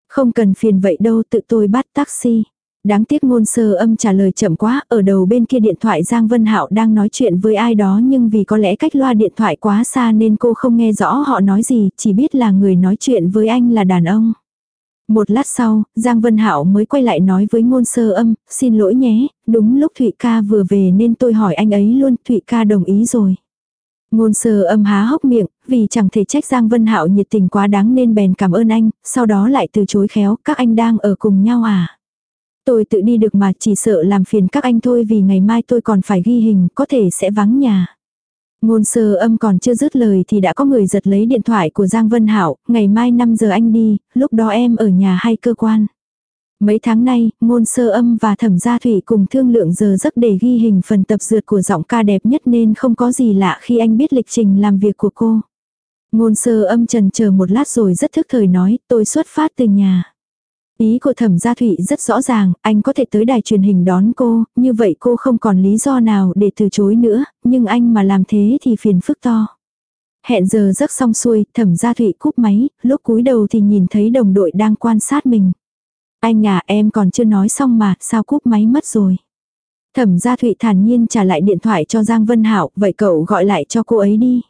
Speaker 1: Không cần phiền vậy đâu tự tôi bắt taxi. Đáng tiếc ngôn sơ âm trả lời chậm quá, ở đầu bên kia điện thoại Giang Vân Hạo đang nói chuyện với ai đó nhưng vì có lẽ cách loa điện thoại quá xa nên cô không nghe rõ họ nói gì, chỉ biết là người nói chuyện với anh là đàn ông. Một lát sau, Giang Vân Hạo mới quay lại nói với ngôn sơ âm, xin lỗi nhé, đúng lúc Thụy ca vừa về nên tôi hỏi anh ấy luôn, Thụy ca đồng ý rồi. Ngôn sơ âm há hốc miệng, vì chẳng thể trách Giang Vân Hạo nhiệt tình quá đáng nên bèn cảm ơn anh, sau đó lại từ chối khéo, các anh đang ở cùng nhau à. Tôi tự đi được mà chỉ sợ làm phiền các anh thôi vì ngày mai tôi còn phải ghi hình, có thể sẽ vắng nhà. Ngôn sơ âm còn chưa dứt lời thì đã có người giật lấy điện thoại của Giang Vân Hảo, ngày mai 5 giờ anh đi, lúc đó em ở nhà hay cơ quan. Mấy tháng nay, ngôn sơ âm và thẩm gia thủy cùng thương lượng giờ giấc để ghi hình phần tập dượt của giọng ca đẹp nhất nên không có gì lạ khi anh biết lịch trình làm việc của cô. Ngôn sơ âm trần chờ một lát rồi rất thức thời nói, tôi xuất phát từ nhà. Ý của thẩm gia thụy rất rõ ràng, anh có thể tới đài truyền hình đón cô, như vậy cô không còn lý do nào để từ chối nữa, nhưng anh mà làm thế thì phiền phức to. Hẹn giờ giấc xong xuôi, thẩm gia thụy cúp máy, lúc cúi đầu thì nhìn thấy đồng đội đang quan sát mình. Anh à em còn chưa nói xong mà, sao cúp máy mất rồi. Thẩm gia thụy thản nhiên trả lại điện thoại cho Giang Vân Hạo, vậy cậu gọi lại cho cô ấy đi.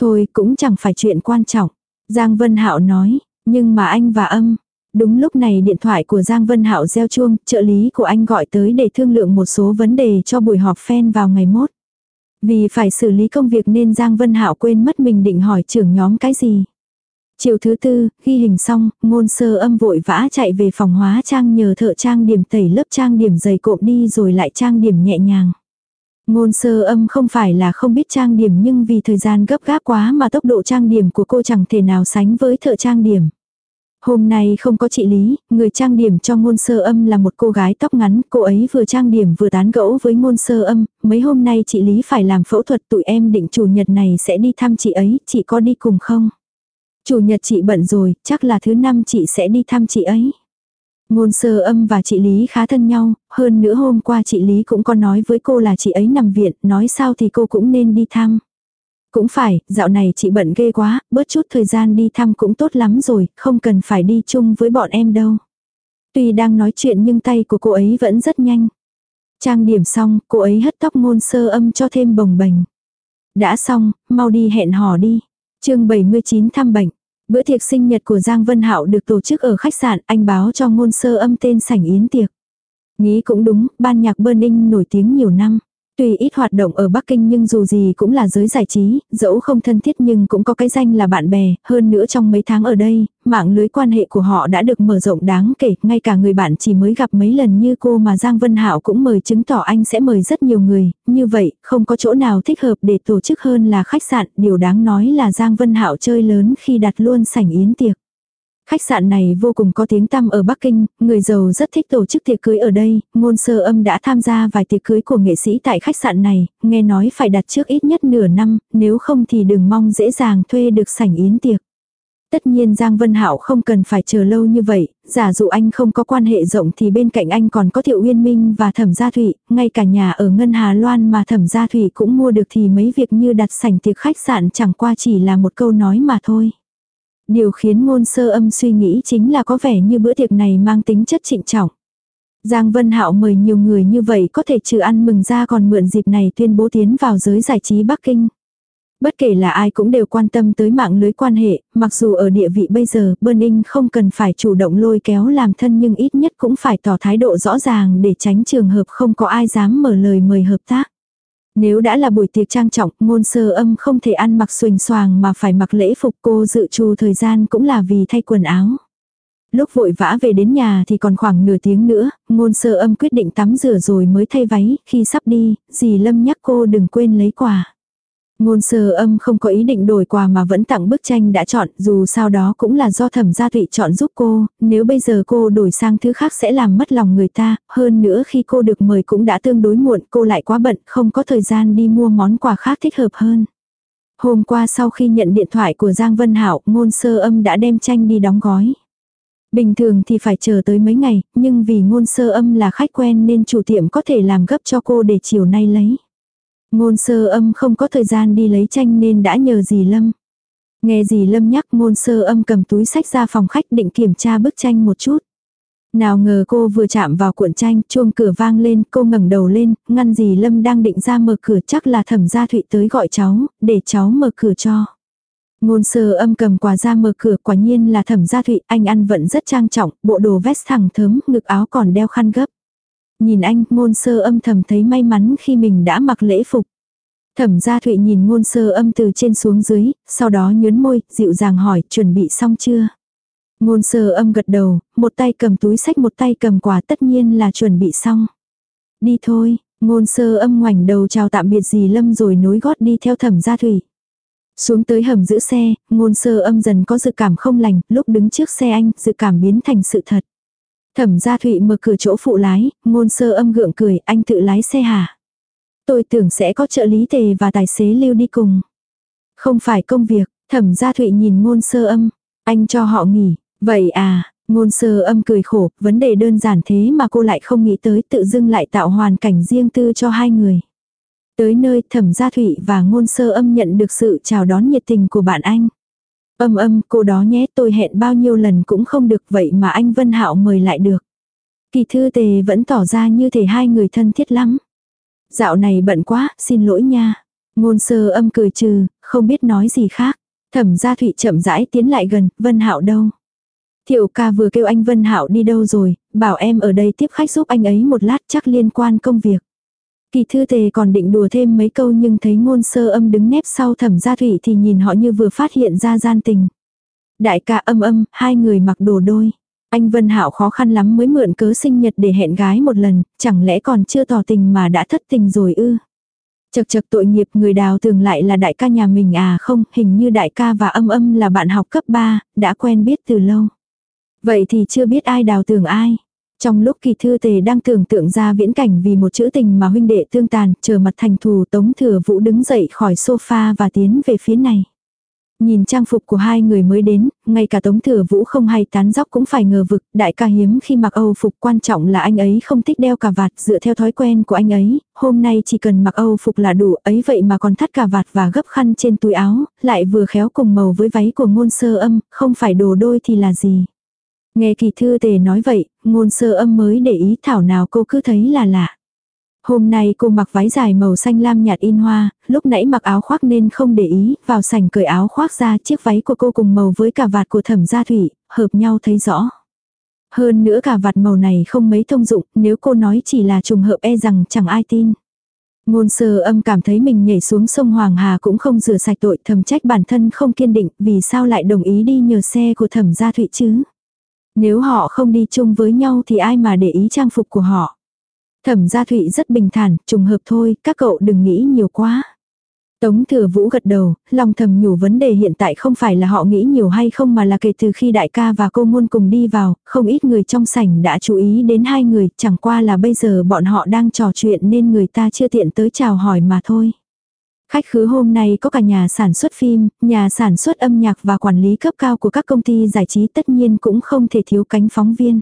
Speaker 1: Thôi cũng chẳng phải chuyện quan trọng. Giang Vân Hạo nói, nhưng mà anh và âm, Đúng lúc này điện thoại của Giang Vân Hạo reo chuông, trợ lý của anh gọi tới để thương lượng một số vấn đề cho buổi họp fan vào ngày mốt. Vì phải xử lý công việc nên Giang Vân Hạo quên mất mình định hỏi trưởng nhóm cái gì. Chiều thứ tư, ghi hình xong, ngôn sơ âm vội vã chạy về phòng hóa trang nhờ thợ trang điểm tẩy lớp trang điểm dày cộm đi rồi lại trang điểm nhẹ nhàng. Ngôn sơ âm không phải là không biết trang điểm nhưng vì thời gian gấp gáp quá mà tốc độ trang điểm của cô chẳng thể nào sánh với thợ trang điểm. Hôm nay không có chị Lý, người trang điểm cho ngôn sơ âm là một cô gái tóc ngắn, cô ấy vừa trang điểm vừa tán gẫu với ngôn sơ âm, mấy hôm nay chị Lý phải làm phẫu thuật tụi em định chủ nhật này sẽ đi thăm chị ấy, chị có đi cùng không? Chủ nhật chị bận rồi, chắc là thứ năm chị sẽ đi thăm chị ấy. Ngôn sơ âm và chị Lý khá thân nhau, hơn nữa hôm qua chị Lý cũng có nói với cô là chị ấy nằm viện, nói sao thì cô cũng nên đi thăm. Cũng phải, dạo này chị bận ghê quá, bớt chút thời gian đi thăm cũng tốt lắm rồi, không cần phải đi chung với bọn em đâu. Tuy đang nói chuyện nhưng tay của cô ấy vẫn rất nhanh. Trang điểm xong, cô ấy hất tóc ngôn sơ âm cho thêm bồng bềnh. Đã xong, mau đi hẹn hò đi. chương 79 thăm bệnh. Bữa tiệc sinh nhật của Giang Vân Hạo được tổ chức ở khách sạn, anh báo cho ngôn sơ âm tên sảnh yến tiệc. Nghĩ cũng đúng, ban nhạc Burning nổi tiếng nhiều năm. Tuy ít hoạt động ở Bắc Kinh nhưng dù gì cũng là giới giải trí, dẫu không thân thiết nhưng cũng có cái danh là bạn bè, hơn nữa trong mấy tháng ở đây, mạng lưới quan hệ của họ đã được mở rộng đáng kể, ngay cả người bạn chỉ mới gặp mấy lần như cô mà Giang Vân Hạo cũng mời chứng tỏ anh sẽ mời rất nhiều người, như vậy, không có chỗ nào thích hợp để tổ chức hơn là khách sạn, điều đáng nói là Giang Vân Hạo chơi lớn khi đặt luôn sảnh yến tiệc. Khách sạn này vô cùng có tiếng tăm ở Bắc Kinh, người giàu rất thích tổ chức tiệc cưới ở đây, ngôn sơ âm đã tham gia vài tiệc cưới của nghệ sĩ tại khách sạn này, nghe nói phải đặt trước ít nhất nửa năm, nếu không thì đừng mong dễ dàng thuê được sảnh yến tiệc. Tất nhiên Giang Vân Hạo không cần phải chờ lâu như vậy, giả dụ anh không có quan hệ rộng thì bên cạnh anh còn có Thiệu Uyên Minh và Thẩm Gia Thụy, ngay cả nhà ở Ngân Hà Loan mà Thẩm Gia Thụy cũng mua được thì mấy việc như đặt sảnh tiệc khách sạn chẳng qua chỉ là một câu nói mà thôi. Điều khiến ngôn sơ âm suy nghĩ chính là có vẻ như bữa tiệc này mang tính chất trịnh trọng. Giang Vân Hạo mời nhiều người như vậy có thể trừ ăn mừng ra còn mượn dịp này tuyên bố tiến vào giới giải trí Bắc Kinh. Bất kể là ai cũng đều quan tâm tới mạng lưới quan hệ, mặc dù ở địa vị bây giờ, Burning không cần phải chủ động lôi kéo làm thân nhưng ít nhất cũng phải tỏ thái độ rõ ràng để tránh trường hợp không có ai dám mở lời mời hợp tác. Nếu đã là buổi tiệc trang trọng, ngôn sơ âm không thể ăn mặc xuềnh xoàng mà phải mặc lễ phục cô dự trù thời gian cũng là vì thay quần áo. Lúc vội vã về đến nhà thì còn khoảng nửa tiếng nữa, ngôn sơ âm quyết định tắm rửa rồi mới thay váy, khi sắp đi, dì Lâm nhắc cô đừng quên lấy quà. Ngôn sơ âm không có ý định đổi quà mà vẫn tặng bức tranh đã chọn, dù sao đó cũng là do thẩm gia thụy chọn giúp cô, nếu bây giờ cô đổi sang thứ khác sẽ làm mất lòng người ta, hơn nữa khi cô được mời cũng đã tương đối muộn, cô lại quá bận, không có thời gian đi mua món quà khác thích hợp hơn. Hôm qua sau khi nhận điện thoại của Giang Vân Hảo, ngôn sơ âm đã đem tranh đi đóng gói. Bình thường thì phải chờ tới mấy ngày, nhưng vì ngôn sơ âm là khách quen nên chủ tiệm có thể làm gấp cho cô để chiều nay lấy. Ngôn sơ âm không có thời gian đi lấy tranh nên đã nhờ dì Lâm. Nghe dì Lâm nhắc ngôn sơ âm cầm túi sách ra phòng khách định kiểm tra bức tranh một chút. Nào ngờ cô vừa chạm vào cuộn tranh, chuông cửa vang lên, cô ngẩng đầu lên, ngăn dì Lâm đang định ra mở cửa chắc là thẩm gia thụy tới gọi cháu, để cháu mở cửa cho. Ngôn sơ âm cầm quà ra mở cửa quả nhiên là thẩm gia thụy, anh ăn vẫn rất trang trọng, bộ đồ vest thẳng thớm, ngực áo còn đeo khăn gấp. Nhìn anh, ngôn sơ âm thầm thấy may mắn khi mình đã mặc lễ phục. Thẩm gia thụy nhìn ngôn sơ âm từ trên xuống dưới, sau đó nhớn môi, dịu dàng hỏi, chuẩn bị xong chưa? Ngôn sơ âm gật đầu, một tay cầm túi sách một tay cầm quà tất nhiên là chuẩn bị xong. Đi thôi, ngôn sơ âm ngoảnh đầu chào tạm biệt dì Lâm rồi nối gót đi theo thẩm gia thụy Xuống tới hầm giữ xe, ngôn sơ âm dần có dự cảm không lành, lúc đứng trước xe anh, dự cảm biến thành sự thật. Thẩm gia thụy mở cửa chỗ phụ lái, ngôn sơ âm gượng cười, anh tự lái xe hả? Tôi tưởng sẽ có trợ lý tề và tài xế lưu đi cùng. Không phải công việc, thẩm gia thụy nhìn ngôn sơ âm, anh cho họ nghỉ, vậy à, ngôn sơ âm cười khổ, vấn đề đơn giản thế mà cô lại không nghĩ tới tự dưng lại tạo hoàn cảnh riêng tư cho hai người. Tới nơi thẩm gia thụy và ngôn sơ âm nhận được sự chào đón nhiệt tình của bạn anh. Âm âm, cô đó nhé, tôi hẹn bao nhiêu lần cũng không được vậy mà anh Vân Hạo mời lại được. Kỳ thư tề vẫn tỏ ra như thể hai người thân thiết lắm. Dạo này bận quá, xin lỗi nha. Ngôn sơ âm cười trừ, không biết nói gì khác. Thẩm gia thụy chậm rãi tiến lại gần, Vân Hạo đâu? Thiệu ca vừa kêu anh Vân Hạo đi đâu rồi, bảo em ở đây tiếp khách giúp anh ấy một lát chắc liên quan công việc. Kỳ thư tề còn định đùa thêm mấy câu nhưng thấy ngôn sơ âm đứng nép sau thẩm gia thủy thì nhìn họ như vừa phát hiện ra gian tình. Đại ca âm âm, hai người mặc đồ đôi. Anh Vân Hạo khó khăn lắm mới mượn cớ sinh nhật để hẹn gái một lần, chẳng lẽ còn chưa tỏ tình mà đã thất tình rồi ư? Chật chật tội nghiệp người đào tường lại là đại ca nhà mình à không, hình như đại ca và âm âm là bạn học cấp 3, đã quen biết từ lâu. Vậy thì chưa biết ai đào tường ai. Trong lúc kỳ thư tề đang tưởng tượng ra viễn cảnh vì một chữ tình mà huynh đệ tương tàn, chờ mặt thành thù tống thừa vũ đứng dậy khỏi sofa và tiến về phía này. Nhìn trang phục của hai người mới đến, ngay cả Tống Thừa Vũ không hay tán dóc cũng phải ngờ vực, đại ca hiếm khi mặc Âu phục quan trọng là anh ấy không thích đeo cà vạt dựa theo thói quen của anh ấy, hôm nay chỉ cần mặc Âu phục là đủ ấy vậy mà còn thắt cà vạt và gấp khăn trên túi áo, lại vừa khéo cùng màu với váy của ngôn sơ âm, không phải đồ đôi thì là gì. Nghe kỳ thư tề nói vậy, ngôn sơ âm mới để ý thảo nào cô cứ thấy là lạ. Hôm nay cô mặc váy dài màu xanh lam nhạt in hoa, lúc nãy mặc áo khoác nên không để ý, vào sảnh cởi áo khoác ra chiếc váy của cô cùng màu với cả vạt của thẩm gia thủy, hợp nhau thấy rõ. Hơn nữa cả vạt màu này không mấy thông dụng, nếu cô nói chỉ là trùng hợp e rằng chẳng ai tin. Ngôn sơ âm cảm thấy mình nhảy xuống sông Hoàng Hà cũng không rửa sạch tội thầm trách bản thân không kiên định vì sao lại đồng ý đi nhờ xe của thẩm gia thụy chứ. Nếu họ không đi chung với nhau thì ai mà để ý trang phục của họ. Thẩm gia thụy rất bình thản, trùng hợp thôi, các cậu đừng nghĩ nhiều quá. Tống thừa vũ gật đầu, lòng thầm nhủ vấn đề hiện tại không phải là họ nghĩ nhiều hay không mà là kể từ khi đại ca và cô môn cùng đi vào, không ít người trong sảnh đã chú ý đến hai người, chẳng qua là bây giờ bọn họ đang trò chuyện nên người ta chưa tiện tới chào hỏi mà thôi. Khách khứ hôm nay có cả nhà sản xuất phim, nhà sản xuất âm nhạc và quản lý cấp cao của các công ty giải trí tất nhiên cũng không thể thiếu cánh phóng viên.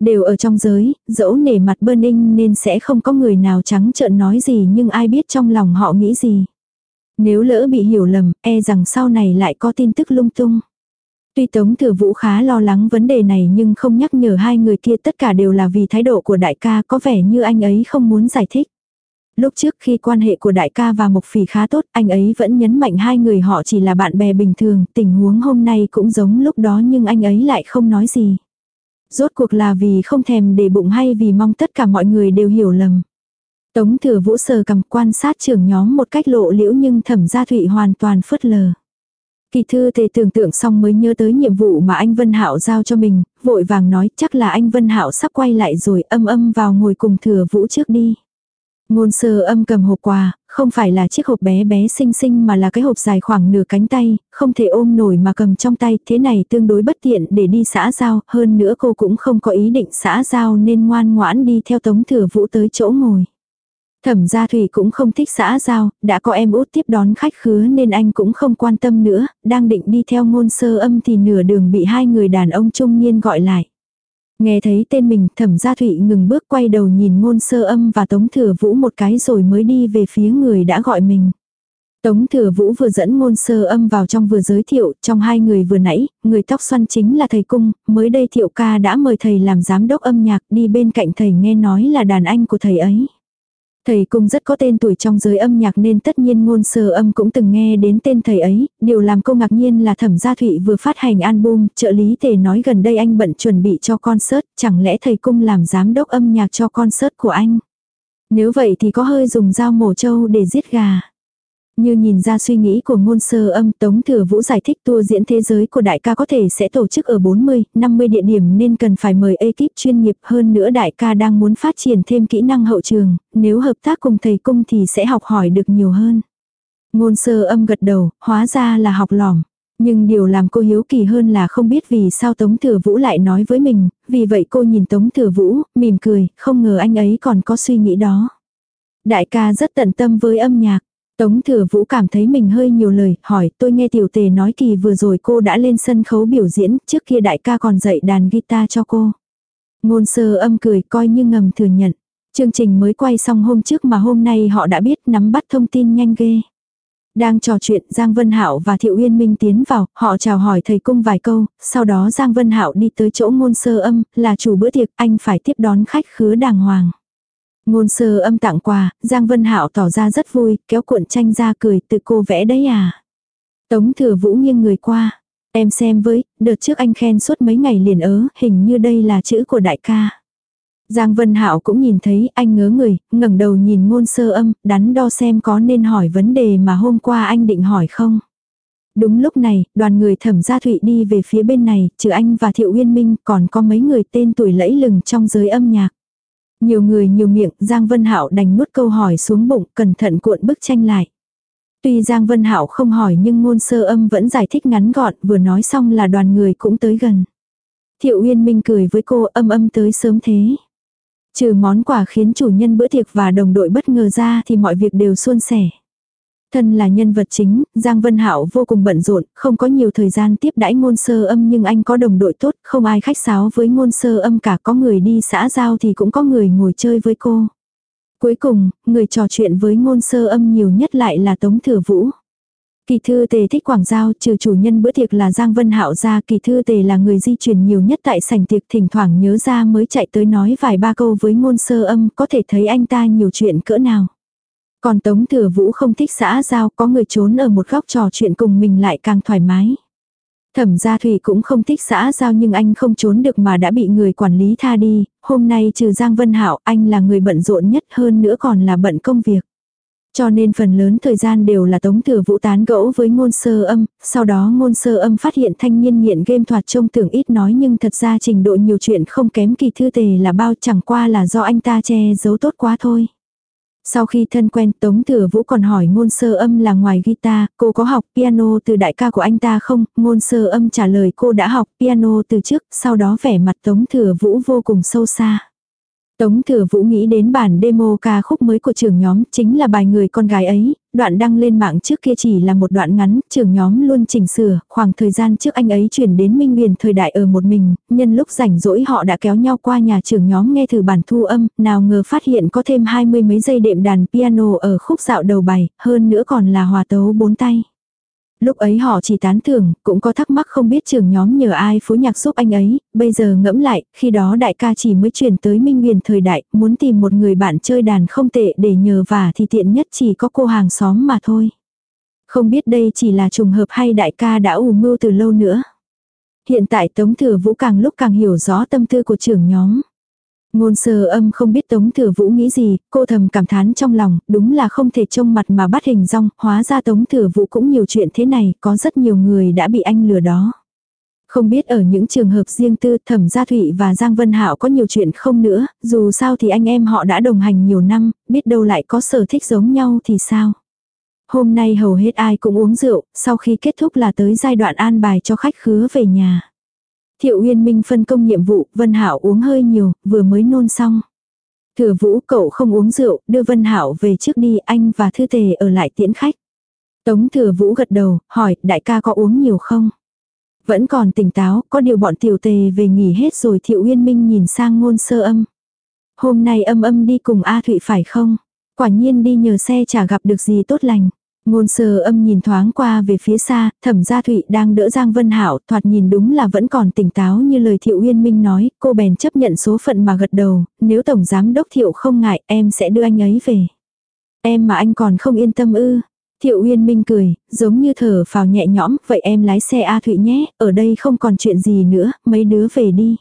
Speaker 1: Đều ở trong giới, dẫu nể mặt Burning nên sẽ không có người nào trắng trợn nói gì nhưng ai biết trong lòng họ nghĩ gì. Nếu lỡ bị hiểu lầm, e rằng sau này lại có tin tức lung tung. Tuy Tống Thừa Vũ khá lo lắng vấn đề này nhưng không nhắc nhở hai người kia tất cả đều là vì thái độ của đại ca có vẻ như anh ấy không muốn giải thích. Lúc trước khi quan hệ của đại ca và Mộc Phỉ khá tốt, anh ấy vẫn nhấn mạnh hai người họ chỉ là bạn bè bình thường, tình huống hôm nay cũng giống lúc đó nhưng anh ấy lại không nói gì. Rốt cuộc là vì không thèm để bụng hay vì mong tất cả mọi người đều hiểu lầm. Tống thừa vũ sờ cầm quan sát trưởng nhóm một cách lộ liễu nhưng thẩm gia thụy hoàn toàn phớt lờ. Kỳ thư tề tưởng tượng xong mới nhớ tới nhiệm vụ mà anh Vân Hạo giao cho mình, vội vàng nói chắc là anh Vân Hạo sắp quay lại rồi âm âm vào ngồi cùng thừa vũ trước đi. Ngôn sơ âm cầm hộp quà, không phải là chiếc hộp bé bé xinh xinh mà là cái hộp dài khoảng nửa cánh tay, không thể ôm nổi mà cầm trong tay, thế này tương đối bất tiện để đi xã giao, hơn nữa cô cũng không có ý định xã giao nên ngoan ngoãn đi theo tống thừa vũ tới chỗ ngồi. Thẩm gia thủy cũng không thích xã giao, đã có em út tiếp đón khách khứa nên anh cũng không quan tâm nữa, đang định đi theo ngôn sơ âm thì nửa đường bị hai người đàn ông trung niên gọi lại. Nghe thấy tên mình thẩm gia thụy ngừng bước quay đầu nhìn ngôn sơ âm và tống thừa vũ một cái rồi mới đi về phía người đã gọi mình. Tống thừa vũ vừa dẫn ngôn sơ âm vào trong vừa giới thiệu, trong hai người vừa nãy, người tóc xoăn chính là thầy cung, mới đây thiệu ca đã mời thầy làm giám đốc âm nhạc đi bên cạnh thầy nghe nói là đàn anh của thầy ấy. Thầy cung rất có tên tuổi trong giới âm nhạc nên tất nhiên ngôn sơ âm cũng từng nghe đến tên thầy ấy, điều làm cô ngạc nhiên là thẩm gia thụy vừa phát hành album, trợ lý tề nói gần đây anh bận chuẩn bị cho concert, chẳng lẽ thầy cung làm giám đốc âm nhạc cho concert của anh. Nếu vậy thì có hơi dùng dao mổ trâu để giết gà. Như nhìn ra suy nghĩ của ngôn sơ âm Tống Thừa Vũ giải thích tour diễn thế giới của đại ca có thể sẽ tổ chức ở 40, 50 địa điểm nên cần phải mời ekip chuyên nghiệp hơn nữa đại ca đang muốn phát triển thêm kỹ năng hậu trường, nếu hợp tác cùng thầy cung thì sẽ học hỏi được nhiều hơn. Ngôn sơ âm gật đầu, hóa ra là học lỏm. Nhưng điều làm cô hiếu kỳ hơn là không biết vì sao Tống Thừa Vũ lại nói với mình, vì vậy cô nhìn Tống Thừa Vũ, mỉm cười, không ngờ anh ấy còn có suy nghĩ đó. Đại ca rất tận tâm với âm nhạc. Tống thừa vũ cảm thấy mình hơi nhiều lời, hỏi tôi nghe tiểu tề nói kỳ vừa rồi cô đã lên sân khấu biểu diễn, trước kia đại ca còn dạy đàn guitar cho cô. Ngôn sơ âm cười coi như ngầm thừa nhận. Chương trình mới quay xong hôm trước mà hôm nay họ đã biết nắm bắt thông tin nhanh ghê. Đang trò chuyện Giang Vân Hạo và Thiệu Uyên Minh tiến vào, họ chào hỏi thầy cung vài câu, sau đó Giang Vân Hạo đi tới chỗ ngôn sơ âm, là chủ bữa tiệc, anh phải tiếp đón khách khứa đàng hoàng. Ngôn sơ âm tặng quà, Giang Vân Hạo tỏ ra rất vui, kéo cuộn tranh ra cười tự cô vẽ đấy à. Tống thừa vũ nghiêng người qua. Em xem với, đợt trước anh khen suốt mấy ngày liền ớ, hình như đây là chữ của đại ca. Giang Vân Hạo cũng nhìn thấy anh ngớ người, ngẩng đầu nhìn ngôn sơ âm, đắn đo xem có nên hỏi vấn đề mà hôm qua anh định hỏi không. Đúng lúc này, đoàn người thẩm gia thụy đi về phía bên này, trừ anh và Thiệu Uyên Minh còn có mấy người tên tuổi lẫy lừng trong giới âm nhạc. Nhiều người nhiều miệng, Giang Vân Hạo đành nuốt câu hỏi xuống bụng, cẩn thận cuộn bức tranh lại. Tuy Giang Vân Hạo không hỏi nhưng ngôn sơ âm vẫn giải thích ngắn gọn, vừa nói xong là đoàn người cũng tới gần. Thiệu Uyên Minh cười với cô âm âm tới sớm thế. Trừ món quà khiến chủ nhân bữa tiệc và đồng đội bất ngờ ra thì mọi việc đều suôn sẻ. Thân là nhân vật chính, Giang Vân Hạo vô cùng bận rộn, không có nhiều thời gian tiếp đãi ngôn sơ âm nhưng anh có đồng đội tốt, không ai khách sáo với ngôn sơ âm cả, có người đi xã giao thì cũng có người ngồi chơi với cô. Cuối cùng, người trò chuyện với ngôn sơ âm nhiều nhất lại là Tống Thừa Vũ. Kỳ thư tề thích quảng giao trừ chủ nhân bữa tiệc là Giang Vân Hạo ra kỳ thư tề là người di chuyển nhiều nhất tại sảnh tiệc thỉnh thoảng nhớ ra mới chạy tới nói vài ba câu với ngôn sơ âm có thể thấy anh ta nhiều chuyện cỡ nào. Còn Tống Thừa Vũ không thích xã giao, có người trốn ở một góc trò chuyện cùng mình lại càng thoải mái. Thẩm gia Thủy cũng không thích xã giao nhưng anh không trốn được mà đã bị người quản lý tha đi, hôm nay trừ Giang Vân Hạo anh là người bận rộn nhất hơn nữa còn là bận công việc. Cho nên phần lớn thời gian đều là Tống Thừa Vũ tán gẫu với ngôn sơ âm, sau đó ngôn sơ âm phát hiện thanh niên nghiện game thoạt trông tưởng ít nói nhưng thật ra trình độ nhiều chuyện không kém kỳ thư tề là bao chẳng qua là do anh ta che giấu tốt quá thôi. Sau khi thân quen Tống Thừa Vũ còn hỏi ngôn sơ âm là ngoài guitar, cô có học piano từ đại ca của anh ta không? Ngôn sơ âm trả lời cô đã học piano từ trước, sau đó vẻ mặt Tống Thừa Vũ vô cùng sâu xa. Tống Thừa Vũ nghĩ đến bản demo ca khúc mới của trưởng nhóm, chính là bài người con gái ấy, đoạn đăng lên mạng trước kia chỉ là một đoạn ngắn, trưởng nhóm luôn chỉnh sửa, khoảng thời gian trước anh ấy chuyển đến Minh Huyền thời đại ở một mình, nhân lúc rảnh rỗi họ đã kéo nhau qua nhà trưởng nhóm nghe thử bản thu âm, nào ngờ phát hiện có thêm hai mươi mấy giây đệm đàn piano ở khúc dạo đầu bài, hơn nữa còn là hòa tấu bốn tay. Lúc ấy họ chỉ tán thưởng, cũng có thắc mắc không biết trường nhóm nhờ ai phối nhạc giúp anh ấy, bây giờ ngẫm lại, khi đó đại ca chỉ mới chuyển tới Minh Nguyền thời đại, muốn tìm một người bạn chơi đàn không tệ để nhờ vả thì tiện nhất chỉ có cô hàng xóm mà thôi. Không biết đây chỉ là trùng hợp hay đại ca đã ủ mưu từ lâu nữa. Hiện tại Tống Thừa Vũ càng lúc càng hiểu rõ tâm tư của trưởng nhóm. Ngôn sơ âm không biết Tống Thừa Vũ nghĩ gì, cô thầm cảm thán trong lòng, đúng là không thể trông mặt mà bắt hình rong, hóa ra Tống Thừa Vũ cũng nhiều chuyện thế này, có rất nhiều người đã bị anh lừa đó. Không biết ở những trường hợp riêng tư Thẩm Gia Thụy và Giang Vân Hạo có nhiều chuyện không nữa, dù sao thì anh em họ đã đồng hành nhiều năm, biết đâu lại có sở thích giống nhau thì sao. Hôm nay hầu hết ai cũng uống rượu, sau khi kết thúc là tới giai đoạn an bài cho khách khứa về nhà. Thiệu Uyên Minh phân công nhiệm vụ, Vân Hạo uống hơi nhiều, vừa mới nôn xong. Thừa Vũ cậu không uống rượu, đưa Vân Hạo về trước đi, anh và Thư Tề ở lại tiễn khách. Tống Thừa Vũ gật đầu, hỏi, đại ca có uống nhiều không? Vẫn còn tỉnh táo, có điều bọn tiểu tề về nghỉ hết rồi Thiệu Uyên Minh nhìn sang ngôn sơ âm. Hôm nay âm âm đi cùng A Thụy phải không? Quả nhiên đi nhờ xe chả gặp được gì tốt lành. Ngôn sơ âm nhìn thoáng qua về phía xa, thẩm gia thụy đang đỡ Giang Vân Hảo, thoạt nhìn đúng là vẫn còn tỉnh táo như lời Thiệu Uyên Minh nói, cô bèn chấp nhận số phận mà gật đầu, nếu Tổng Giám Đốc Thiệu không ngại, em sẽ đưa anh ấy về. Em mà anh còn không yên tâm ư. Thiệu Uyên Minh cười, giống như thở phào nhẹ nhõm, vậy em lái xe A Thụy nhé, ở đây không còn chuyện gì nữa, mấy đứa về đi.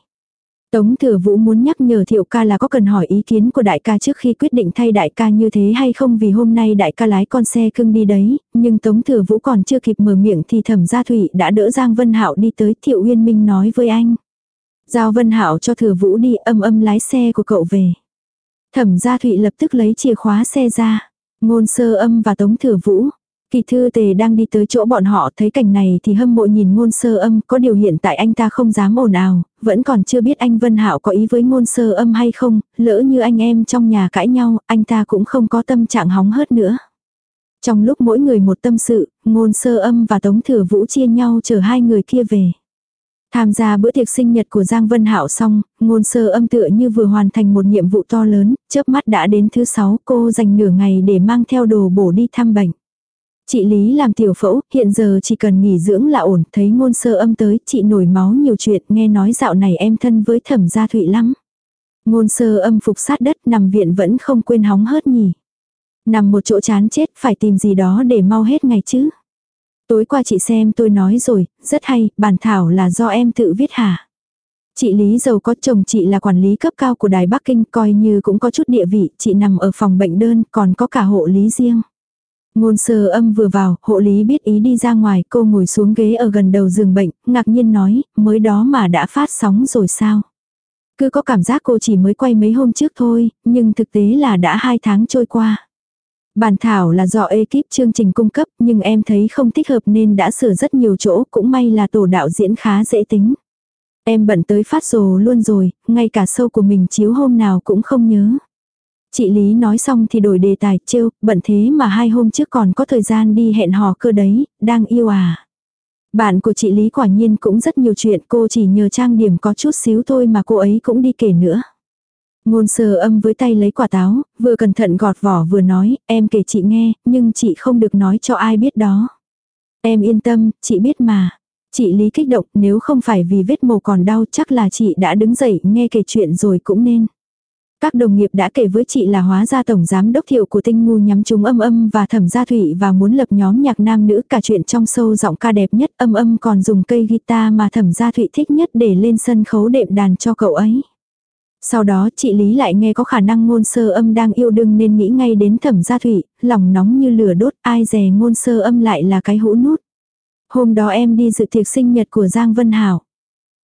Speaker 1: Tống thừa vũ muốn nhắc nhở thiệu ca là có cần hỏi ý kiến của đại ca trước khi quyết định thay đại ca như thế hay không vì hôm nay đại ca lái con xe cưng đi đấy, nhưng tống thừa vũ còn chưa kịp mở miệng thì thẩm gia thủy đã đỡ Giang Vân Hạo đi tới thiệu uyên minh nói với anh. Giao Vân Hạo cho thừa vũ đi âm âm lái xe của cậu về. Thẩm gia thụy lập tức lấy chìa khóa xe ra. Ngôn sơ âm và tống thừa vũ. Kỳ thư tề đang đi tới chỗ bọn họ thấy cảnh này thì hâm mộ nhìn ngôn sơ âm có điều hiện tại anh ta không dám ồn ào, vẫn còn chưa biết anh Vân Hạo có ý với ngôn sơ âm hay không, lỡ như anh em trong nhà cãi nhau, anh ta cũng không có tâm trạng hóng hớt nữa. Trong lúc mỗi người một tâm sự, ngôn sơ âm và tống thừa vũ chia nhau chờ hai người kia về. Tham gia bữa tiệc sinh nhật của Giang Vân Hạo xong, ngôn sơ âm tựa như vừa hoàn thành một nhiệm vụ to lớn, chớp mắt đã đến thứ sáu cô dành nửa ngày để mang theo đồ bổ đi thăm bệnh. Chị Lý làm tiểu phẫu, hiện giờ chỉ cần nghỉ dưỡng là ổn, thấy ngôn sơ âm tới, chị nổi máu nhiều chuyện, nghe nói dạo này em thân với thẩm gia thụy lắm. Ngôn sơ âm phục sát đất nằm viện vẫn không quên hóng hớt nhỉ. Nằm một chỗ chán chết, phải tìm gì đó để mau hết ngày chứ. Tối qua chị xem tôi nói rồi, rất hay, bản thảo là do em tự viết hả? Chị Lý giàu có chồng chị là quản lý cấp cao của Đài Bắc Kinh coi như cũng có chút địa vị, chị nằm ở phòng bệnh đơn còn có cả hộ lý riêng. Ngôn sơ âm vừa vào, hộ lý biết ý đi ra ngoài, cô ngồi xuống ghế ở gần đầu giường bệnh, ngạc nhiên nói, mới đó mà đã phát sóng rồi sao? Cứ có cảm giác cô chỉ mới quay mấy hôm trước thôi, nhưng thực tế là đã hai tháng trôi qua. Bản thảo là do ekip chương trình cung cấp, nhưng em thấy không thích hợp nên đã sửa rất nhiều chỗ, cũng may là tổ đạo diễn khá dễ tính. Em bận tới phát rồ luôn rồi, ngay cả sâu của mình chiếu hôm nào cũng không nhớ. Chị Lý nói xong thì đổi đề tài, trêu, bận thế mà hai hôm trước còn có thời gian đi hẹn hò cơ đấy, đang yêu à. Bạn của chị Lý quả nhiên cũng rất nhiều chuyện, cô chỉ nhờ trang điểm có chút xíu thôi mà cô ấy cũng đi kể nữa. Ngôn sờ âm với tay lấy quả táo, vừa cẩn thận gọt vỏ vừa nói, em kể chị nghe, nhưng chị không được nói cho ai biết đó. Em yên tâm, chị biết mà. Chị Lý kích động, nếu không phải vì vết mồ còn đau chắc là chị đã đứng dậy nghe kể chuyện rồi cũng nên. Các đồng nghiệp đã kể với chị là hóa ra tổng giám đốc thiệu của tinh ngu nhắm chúng âm âm và thẩm gia thủy và muốn lập nhóm nhạc nam nữ cả chuyện trong sâu giọng ca đẹp nhất âm âm còn dùng cây guitar mà thẩm gia thủy thích nhất để lên sân khấu đệm đàn cho cậu ấy. Sau đó chị Lý lại nghe có khả năng ngôn sơ âm đang yêu đương nên nghĩ ngay đến thẩm gia thủy, lòng nóng như lửa đốt ai dè ngôn sơ âm lại là cái hũ nút. Hôm đó em đi dự tiệc sinh nhật của Giang Vân Hảo.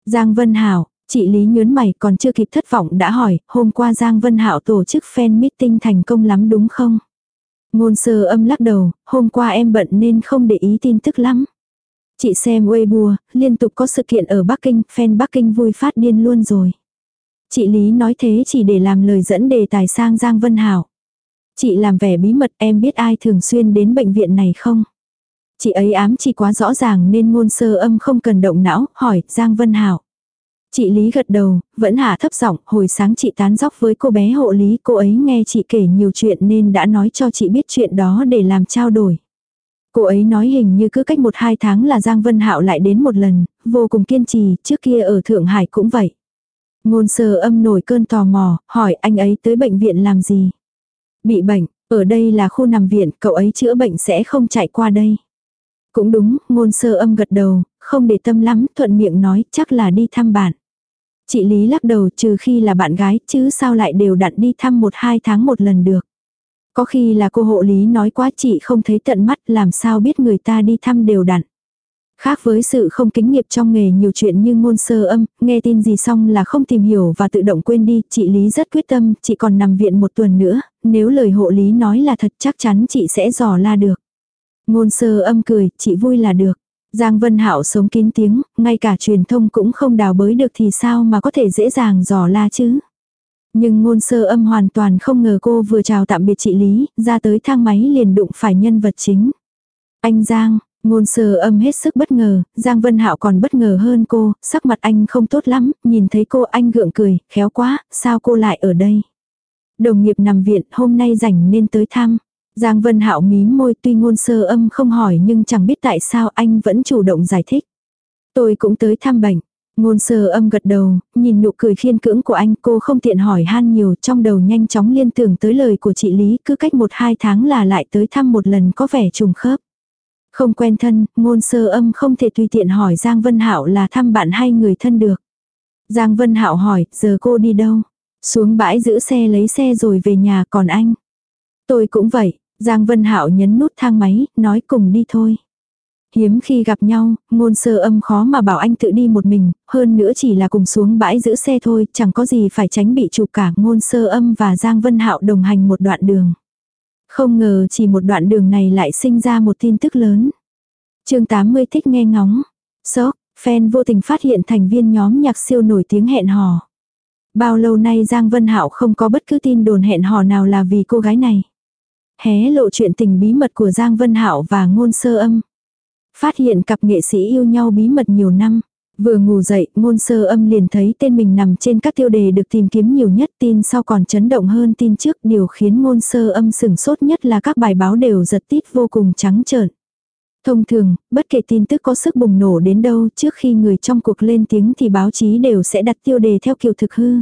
Speaker 1: Giang Vân Hảo, chị Lý nhớn mày còn chưa kịp thất vọng đã hỏi, hôm qua Giang Vân Hảo tổ chức fan meeting thành công lắm đúng không? Ngôn sơ âm lắc đầu, hôm qua em bận nên không để ý tin tức lắm. Chị xem Weibo, liên tục có sự kiện ở Bắc Kinh, fan Bắc Kinh vui phát điên luôn rồi. Chị Lý nói thế chỉ để làm lời dẫn đề tài sang Giang Vân Hảo. Chị làm vẻ bí mật em biết ai thường xuyên đến bệnh viện này không? Chị ấy ám chỉ quá rõ ràng nên ngôn sơ âm không cần động não, hỏi Giang Vân Hảo. Chị Lý gật đầu, vẫn hạ thấp giọng, hồi sáng chị tán dóc với cô bé hộ lý, cô ấy nghe chị kể nhiều chuyện nên đã nói cho chị biết chuyện đó để làm trao đổi. Cô ấy nói hình như cứ cách một hai tháng là Giang Vân Hạo lại đến một lần, vô cùng kiên trì, trước kia ở Thượng Hải cũng vậy. Ngôn sơ âm nổi cơn tò mò, hỏi anh ấy tới bệnh viện làm gì? Bị bệnh, ở đây là khu nằm viện, cậu ấy chữa bệnh sẽ không chạy qua đây. Cũng đúng, ngôn sơ âm gật đầu, không để tâm lắm, thuận miệng nói, chắc là đi thăm bạn. Chị Lý lắc đầu trừ khi là bạn gái, chứ sao lại đều đặn đi thăm một hai tháng một lần được. Có khi là cô hộ lý nói quá chị không thấy tận mắt làm sao biết người ta đi thăm đều đặn. Khác với sự không kính nghiệp trong nghề nhiều chuyện như ngôn sơ âm, nghe tin gì xong là không tìm hiểu và tự động quên đi, chị Lý rất quyết tâm, chị còn nằm viện một tuần nữa, nếu lời hộ lý nói là thật chắc chắn chị sẽ dò la được. Ngôn sơ âm cười, chị vui là được. Giang Vân Hạo sống kín tiếng, ngay cả truyền thông cũng không đào bới được thì sao mà có thể dễ dàng dò la chứ. Nhưng ngôn sơ âm hoàn toàn không ngờ cô vừa chào tạm biệt chị Lý, ra tới thang máy liền đụng phải nhân vật chính. Anh Giang, ngôn sơ âm hết sức bất ngờ, Giang Vân Hạo còn bất ngờ hơn cô, sắc mặt anh không tốt lắm, nhìn thấy cô anh gượng cười, khéo quá, sao cô lại ở đây. Đồng nghiệp nằm viện hôm nay rảnh nên tới thăm. Giang Vân Hạo mím môi tuy ngôn sơ âm không hỏi nhưng chẳng biết tại sao anh vẫn chủ động giải thích. Tôi cũng tới thăm bệnh. Ngôn sơ âm gật đầu, nhìn nụ cười khiên cưỡng của anh cô không tiện hỏi han nhiều trong đầu nhanh chóng liên tưởng tới lời của chị Lý cứ cách một hai tháng là lại tới thăm một lần có vẻ trùng khớp. Không quen thân, ngôn sơ âm không thể tùy tiện hỏi Giang Vân Hạo là thăm bạn hay người thân được. Giang Vân Hạo hỏi, giờ cô đi đâu? Xuống bãi giữ xe lấy xe rồi về nhà còn anh. Tôi cũng vậy, Giang Vân Hạo nhấn nút thang máy, nói cùng đi thôi. Hiếm khi gặp nhau, ngôn sơ âm khó mà bảo anh tự đi một mình, hơn nữa chỉ là cùng xuống bãi giữ xe thôi, chẳng có gì phải tránh bị chụp cả ngôn sơ âm và Giang Vân Hạo đồng hành một đoạn đường. Không ngờ chỉ một đoạn đường này lại sinh ra một tin tức lớn. chương 80 thích nghe ngóng. Sốc, fan vô tình phát hiện thành viên nhóm nhạc siêu nổi tiếng hẹn hò. Bao lâu nay Giang Vân Hạo không có bất cứ tin đồn hẹn hò nào là vì cô gái này. Hé lộ chuyện tình bí mật của Giang Vân Hạo và ngôn sơ âm. Phát hiện cặp nghệ sĩ yêu nhau bí mật nhiều năm. Vừa ngủ dậy, ngôn sơ âm liền thấy tên mình nằm trên các tiêu đề được tìm kiếm nhiều nhất tin sau còn chấn động hơn tin trước. Điều khiến ngôn sơ âm sừng sốt nhất là các bài báo đều giật tít vô cùng trắng trợn. Thông thường, bất kể tin tức có sức bùng nổ đến đâu trước khi người trong cuộc lên tiếng thì báo chí đều sẽ đặt tiêu đề theo kiểu thực hư.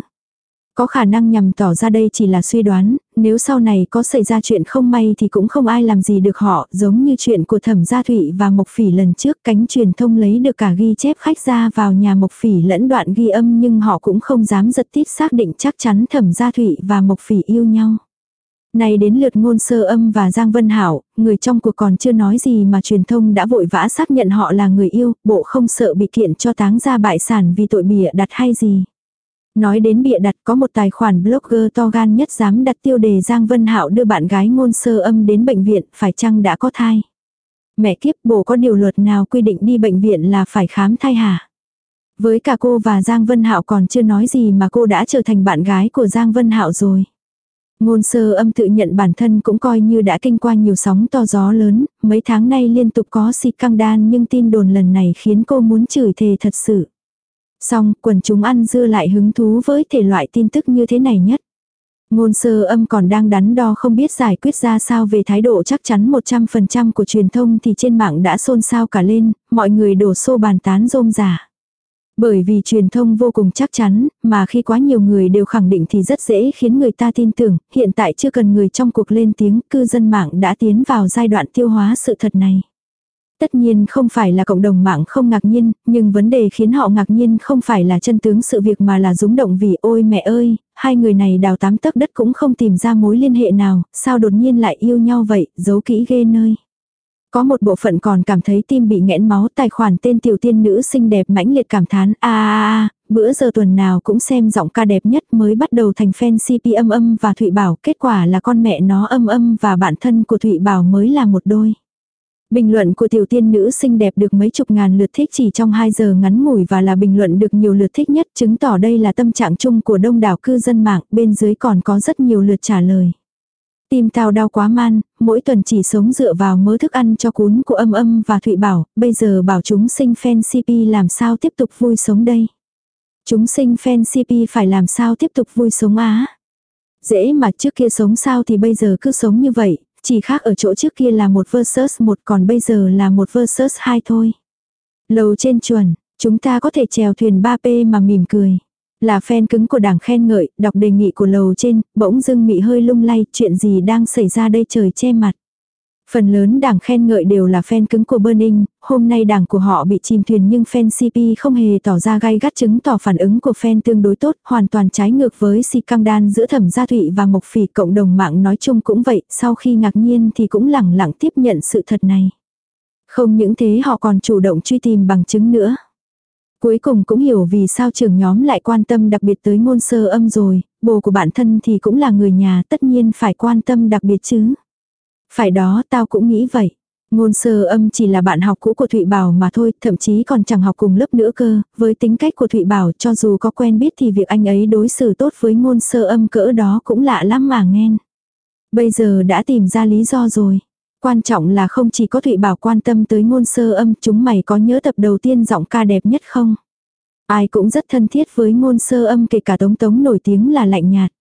Speaker 1: Có khả năng nhằm tỏ ra đây chỉ là suy đoán, nếu sau này có xảy ra chuyện không may thì cũng không ai làm gì được họ, giống như chuyện của thẩm gia thụy và Mộc Phỉ lần trước cánh truyền thông lấy được cả ghi chép khách ra vào nhà Mộc Phỉ lẫn đoạn ghi âm nhưng họ cũng không dám giật tít xác định chắc chắn thẩm gia thụy và Mộc Phỉ yêu nhau. Này đến lượt ngôn sơ âm và Giang Vân Hảo, người trong cuộc còn chưa nói gì mà truyền thông đã vội vã xác nhận họ là người yêu, bộ không sợ bị kiện cho táng ra bại sản vì tội bịa đặt hay gì. Nói đến bịa đặt có một tài khoản blogger to gan nhất dám đặt tiêu đề Giang Vân Hạo đưa bạn gái ngôn sơ âm đến bệnh viện, phải chăng đã có thai. Mẹ kiếp bổ có điều luật nào quy định đi bệnh viện là phải khám thai hả? Với cả cô và Giang Vân Hạo còn chưa nói gì mà cô đã trở thành bạn gái của Giang Vân Hạo rồi. Ngôn sơ âm tự nhận bản thân cũng coi như đã kinh qua nhiều sóng to gió lớn, mấy tháng nay liên tục có si căng đan nhưng tin đồn lần này khiến cô muốn chửi thề thật sự. Xong, quần chúng ăn dưa lại hứng thú với thể loại tin tức như thế này nhất. Ngôn sơ âm còn đang đắn đo không biết giải quyết ra sao về thái độ chắc chắn 100% của truyền thông thì trên mạng đã xôn xao cả lên, mọi người đổ xô bàn tán rôm giả. Bởi vì truyền thông vô cùng chắc chắn, mà khi quá nhiều người đều khẳng định thì rất dễ khiến người ta tin tưởng, hiện tại chưa cần người trong cuộc lên tiếng, cư dân mạng đã tiến vào giai đoạn tiêu hóa sự thật này. Tất nhiên không phải là cộng đồng mạng không ngạc nhiên, nhưng vấn đề khiến họ ngạc nhiên không phải là chân tướng sự việc mà là rúng động vì ôi mẹ ơi, hai người này đào tám tấc đất cũng không tìm ra mối liên hệ nào, sao đột nhiên lại yêu nhau vậy, giấu kỹ ghê nơi. Có một bộ phận còn cảm thấy tim bị nghẽn máu tài khoản tên tiểu tiên nữ xinh đẹp mãnh liệt cảm thán a a a bữa giờ tuần nào cũng xem giọng ca đẹp nhất mới bắt đầu thành fan CP âm âm và Thụy Bảo, kết quả là con mẹ nó âm âm và bạn thân của Thụy Bảo mới là một đôi. Bình luận của tiểu tiên nữ xinh đẹp được mấy chục ngàn lượt thích chỉ trong 2 giờ ngắn ngủi và là bình luận được nhiều lượt thích nhất chứng tỏ đây là tâm trạng chung của đông đảo cư dân mạng, bên dưới còn có rất nhiều lượt trả lời. Tim tao đau quá man, mỗi tuần chỉ sống dựa vào mớ thức ăn cho cún của âm âm và Thụy Bảo, bây giờ bảo chúng sinh fan CP làm sao tiếp tục vui sống đây. Chúng sinh fan CP phải làm sao tiếp tục vui sống á. Dễ mà trước kia sống sao thì bây giờ cứ sống như vậy, chỉ khác ở chỗ trước kia là một versus một còn bây giờ là một versus hai thôi. Lầu trên chuẩn, chúng ta có thể chèo thuyền 3P mà mỉm cười. Là fan cứng của đảng khen ngợi, đọc đề nghị của lầu trên, bỗng dưng mị hơi lung lay, chuyện gì đang xảy ra đây trời che mặt. Phần lớn đảng khen ngợi đều là fan cứng của Burning, hôm nay đảng của họ bị chìm thuyền nhưng fan CP không hề tỏ ra gai gắt chứng tỏ phản ứng của fan tương đối tốt, hoàn toàn trái ngược với si căng đan giữa thẩm gia thụy và mộc phỉ cộng đồng mạng nói chung cũng vậy, sau khi ngạc nhiên thì cũng lẳng lặng tiếp nhận sự thật này. Không những thế họ còn chủ động truy tìm bằng chứng nữa. Cuối cùng cũng hiểu vì sao trưởng nhóm lại quan tâm đặc biệt tới ngôn sơ âm rồi, bồ của bản thân thì cũng là người nhà tất nhiên phải quan tâm đặc biệt chứ. Phải đó tao cũng nghĩ vậy. Ngôn sơ âm chỉ là bạn học cũ của Thụy Bảo mà thôi, thậm chí còn chẳng học cùng lớp nữa cơ, với tính cách của Thụy Bảo cho dù có quen biết thì việc anh ấy đối xử tốt với ngôn sơ âm cỡ đó cũng lạ lắm mà nghe. Bây giờ đã tìm ra lý do rồi. Quan trọng là không chỉ có Thụy Bảo quan tâm tới ngôn sơ âm, chúng mày có nhớ tập đầu tiên giọng ca đẹp nhất không? Ai cũng rất thân thiết với ngôn sơ âm kể cả tống tống nổi tiếng là lạnh nhạt.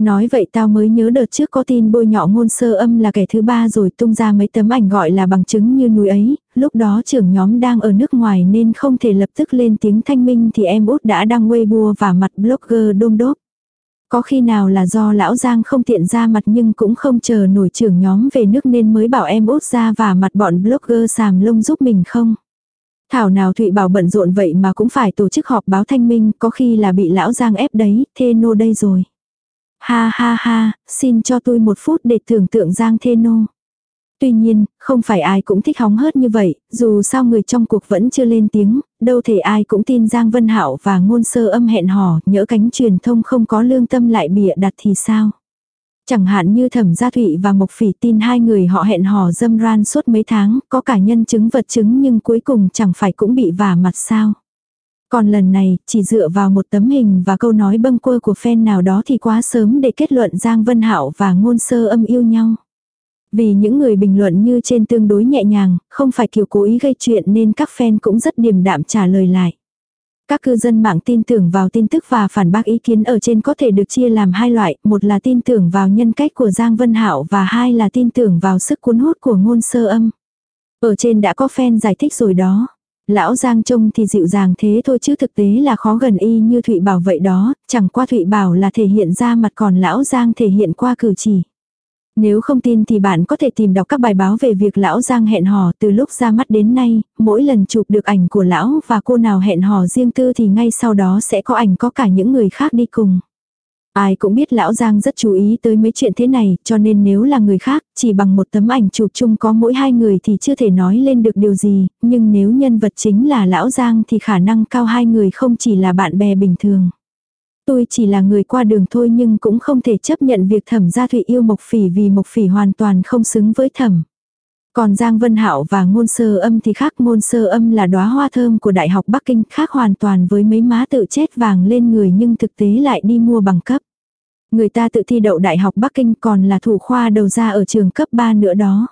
Speaker 1: Nói vậy tao mới nhớ đợt trước có tin bôi nhọ ngôn sơ âm là kẻ thứ ba rồi tung ra mấy tấm ảnh gọi là bằng chứng như núi ấy, lúc đó trưởng nhóm đang ở nước ngoài nên không thể lập tức lên tiếng thanh minh thì em út đã đăng Weibo và mặt blogger đôm đốp. Có khi nào là do lão Giang không tiện ra mặt nhưng cũng không chờ nổi trưởng nhóm về nước nên mới bảo em út ra và mặt bọn blogger sàm lông giúp mình không? Thảo nào Thụy Bảo bận rộn vậy mà cũng phải tổ chức họp báo thanh minh, có khi là bị lão Giang ép đấy, thê nô đây rồi. Ha ha ha, xin cho tôi một phút để tưởng tượng Giang thê nô. Tuy nhiên, không phải ai cũng thích hóng hớt như vậy, dù sao người trong cuộc vẫn chưa lên tiếng, đâu thể ai cũng tin Giang Vân Hạo và ngôn sơ âm hẹn hò, nhỡ cánh truyền thông không có lương tâm lại bịa đặt thì sao. Chẳng hạn như Thẩm Gia Thụy và Mộc Phỉ tin hai người họ hẹn hò dâm ran suốt mấy tháng, có cả nhân chứng vật chứng nhưng cuối cùng chẳng phải cũng bị vả mặt sao. Còn lần này, chỉ dựa vào một tấm hình và câu nói bâng quơ của fan nào đó thì quá sớm để kết luận Giang Vân Hạo và ngôn sơ âm yêu nhau. Vì những người bình luận như trên tương đối nhẹ nhàng, không phải kiểu cố ý gây chuyện nên các fan cũng rất điềm đạm trả lời lại. Các cư dân mạng tin tưởng vào tin tức và phản bác ý kiến ở trên có thể được chia làm hai loại, một là tin tưởng vào nhân cách của Giang Vân Hạo và hai là tin tưởng vào sức cuốn hút của ngôn sơ âm. Ở trên đã có fan giải thích rồi đó. Lão Giang trông thì dịu dàng thế thôi chứ thực tế là khó gần y như Thụy Bảo vậy đó, chẳng qua Thụy Bảo là thể hiện ra mặt còn Lão Giang thể hiện qua cử chỉ. Nếu không tin thì bạn có thể tìm đọc các bài báo về việc lão Giang hẹn hò từ lúc ra mắt đến nay, mỗi lần chụp được ảnh của lão và cô nào hẹn hò riêng tư thì ngay sau đó sẽ có ảnh có cả những người khác đi cùng. Ai cũng biết lão Giang rất chú ý tới mấy chuyện thế này, cho nên nếu là người khác, chỉ bằng một tấm ảnh chụp chung có mỗi hai người thì chưa thể nói lên được điều gì, nhưng nếu nhân vật chính là lão Giang thì khả năng cao hai người không chỉ là bạn bè bình thường. Tôi chỉ là người qua đường thôi nhưng cũng không thể chấp nhận việc thẩm gia thụy yêu Mộc Phỉ vì Mộc Phỉ hoàn toàn không xứng với thẩm. Còn Giang Vân Hạo và ngôn sơ âm thì khác ngôn sơ âm là đóa hoa thơm của Đại học Bắc Kinh khác hoàn toàn với mấy má tự chết vàng lên người nhưng thực tế lại đi mua bằng cấp. Người ta tự thi đậu Đại học Bắc Kinh còn là thủ khoa đầu ra ở trường cấp 3 nữa đó.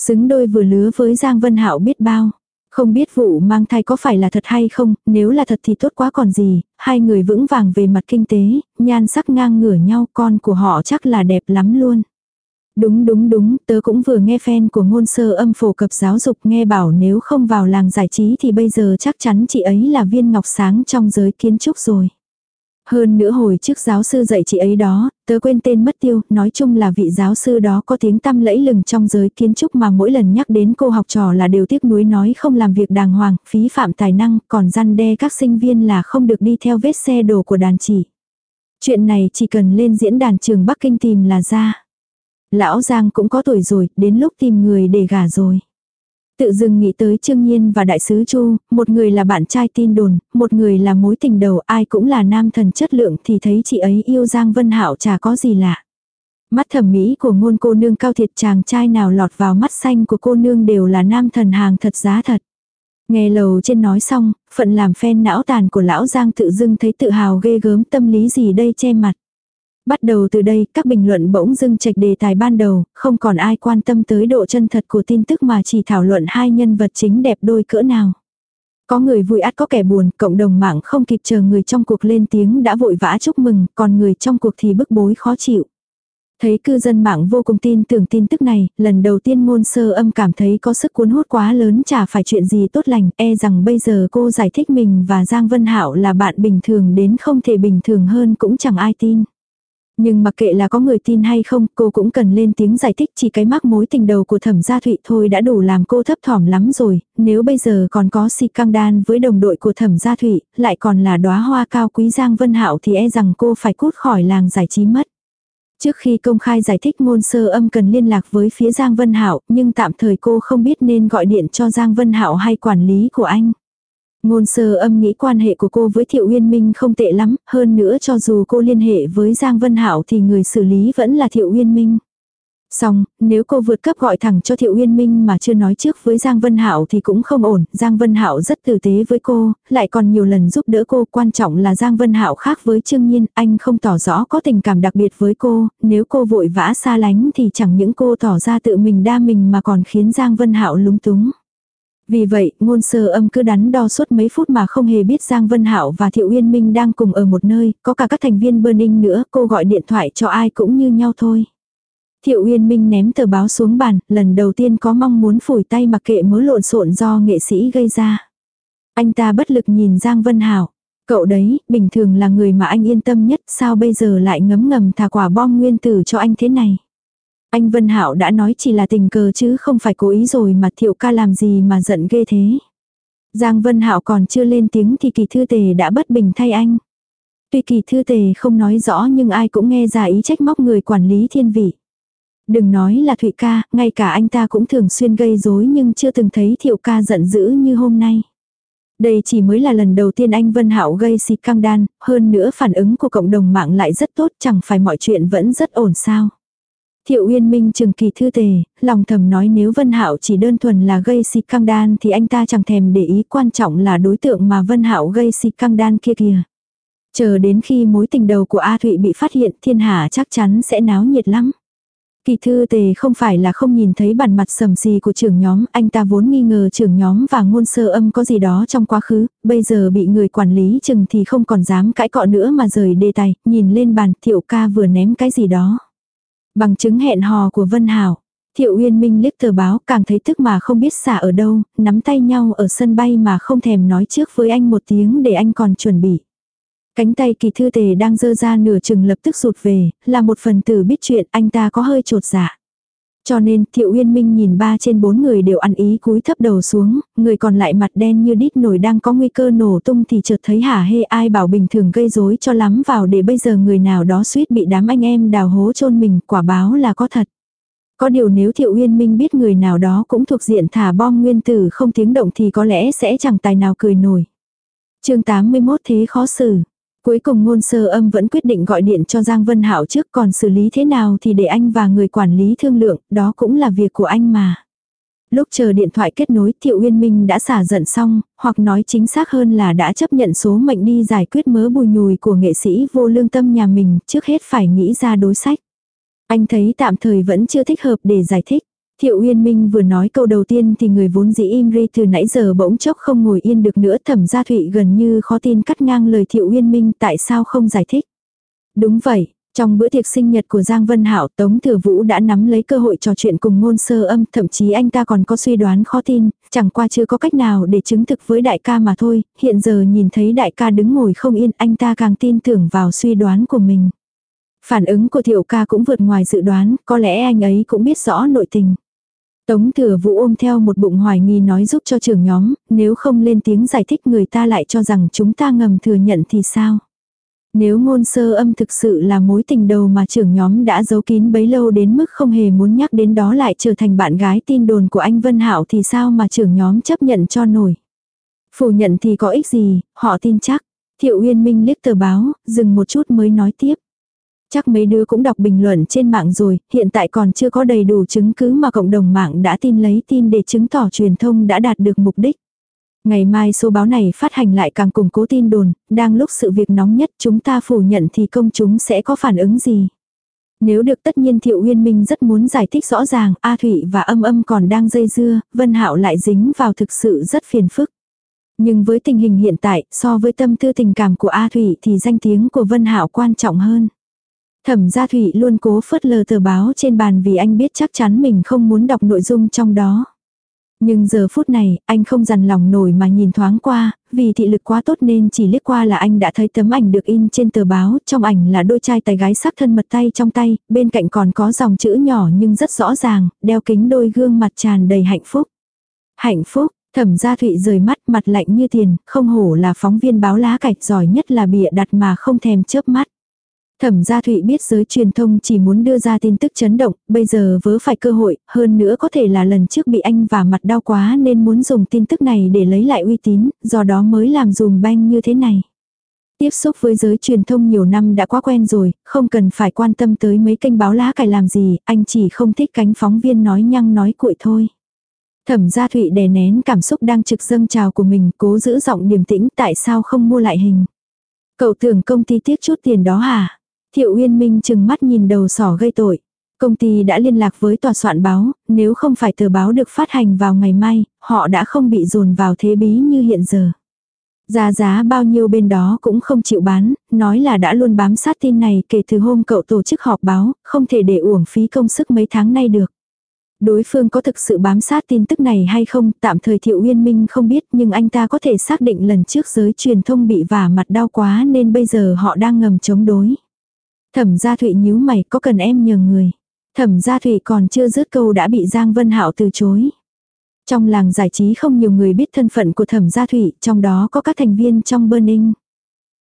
Speaker 1: Xứng đôi vừa lứa với Giang Vân Hạo biết bao. Không biết vụ mang thai có phải là thật hay không, nếu là thật thì tốt quá còn gì, hai người vững vàng về mặt kinh tế, nhan sắc ngang ngửa nhau con của họ chắc là đẹp lắm luôn. Đúng đúng đúng, tớ cũng vừa nghe fan của ngôn sơ âm phổ cập giáo dục nghe bảo nếu không vào làng giải trí thì bây giờ chắc chắn chị ấy là viên ngọc sáng trong giới kiến trúc rồi. Hơn nữa hồi trước giáo sư dạy chị ấy đó, tớ quên tên mất tiêu, nói chung là vị giáo sư đó có tiếng tăm lẫy lừng trong giới kiến trúc mà mỗi lần nhắc đến cô học trò là đều tiếc nuối nói không làm việc đàng hoàng, phí phạm tài năng, còn răn đe các sinh viên là không được đi theo vết xe đồ của đàn chỉ. Chuyện này chỉ cần lên diễn đàn trường Bắc Kinh tìm là ra. Lão Giang cũng có tuổi rồi, đến lúc tìm người để gả rồi. Tự dưng nghĩ tới Trương Nhiên và Đại sứ Chu, một người là bạn trai tin đồn, một người là mối tình đầu, ai cũng là nam thần chất lượng thì thấy chị ấy yêu Giang Vân hảo chả có gì lạ. Mắt thẩm mỹ của ngôn cô nương cao thiệt chàng trai nào lọt vào mắt xanh của cô nương đều là nam thần hàng thật giá thật. Nghe lầu trên nói xong, phận làm phen não tàn của lão Giang tự dưng thấy tự hào ghê gớm tâm lý gì đây che mặt. Bắt đầu từ đây, các bình luận bỗng dưng trạch đề tài ban đầu, không còn ai quan tâm tới độ chân thật của tin tức mà chỉ thảo luận hai nhân vật chính đẹp đôi cỡ nào. Có người vui át có kẻ buồn, cộng đồng mạng không kịp chờ người trong cuộc lên tiếng đã vội vã chúc mừng, còn người trong cuộc thì bức bối khó chịu. Thấy cư dân mạng vô cùng tin tưởng tin tức này, lần đầu tiên ngôn sơ âm cảm thấy có sức cuốn hút quá lớn chả phải chuyện gì tốt lành, e rằng bây giờ cô giải thích mình và Giang Vân hảo là bạn bình thường đến không thể bình thường hơn cũng chẳng ai tin. Nhưng mặc kệ là có người tin hay không, cô cũng cần lên tiếng giải thích chỉ cái mắc mối tình đầu của thẩm gia thụy thôi đã đủ làm cô thấp thỏm lắm rồi, nếu bây giờ còn có si căng đan với đồng đội của thẩm gia thụy, lại còn là đóa hoa cao quý Giang Vân Hạo thì e rằng cô phải cút khỏi làng giải trí mất. Trước khi công khai giải thích ngôn sơ âm cần liên lạc với phía Giang Vân Hạo, nhưng tạm thời cô không biết nên gọi điện cho Giang Vân Hạo hay quản lý của anh. Ngôn sơ âm nghĩ quan hệ của cô với Thiệu Uyên Minh không tệ lắm, hơn nữa cho dù cô liên hệ với Giang Vân Hạo thì người xử lý vẫn là Thiệu Uyên Minh. Xong, nếu cô vượt cấp gọi thẳng cho Thiệu Uyên Minh mà chưa nói trước với Giang Vân Hạo thì cũng không ổn, Giang Vân Hạo rất tử tế với cô, lại còn nhiều lần giúp đỡ cô, quan trọng là Giang Vân Hạo khác với Trương Nhiên, anh không tỏ rõ có tình cảm đặc biệt với cô, nếu cô vội vã xa lánh thì chẳng những cô tỏ ra tự mình đa mình mà còn khiến Giang Vân Hạo lúng túng. Vì vậy, ngôn sơ âm cứ đắn đo suốt mấy phút mà không hề biết Giang Vân hảo và Thiệu Uyên Minh đang cùng ở một nơi, có cả các thành viên Burning nữa, cô gọi điện thoại cho ai cũng như nhau thôi. Thiệu Uyên Minh ném tờ báo xuống bàn, lần đầu tiên có mong muốn phủi tay mặc kệ mớ lộn xộn do nghệ sĩ gây ra. Anh ta bất lực nhìn Giang Vân Hảo. Cậu đấy, bình thường là người mà anh yên tâm nhất, sao bây giờ lại ngấm ngầm thả quả bom nguyên tử cho anh thế này. Anh Vân Hạo đã nói chỉ là tình cờ chứ không phải cố ý rồi mà thiệu ca làm gì mà giận ghê thế. Giang Vân Hạo còn chưa lên tiếng thì kỳ thư tề đã bất bình thay anh. Tuy kỳ thư tề không nói rõ nhưng ai cũng nghe ra ý trách móc người quản lý thiên vị. Đừng nói là Thụy ca, ngay cả anh ta cũng thường xuyên gây rối nhưng chưa từng thấy thiệu ca giận dữ như hôm nay. Đây chỉ mới là lần đầu tiên anh Vân Hạo gây xịt căng đan, hơn nữa phản ứng của cộng đồng mạng lại rất tốt chẳng phải mọi chuyện vẫn rất ổn sao. Thiệu Uyên Minh trừng kỳ thư tề, lòng thầm nói nếu Vân Hạo chỉ đơn thuần là gây xịt căng đan thì anh ta chẳng thèm để ý quan trọng là đối tượng mà Vân Hạo gây xịt căng đan kia kìa. Chờ đến khi mối tình đầu của A Thụy bị phát hiện thiên hạ chắc chắn sẽ náo nhiệt lắm. Kỳ thư tề không phải là không nhìn thấy bản mặt sầm xì của trưởng nhóm, anh ta vốn nghi ngờ trưởng nhóm và ngôn sơ âm có gì đó trong quá khứ, bây giờ bị người quản lý chừng thì không còn dám cãi cọ nữa mà rời đề tài, nhìn lên bàn thiệu ca vừa ném cái gì đó. Bằng chứng hẹn hò của Vân Hảo, thiệu uyên minh liếc tờ báo càng thấy thức mà không biết xả ở đâu, nắm tay nhau ở sân bay mà không thèm nói trước với anh một tiếng để anh còn chuẩn bị. Cánh tay kỳ thư tề đang dơ ra nửa chừng lập tức rụt về, là một phần tử biết chuyện anh ta có hơi trột dạ. Cho nên Thiệu Uyên Minh nhìn ba trên bốn người đều ăn ý cúi thấp đầu xuống, người còn lại mặt đen như đít nổi đang có nguy cơ nổ tung thì chợt thấy hả hê ai bảo bình thường gây rối cho lắm vào để bây giờ người nào đó suýt bị đám anh em đào hố chôn mình quả báo là có thật. Có điều nếu Thiệu Uyên Minh biết người nào đó cũng thuộc diện thả bom nguyên tử không tiếng động thì có lẽ sẽ chẳng tài nào cười nổi. chương 81 thế khó xử. Cuối cùng ngôn sơ âm vẫn quyết định gọi điện cho Giang Vân Hạo trước còn xử lý thế nào thì để anh và người quản lý thương lượng, đó cũng là việc của anh mà. Lúc chờ điện thoại kết nối Thiệu Uyên Minh đã xả giận xong, hoặc nói chính xác hơn là đã chấp nhận số mệnh đi giải quyết mớ bùi nhùi của nghệ sĩ vô lương tâm nhà mình, trước hết phải nghĩ ra đối sách. Anh thấy tạm thời vẫn chưa thích hợp để giải thích. Thiệu Uyên Minh vừa nói câu đầu tiên thì người vốn dĩ im ri từ nãy giờ bỗng chốc không ngồi yên được nữa thẩm gia thụy gần như khó tin cắt ngang lời Thiệu Uyên Minh tại sao không giải thích. Đúng vậy, Trong bữa tiệc sinh nhật của Giang Vân Hảo Tống Thừa Vũ đã nắm lấy cơ hội trò chuyện cùng ngôn sơ âm, thậm chí anh ta còn có suy đoán khó tin, chẳng qua chưa có cách nào để chứng thực với đại ca mà thôi, hiện giờ nhìn thấy đại ca đứng ngồi không yên, anh ta càng tin tưởng vào suy đoán của mình. Phản ứng của Thiệu ca cũng vượt ngoài dự đoán, có lẽ anh ấy cũng biết rõ nội tình. Tống thừa vũ ôm theo một bụng hoài nghi nói giúp cho trưởng nhóm, nếu không lên tiếng giải thích người ta lại cho rằng chúng ta ngầm thừa nhận thì sao. Nếu ngôn sơ âm thực sự là mối tình đầu mà trưởng nhóm đã giấu kín bấy lâu đến mức không hề muốn nhắc đến đó lại trở thành bạn gái tin đồn của anh Vân Hạo thì sao mà trưởng nhóm chấp nhận cho nổi. Phủ nhận thì có ích gì, họ tin chắc. Thiệu Uyên Minh liếc tờ báo, dừng một chút mới nói tiếp. Chắc mấy đứa cũng đọc bình luận trên mạng rồi, hiện tại còn chưa có đầy đủ chứng cứ mà cộng đồng mạng đã tin lấy tin để chứng tỏ truyền thông đã đạt được mục đích. Ngày mai số báo này phát hành lại càng củng cố tin đồn, đang lúc sự việc nóng nhất chúng ta phủ nhận thì công chúng sẽ có phản ứng gì. Nếu được tất nhiên Thiệu Uyên Minh rất muốn giải thích rõ ràng, A Thụy và âm âm còn đang dây dưa, Vân Hạo lại dính vào thực sự rất phiền phức. Nhưng với tình hình hiện tại, so với tâm tư tình cảm của A Thụy thì danh tiếng của Vân Hạo quan trọng hơn. Thẩm gia Thụy luôn cố phớt lờ tờ báo trên bàn vì anh biết chắc chắn mình không muốn đọc nội dung trong đó. Nhưng giờ phút này, anh không dằn lòng nổi mà nhìn thoáng qua, vì thị lực quá tốt nên chỉ liếc qua là anh đã thấy tấm ảnh được in trên tờ báo, trong ảnh là đôi trai tài gái sắc thân mật tay trong tay, bên cạnh còn có dòng chữ nhỏ nhưng rất rõ ràng, đeo kính đôi gương mặt tràn đầy hạnh phúc. Hạnh phúc, thẩm gia thụy rời mắt mặt lạnh như tiền, không hổ là phóng viên báo lá cạch giỏi nhất là bịa đặt mà không thèm chớp mắt. Thẩm gia Thụy biết giới truyền thông chỉ muốn đưa ra tin tức chấn động, bây giờ vớ phải cơ hội, hơn nữa có thể là lần trước bị anh và mặt đau quá nên muốn dùng tin tức này để lấy lại uy tín, do đó mới làm dùm banh như thế này. Tiếp xúc với giới truyền thông nhiều năm đã quá quen rồi, không cần phải quan tâm tới mấy kênh báo lá cải làm gì, anh chỉ không thích cánh phóng viên nói nhăng nói cuội thôi. Thẩm gia Thụy đè nén cảm xúc đang trực dâng trào của mình, cố giữ giọng điềm tĩnh tại sao không mua lại hình. Cậu tưởng công ty tiếc chút tiền đó hả? Thiệu Uyên Minh chừng mắt nhìn đầu sỏ gây tội. Công ty đã liên lạc với tòa soạn báo, nếu không phải tờ báo được phát hành vào ngày mai, họ đã không bị dồn vào thế bí như hiện giờ. Giá giá bao nhiêu bên đó cũng không chịu bán, nói là đã luôn bám sát tin này kể từ hôm cậu tổ chức họp báo, không thể để uổng phí công sức mấy tháng nay được. Đối phương có thực sự bám sát tin tức này hay không, tạm thời Thiệu Uyên Minh không biết nhưng anh ta có thể xác định lần trước giới truyền thông bị vả mặt đau quá nên bây giờ họ đang ngầm chống đối. Thẩm gia Thụy nhíu mày có cần em nhờ người. Thẩm gia Thụy còn chưa dứt câu đã bị Giang Vân Hạo từ chối. Trong làng giải trí không nhiều người biết thân phận của thẩm gia Thụy, trong đó có các thành viên trong Burning.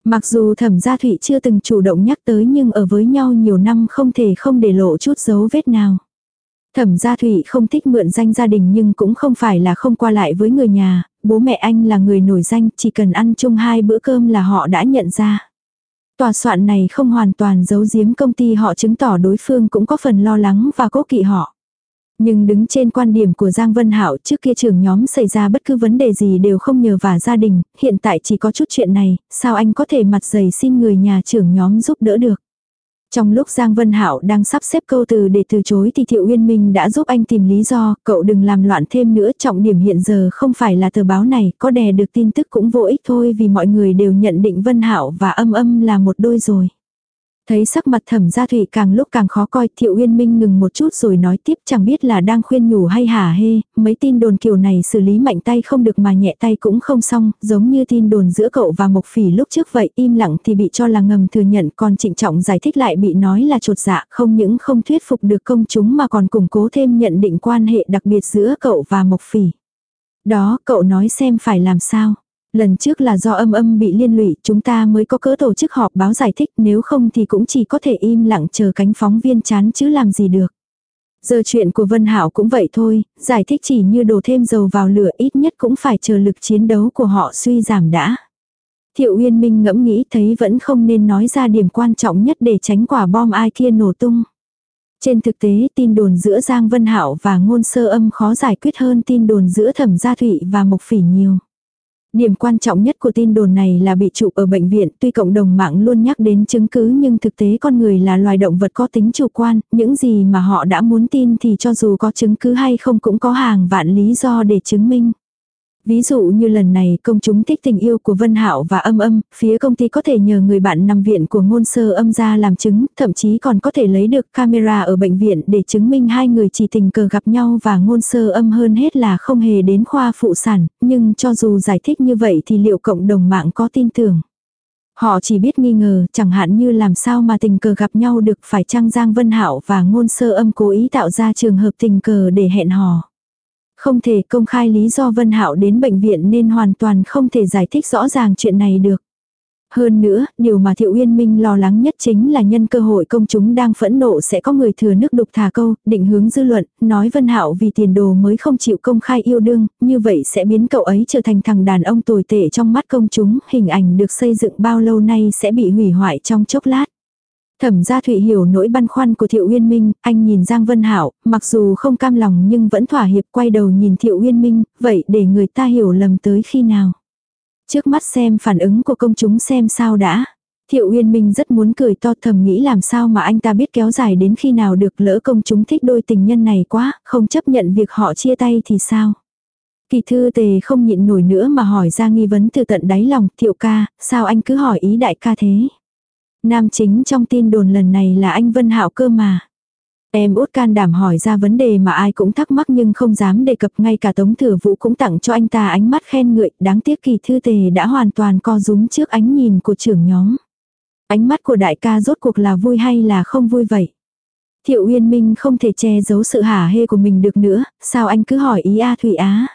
Speaker 1: Mặc dù thẩm gia Thụy chưa từng chủ động nhắc tới nhưng ở với nhau nhiều năm không thể không để lộ chút dấu vết nào. Thẩm gia Thụy không thích mượn danh gia đình nhưng cũng không phải là không qua lại với người nhà, bố mẹ anh là người nổi danh, chỉ cần ăn chung hai bữa cơm là họ đã nhận ra. Tòa soạn này không hoàn toàn giấu giếm công ty họ chứng tỏ đối phương cũng có phần lo lắng và cố kỵ họ. Nhưng đứng trên quan điểm của Giang Vân Hạo trước kia trưởng nhóm xảy ra bất cứ vấn đề gì đều không nhờ vả gia đình, hiện tại chỉ có chút chuyện này, sao anh có thể mặt dày xin người nhà trưởng nhóm giúp đỡ được. Trong lúc Giang Vân hảo đang sắp xếp câu từ để từ chối thì Thiệu Uyên Minh đã giúp anh tìm lý do, cậu đừng làm loạn thêm nữa, trọng điểm hiện giờ không phải là tờ báo này, có đè được tin tức cũng vô ích thôi vì mọi người đều nhận định Vân hảo và Âm Âm là một đôi rồi. Thấy sắc mặt thẩm gia thủy càng lúc càng khó coi, Thiệu Uyên Minh ngừng một chút rồi nói tiếp chẳng biết là đang khuyên nhủ hay hả hê, mấy tin đồn kiểu này xử lý mạnh tay không được mà nhẹ tay cũng không xong, giống như tin đồn giữa cậu và Mộc Phỉ lúc trước vậy, im lặng thì bị cho là ngầm thừa nhận, còn trịnh trọng giải thích lại bị nói là trột dạ, không những không thuyết phục được công chúng mà còn củng cố thêm nhận định quan hệ đặc biệt giữa cậu và Mộc Phỉ. Đó, cậu nói xem phải làm sao. Lần trước là do âm âm bị liên lụy, chúng ta mới có cỡ tổ chức họp báo giải thích, nếu không thì cũng chỉ có thể im lặng chờ cánh phóng viên chán chứ làm gì được. Giờ chuyện của Vân Hảo cũng vậy thôi, giải thích chỉ như đổ thêm dầu vào lửa ít nhất cũng phải chờ lực chiến đấu của họ suy giảm đã. Thiệu Uyên Minh ngẫm nghĩ thấy vẫn không nên nói ra điểm quan trọng nhất để tránh quả bom ai kia nổ tung. Trên thực tế tin đồn giữa Giang Vân Hảo và ngôn sơ âm khó giải quyết hơn tin đồn giữa Thẩm Gia Thụy và Mộc Phỉ nhiều. Điểm quan trọng nhất của tin đồn này là bị chụp ở bệnh viện, tuy cộng đồng mạng luôn nhắc đến chứng cứ nhưng thực tế con người là loài động vật có tính chủ quan, những gì mà họ đã muốn tin thì cho dù có chứng cứ hay không cũng có hàng vạn lý do để chứng minh. Ví dụ như lần này công chúng thích tình yêu của Vân Hạo và Âm Âm, phía công ty có thể nhờ người bạn nằm viện của ngôn sơ âm ra làm chứng, thậm chí còn có thể lấy được camera ở bệnh viện để chứng minh hai người chỉ tình cờ gặp nhau và ngôn sơ âm hơn hết là không hề đến khoa phụ sản, nhưng cho dù giải thích như vậy thì liệu cộng đồng mạng có tin tưởng. Họ chỉ biết nghi ngờ, chẳng hạn như làm sao mà tình cờ gặp nhau được phải chăng Giang Vân Hạo và ngôn sơ âm cố ý tạo ra trường hợp tình cờ để hẹn hò. Không thể công khai lý do Vân Hạo đến bệnh viện nên hoàn toàn không thể giải thích rõ ràng chuyện này được. Hơn nữa, điều mà Thiệu Uyên Minh lo lắng nhất chính là nhân cơ hội công chúng đang phẫn nộ sẽ có người thừa nước đục thả câu, định hướng dư luận, nói Vân Hạo vì tiền đồ mới không chịu công khai yêu đương, như vậy sẽ biến cậu ấy trở thành thằng đàn ông tồi tệ trong mắt công chúng, hình ảnh được xây dựng bao lâu nay sẽ bị hủy hoại trong chốc lát. Thẩm gia Thụy hiểu nỗi băn khoăn của Thiệu Uyên Minh, anh nhìn Giang Vân Hảo, mặc dù không cam lòng nhưng vẫn thỏa hiệp quay đầu nhìn Thiệu Uyên Minh, vậy để người ta hiểu lầm tới khi nào. Trước mắt xem phản ứng của công chúng xem sao đã. Thiệu Uyên Minh rất muốn cười to thầm nghĩ làm sao mà anh ta biết kéo dài đến khi nào được lỡ công chúng thích đôi tình nhân này quá, không chấp nhận việc họ chia tay thì sao. Kỳ thư tề không nhịn nổi nữa mà hỏi ra nghi vấn từ tận đáy lòng, thiệu ca, sao anh cứ hỏi ý đại ca thế. Nam chính trong tin đồn lần này là anh Vân Hạo cơ mà. Em út can đảm hỏi ra vấn đề mà ai cũng thắc mắc nhưng không dám đề cập ngay cả Tống Thừa Vũ cũng tặng cho anh ta ánh mắt khen ngợi, đáng tiếc kỳ thư tề đã hoàn toàn co rúm trước ánh nhìn của trưởng nhóm. Ánh mắt của đại ca rốt cuộc là vui hay là không vui vậy? Thiệu Uyên Minh không thể che giấu sự hả hê của mình được nữa, sao anh cứ hỏi ý A Thủy Á?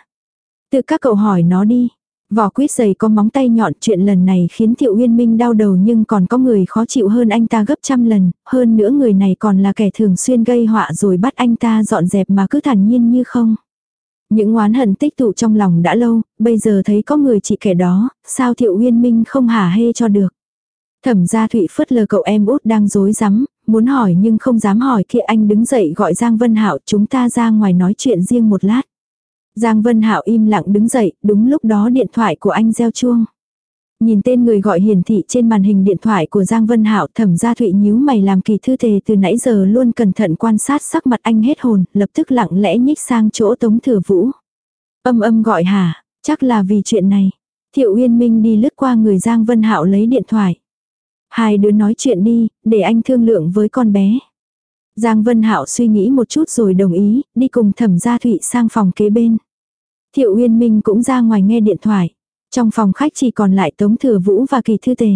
Speaker 1: Từ các cậu hỏi nó đi. Vỏ quýt dày có móng tay nhọn chuyện lần này khiến Thiệu Uyên Minh đau đầu nhưng còn có người khó chịu hơn anh ta gấp trăm lần, hơn nữa người này còn là kẻ thường xuyên gây họa rồi bắt anh ta dọn dẹp mà cứ thản nhiên như không. Những oán hận tích tụ trong lòng đã lâu, bây giờ thấy có người chỉ kẻ đó, sao Thiệu Uyên Minh không hả hê cho được. Thẩm gia Thụy phớt lờ cậu em út đang dối rắm muốn hỏi nhưng không dám hỏi kia anh đứng dậy gọi Giang Vân Hạo chúng ta ra ngoài nói chuyện riêng một lát. Giang Vân Hạo im lặng đứng dậy, đúng lúc đó điện thoại của anh reo chuông. Nhìn tên người gọi hiển thị trên màn hình điện thoại của Giang Vân Hạo, Thẩm Gia Thụy nhíu mày làm kỳ thư thề từ nãy giờ luôn cẩn thận quan sát sắc mặt anh hết hồn, lập tức lặng lẽ nhích sang chỗ Tống Thừa Vũ. Âm âm gọi hả, chắc là vì chuyện này. Thiệu Uyên Minh đi lướt qua người Giang Vân Hạo lấy điện thoại. Hai đứa nói chuyện đi, để anh thương lượng với con bé. Giang Vân Hạo suy nghĩ một chút rồi đồng ý, đi cùng Thẩm Gia Thụy sang phòng kế bên. Thiệu Uyên Minh cũng ra ngoài nghe điện thoại. Trong phòng khách chỉ còn lại Tống Thừa Vũ và Kỳ Thư Tề.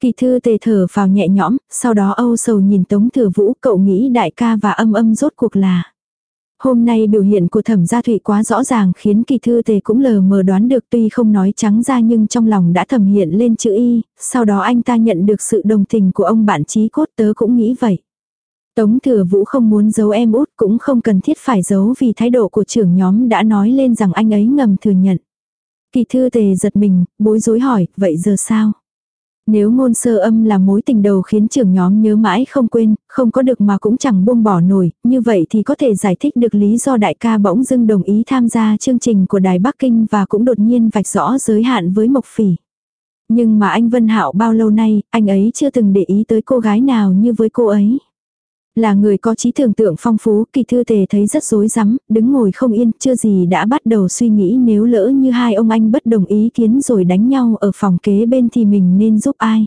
Speaker 1: Kỳ Thư Tề thở vào nhẹ nhõm, sau đó âu sầu nhìn Tống Thừa Vũ cậu nghĩ đại ca và âm âm rốt cuộc là. Hôm nay biểu hiện của thẩm gia thụy quá rõ ràng khiến kỳ thư tề cũng lờ mờ đoán được tuy không nói trắng ra nhưng trong lòng đã thẩm hiện lên chữ y, sau đó anh ta nhận được sự đồng tình của ông bạn trí cốt tớ cũng nghĩ vậy. Tống thừa vũ không muốn giấu em út cũng không cần thiết phải giấu vì thái độ của trưởng nhóm đã nói lên rằng anh ấy ngầm thừa nhận. Kỳ thư tề giật mình, bối rối hỏi, vậy giờ sao? Nếu ngôn sơ âm là mối tình đầu khiến trưởng nhóm nhớ mãi không quên, không có được mà cũng chẳng buông bỏ nổi, như vậy thì có thể giải thích được lý do đại ca bỗng dưng đồng ý tham gia chương trình của Đài Bắc Kinh và cũng đột nhiên vạch rõ giới hạn với Mộc Phỉ. Nhưng mà anh Vân Hạo bao lâu nay, anh ấy chưa từng để ý tới cô gái nào như với cô ấy. Là người có trí tưởng tượng phong phú, kỳ thư tề thấy rất rối rắm, đứng ngồi không yên, chưa gì đã bắt đầu suy nghĩ nếu lỡ như hai ông anh bất đồng ý kiến rồi đánh nhau ở phòng kế bên thì mình nên giúp ai.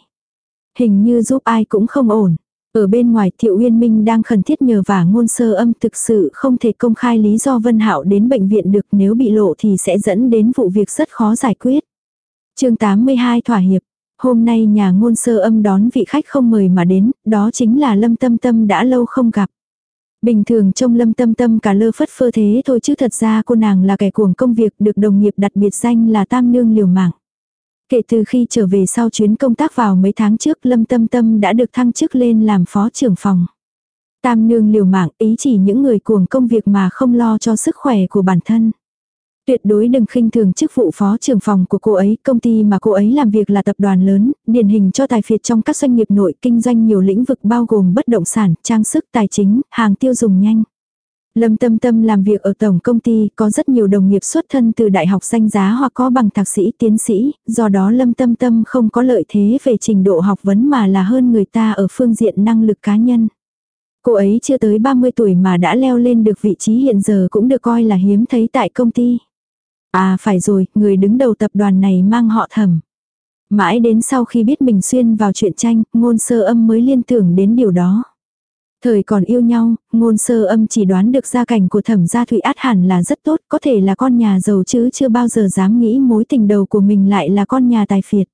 Speaker 1: Hình như giúp ai cũng không ổn. Ở bên ngoài Thiệu Uyên Minh đang khẩn thiết nhờ vả ngôn sơ âm thực sự không thể công khai lý do Vân Hạo đến bệnh viện được nếu bị lộ thì sẽ dẫn đến vụ việc rất khó giải quyết. chương 82 thỏa hiệp. Hôm nay nhà ngôn sơ âm đón vị khách không mời mà đến, đó chính là Lâm Tâm Tâm đã lâu không gặp. Bình thường trông Lâm Tâm Tâm cả lơ phất phơ thế thôi chứ thật ra cô nàng là kẻ cuồng công việc được đồng nghiệp đặt biệt danh là Tam Nương liều mạng. Kể từ khi trở về sau chuyến công tác vào mấy tháng trước Lâm Tâm Tâm đã được thăng chức lên làm phó trưởng phòng. Tam Nương liều mạng ý chỉ những người cuồng công việc mà không lo cho sức khỏe của bản thân. Tuyệt đối đừng khinh thường chức vụ phó trưởng phòng của cô ấy, công ty mà cô ấy làm việc là tập đoàn lớn, điển hình cho tài phiệt trong các doanh nghiệp nội kinh doanh nhiều lĩnh vực bao gồm bất động sản, trang sức, tài chính, hàng tiêu dùng nhanh. Lâm Tâm Tâm làm việc ở tổng công ty, có rất nhiều đồng nghiệp xuất thân từ đại học danh giá hoặc có bằng thạc sĩ, tiến sĩ, do đó Lâm Tâm Tâm không có lợi thế về trình độ học vấn mà là hơn người ta ở phương diện năng lực cá nhân. Cô ấy chưa tới 30 tuổi mà đã leo lên được vị trí hiện giờ cũng được coi là hiếm thấy tại công ty. À phải rồi, người đứng đầu tập đoàn này mang họ thẩm. Mãi đến sau khi biết mình xuyên vào chuyện tranh, ngôn sơ âm mới liên tưởng đến điều đó. Thời còn yêu nhau, ngôn sơ âm chỉ đoán được gia cảnh của thẩm gia thụy át hẳn là rất tốt, có thể là con nhà giàu chứ chưa bao giờ dám nghĩ mối tình đầu của mình lại là con nhà tài phiệt.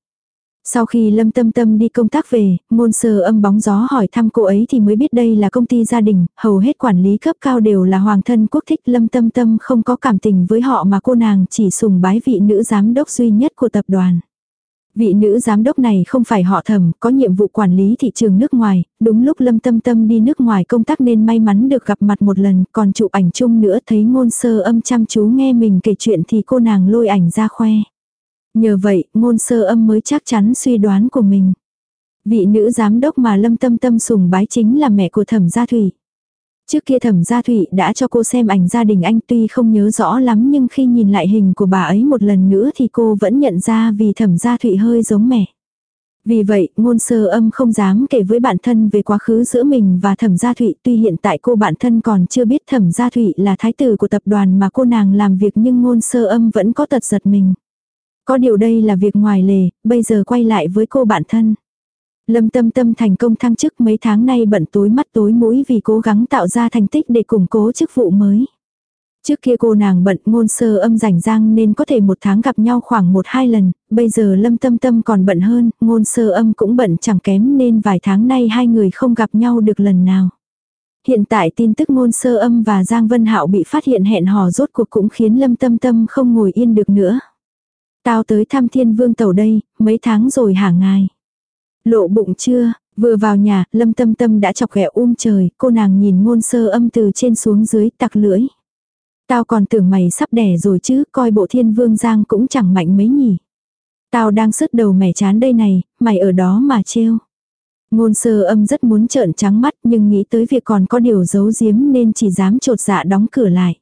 Speaker 1: Sau khi Lâm Tâm Tâm đi công tác về, ngôn sơ âm bóng gió hỏi thăm cô ấy thì mới biết đây là công ty gia đình, hầu hết quản lý cấp cao đều là hoàng thân quốc thích. Lâm Tâm Tâm không có cảm tình với họ mà cô nàng chỉ sùng bái vị nữ giám đốc duy nhất của tập đoàn. Vị nữ giám đốc này không phải họ thẩm, có nhiệm vụ quản lý thị trường nước ngoài, đúng lúc Lâm Tâm Tâm đi nước ngoài công tác nên may mắn được gặp mặt một lần, còn chụp ảnh chung nữa thấy ngôn sơ âm chăm chú nghe mình kể chuyện thì cô nàng lôi ảnh ra khoe. Nhờ vậy, ngôn sơ âm mới chắc chắn suy đoán của mình. Vị nữ giám đốc mà Lâm Tâm Tâm sùng bái chính là mẹ của thẩm gia thủy. Trước kia thẩm gia thủy đã cho cô xem ảnh gia đình anh tuy không nhớ rõ lắm nhưng khi nhìn lại hình của bà ấy một lần nữa thì cô vẫn nhận ra vì thẩm gia thủy hơi giống mẹ. Vì vậy, ngôn sơ âm không dám kể với bản thân về quá khứ giữa mình và thẩm gia thụy. Tuy hiện tại cô bản thân còn chưa biết thẩm gia thụy là thái tử của tập đoàn mà cô nàng làm việc nhưng ngôn sơ âm vẫn có tật giật mình. Có điều đây là việc ngoài lề, bây giờ quay lại với cô bạn thân. Lâm Tâm Tâm thành công thăng chức mấy tháng nay bận tối mắt tối mũi vì cố gắng tạo ra thành tích để củng cố chức vụ mới. Trước kia cô nàng bận ngôn sơ âm rảnh rang nên có thể một tháng gặp nhau khoảng một hai lần, bây giờ Lâm Tâm Tâm còn bận hơn, ngôn sơ âm cũng bận chẳng kém nên vài tháng nay hai người không gặp nhau được lần nào. Hiện tại tin tức ngôn sơ âm và Giang Vân Hạo bị phát hiện hẹn hò rốt cuộc cũng khiến Lâm Tâm Tâm không ngồi yên được nữa. Tao tới thăm thiên vương tàu đây, mấy tháng rồi hả ngài? Lộ bụng chưa? Vừa vào nhà, lâm tâm tâm đã chọc ghẹo um trời, cô nàng nhìn ngôn sơ âm từ trên xuống dưới tặc lưỡi. Tao còn tưởng mày sắp đẻ rồi chứ, coi bộ thiên vương giang cũng chẳng mạnh mấy nhỉ. Tao đang sứt đầu mẻ chán đây này, mày ở đó mà trêu. Ngôn sơ âm rất muốn trợn trắng mắt nhưng nghĩ tới việc còn có điều giấu giếm nên chỉ dám trột dạ đóng cửa lại.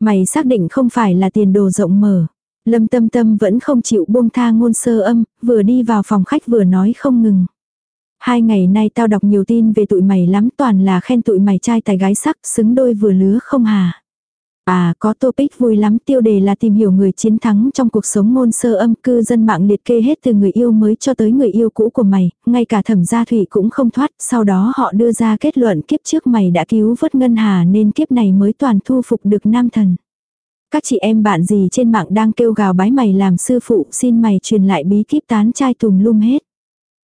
Speaker 1: Mày xác định không phải là tiền đồ rộng mở. Lâm tâm tâm vẫn không chịu buông tha ngôn sơ âm, vừa đi vào phòng khách vừa nói không ngừng. Hai ngày nay tao đọc nhiều tin về tụi mày lắm toàn là khen tụi mày trai tài gái sắc xứng đôi vừa lứa không hà. À có topic vui lắm tiêu đề là tìm hiểu người chiến thắng trong cuộc sống ngôn sơ âm cư dân mạng liệt kê hết từ người yêu mới cho tới người yêu cũ của mày, ngay cả thẩm gia thủy cũng không thoát, sau đó họ đưa ra kết luận kiếp trước mày đã cứu vớt ngân hà nên kiếp này mới toàn thu phục được nam thần. Các chị em bạn gì trên mạng đang kêu gào bái mày làm sư phụ, xin mày truyền lại bí kíp tán trai tùm lum hết.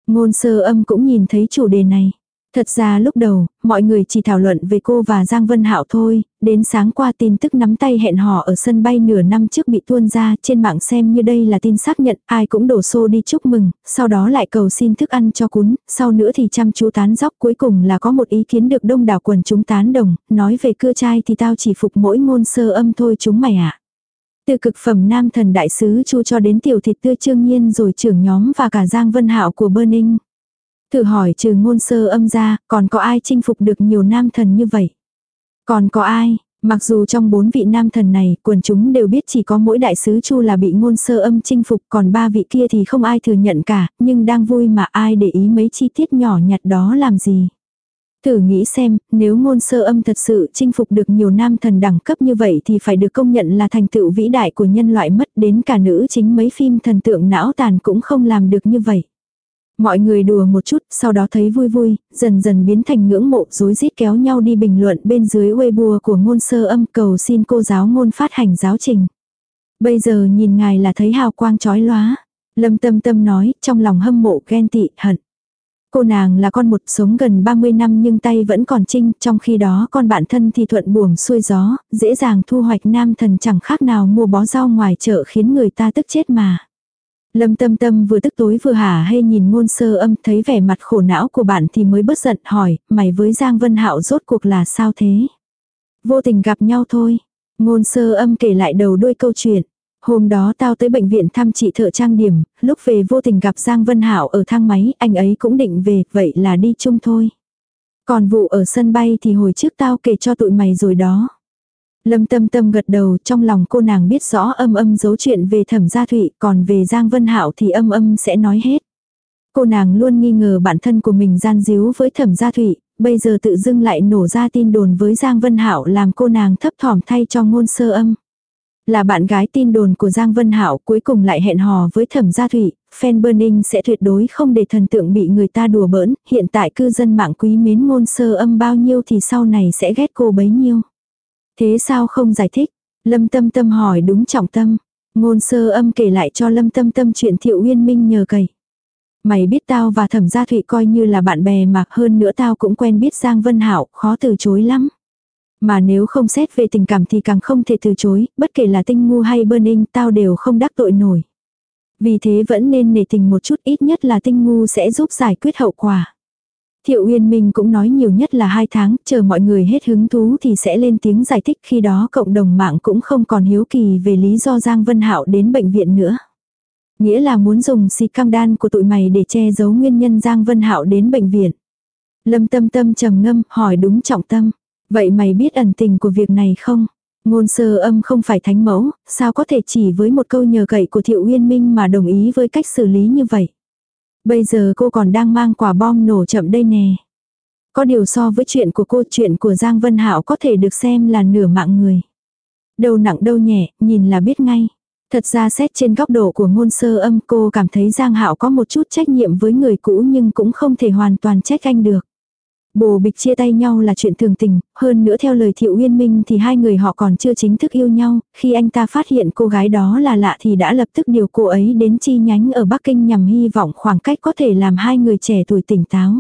Speaker 1: Ngôn sơ âm cũng nhìn thấy chủ đề này. Thật ra lúc đầu, mọi người chỉ thảo luận về cô và Giang Vân Hạo thôi, đến sáng qua tin tức nắm tay hẹn hò ở sân bay nửa năm trước bị tuôn ra, trên mạng xem như đây là tin xác nhận, ai cũng đổ xô đi chúc mừng, sau đó lại cầu xin thức ăn cho cún, sau nữa thì chăm chú tán dóc cuối cùng là có một ý kiến được đông đảo quần chúng tán đồng, nói về cưa trai thì tao chỉ phục mỗi ngôn sơ âm thôi chúng mày ạ. À. Từ cực phẩm nam thần đại sứ chu cho đến tiểu thịt tươi trương nhiên rồi trưởng nhóm và cả Giang Vân Hạo của Burning. Thử hỏi trừ ngôn sơ âm ra, còn có ai chinh phục được nhiều nam thần như vậy? Còn có ai? Mặc dù trong bốn vị nam thần này, quần chúng đều biết chỉ có mỗi đại sứ Chu là bị ngôn sơ âm chinh phục, còn ba vị kia thì không ai thừa nhận cả, nhưng đang vui mà ai để ý mấy chi tiết nhỏ nhặt đó làm gì. Thử nghĩ xem, nếu ngôn sơ âm thật sự chinh phục được nhiều nam thần đẳng cấp như vậy thì phải được công nhận là thành tựu vĩ đại của nhân loại mất đến cả nữ chính mấy phim thần tượng não tàn cũng không làm được như vậy. Mọi người đùa một chút, sau đó thấy vui vui, dần dần biến thành ngưỡng mộ rối rít kéo nhau đi bình luận bên dưới Weibo của ngôn sơ âm cầu xin cô giáo ngôn phát hành giáo trình. Bây giờ nhìn ngài là thấy hào quang chói lóa. Lâm tâm tâm nói, trong lòng hâm mộ ghen tị, hận. Cô nàng là con một sống gần 30 năm nhưng tay vẫn còn trinh, trong khi đó con bạn thân thì thuận buồm xuôi gió, dễ dàng thu hoạch nam thần chẳng khác nào mua bó rau ngoài chợ khiến người ta tức chết mà. Lâm tâm tâm vừa tức tối vừa hả hay nhìn ngôn sơ âm thấy vẻ mặt khổ não của bạn thì mới bất giận hỏi, mày với Giang Vân Hạo rốt cuộc là sao thế? Vô tình gặp nhau thôi. Ngôn sơ âm kể lại đầu đuôi câu chuyện. Hôm đó tao tới bệnh viện thăm chị thợ trang điểm, lúc về vô tình gặp Giang Vân Hạo ở thang máy, anh ấy cũng định về, vậy là đi chung thôi. Còn vụ ở sân bay thì hồi trước tao kể cho tụi mày rồi đó. Lâm tâm tâm gật đầu trong lòng cô nàng biết rõ âm âm giấu chuyện về thẩm gia thụy còn về Giang Vân Hạo thì âm âm sẽ nói hết. Cô nàng luôn nghi ngờ bản thân của mình gian díu với thẩm gia thụy, bây giờ tự dưng lại nổ ra tin đồn với Giang Vân Hạo làm cô nàng thấp thỏm thay cho ngôn sơ âm. Là bạn gái tin đồn của Giang Vân Hạo cuối cùng lại hẹn hò với thẩm gia thủy, fan burning sẽ tuyệt đối không để thần tượng bị người ta đùa bỡn, hiện tại cư dân mạng quý mến ngôn sơ âm bao nhiêu thì sau này sẽ ghét cô bấy nhiêu. Thế sao không giải thích? Lâm Tâm Tâm hỏi đúng trọng tâm. Ngôn sơ âm kể lại cho Lâm Tâm Tâm chuyện Thiệu Uyên Minh nhờ cầy. Mày biết tao và Thẩm Gia Thụy coi như là bạn bè mà hơn nữa tao cũng quen biết Giang Vân Hảo, khó từ chối lắm. Mà nếu không xét về tình cảm thì càng không thể từ chối, bất kể là tinh ngu hay burning tao đều không đắc tội nổi. Vì thế vẫn nên nể tình một chút ít nhất là tinh ngu sẽ giúp giải quyết hậu quả. Thiệu Uyên Minh cũng nói nhiều nhất là hai tháng, chờ mọi người hết hứng thú thì sẽ lên tiếng giải thích khi đó cộng đồng mạng cũng không còn hiếu kỳ về lý do Giang Vân Hạo đến bệnh viện nữa. Nghĩa là muốn dùng xịt cam đan của tụi mày để che giấu nguyên nhân Giang Vân Hạo đến bệnh viện. Lâm Tâm Tâm trầm ngâm, hỏi đúng trọng tâm. Vậy mày biết ẩn tình của việc này không? Ngôn sơ âm không phải thánh mẫu, sao có thể chỉ với một câu nhờ cậy của Thiệu Uyên Minh mà đồng ý với cách xử lý như vậy? Bây giờ cô còn đang mang quả bom nổ chậm đây nè. Có điều so với chuyện của cô chuyện của Giang Vân Hạo có thể được xem là nửa mạng người. Đâu nặng đâu nhẹ, nhìn là biết ngay. Thật ra xét trên góc độ của ngôn sơ âm cô cảm thấy Giang Hạo có một chút trách nhiệm với người cũ nhưng cũng không thể hoàn toàn trách anh được. Bồ bịch chia tay nhau là chuyện thường tình, hơn nữa theo lời Thiệu Uyên Minh thì hai người họ còn chưa chính thức yêu nhau, khi anh ta phát hiện cô gái đó là lạ thì đã lập tức điều cô ấy đến chi nhánh ở Bắc Kinh nhằm hy vọng khoảng cách có thể làm hai người trẻ tuổi tỉnh táo.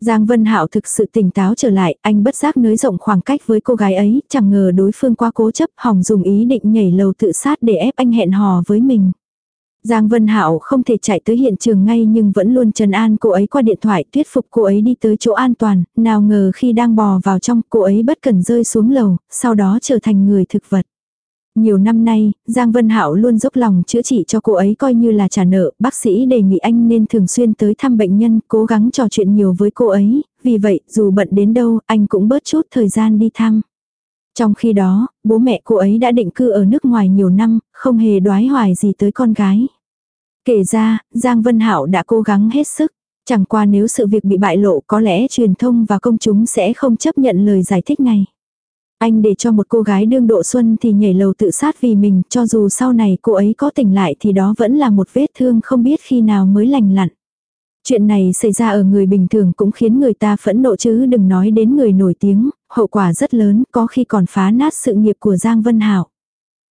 Speaker 1: Giang Vân Hạo thực sự tỉnh táo trở lại, anh bất giác nới rộng khoảng cách với cô gái ấy, chẳng ngờ đối phương quá cố chấp, hỏng dùng ý định nhảy lầu tự sát để ép anh hẹn hò với mình. Giang Vân Hạo không thể chạy tới hiện trường ngay nhưng vẫn luôn trần an cô ấy qua điện thoại thuyết phục cô ấy đi tới chỗ an toàn, nào ngờ khi đang bò vào trong cô ấy bất cần rơi xuống lầu, sau đó trở thành người thực vật. Nhiều năm nay, Giang Vân Hạo luôn dốc lòng chữa trị cho cô ấy coi như là trả nợ, bác sĩ đề nghị anh nên thường xuyên tới thăm bệnh nhân, cố gắng trò chuyện nhiều với cô ấy, vì vậy, dù bận đến đâu, anh cũng bớt chút thời gian đi thăm. Trong khi đó, bố mẹ cô ấy đã định cư ở nước ngoài nhiều năm, không hề đoái hoài gì tới con gái. Kể ra, Giang Vân hảo đã cố gắng hết sức. Chẳng qua nếu sự việc bị bại lộ có lẽ truyền thông và công chúng sẽ không chấp nhận lời giải thích này. Anh để cho một cô gái đương độ xuân thì nhảy lầu tự sát vì mình, cho dù sau này cô ấy có tỉnh lại thì đó vẫn là một vết thương không biết khi nào mới lành lặn. Chuyện này xảy ra ở người bình thường cũng khiến người ta phẫn nộ chứ đừng nói đến người nổi tiếng, hậu quả rất lớn, có khi còn phá nát sự nghiệp của Giang Vân Hảo.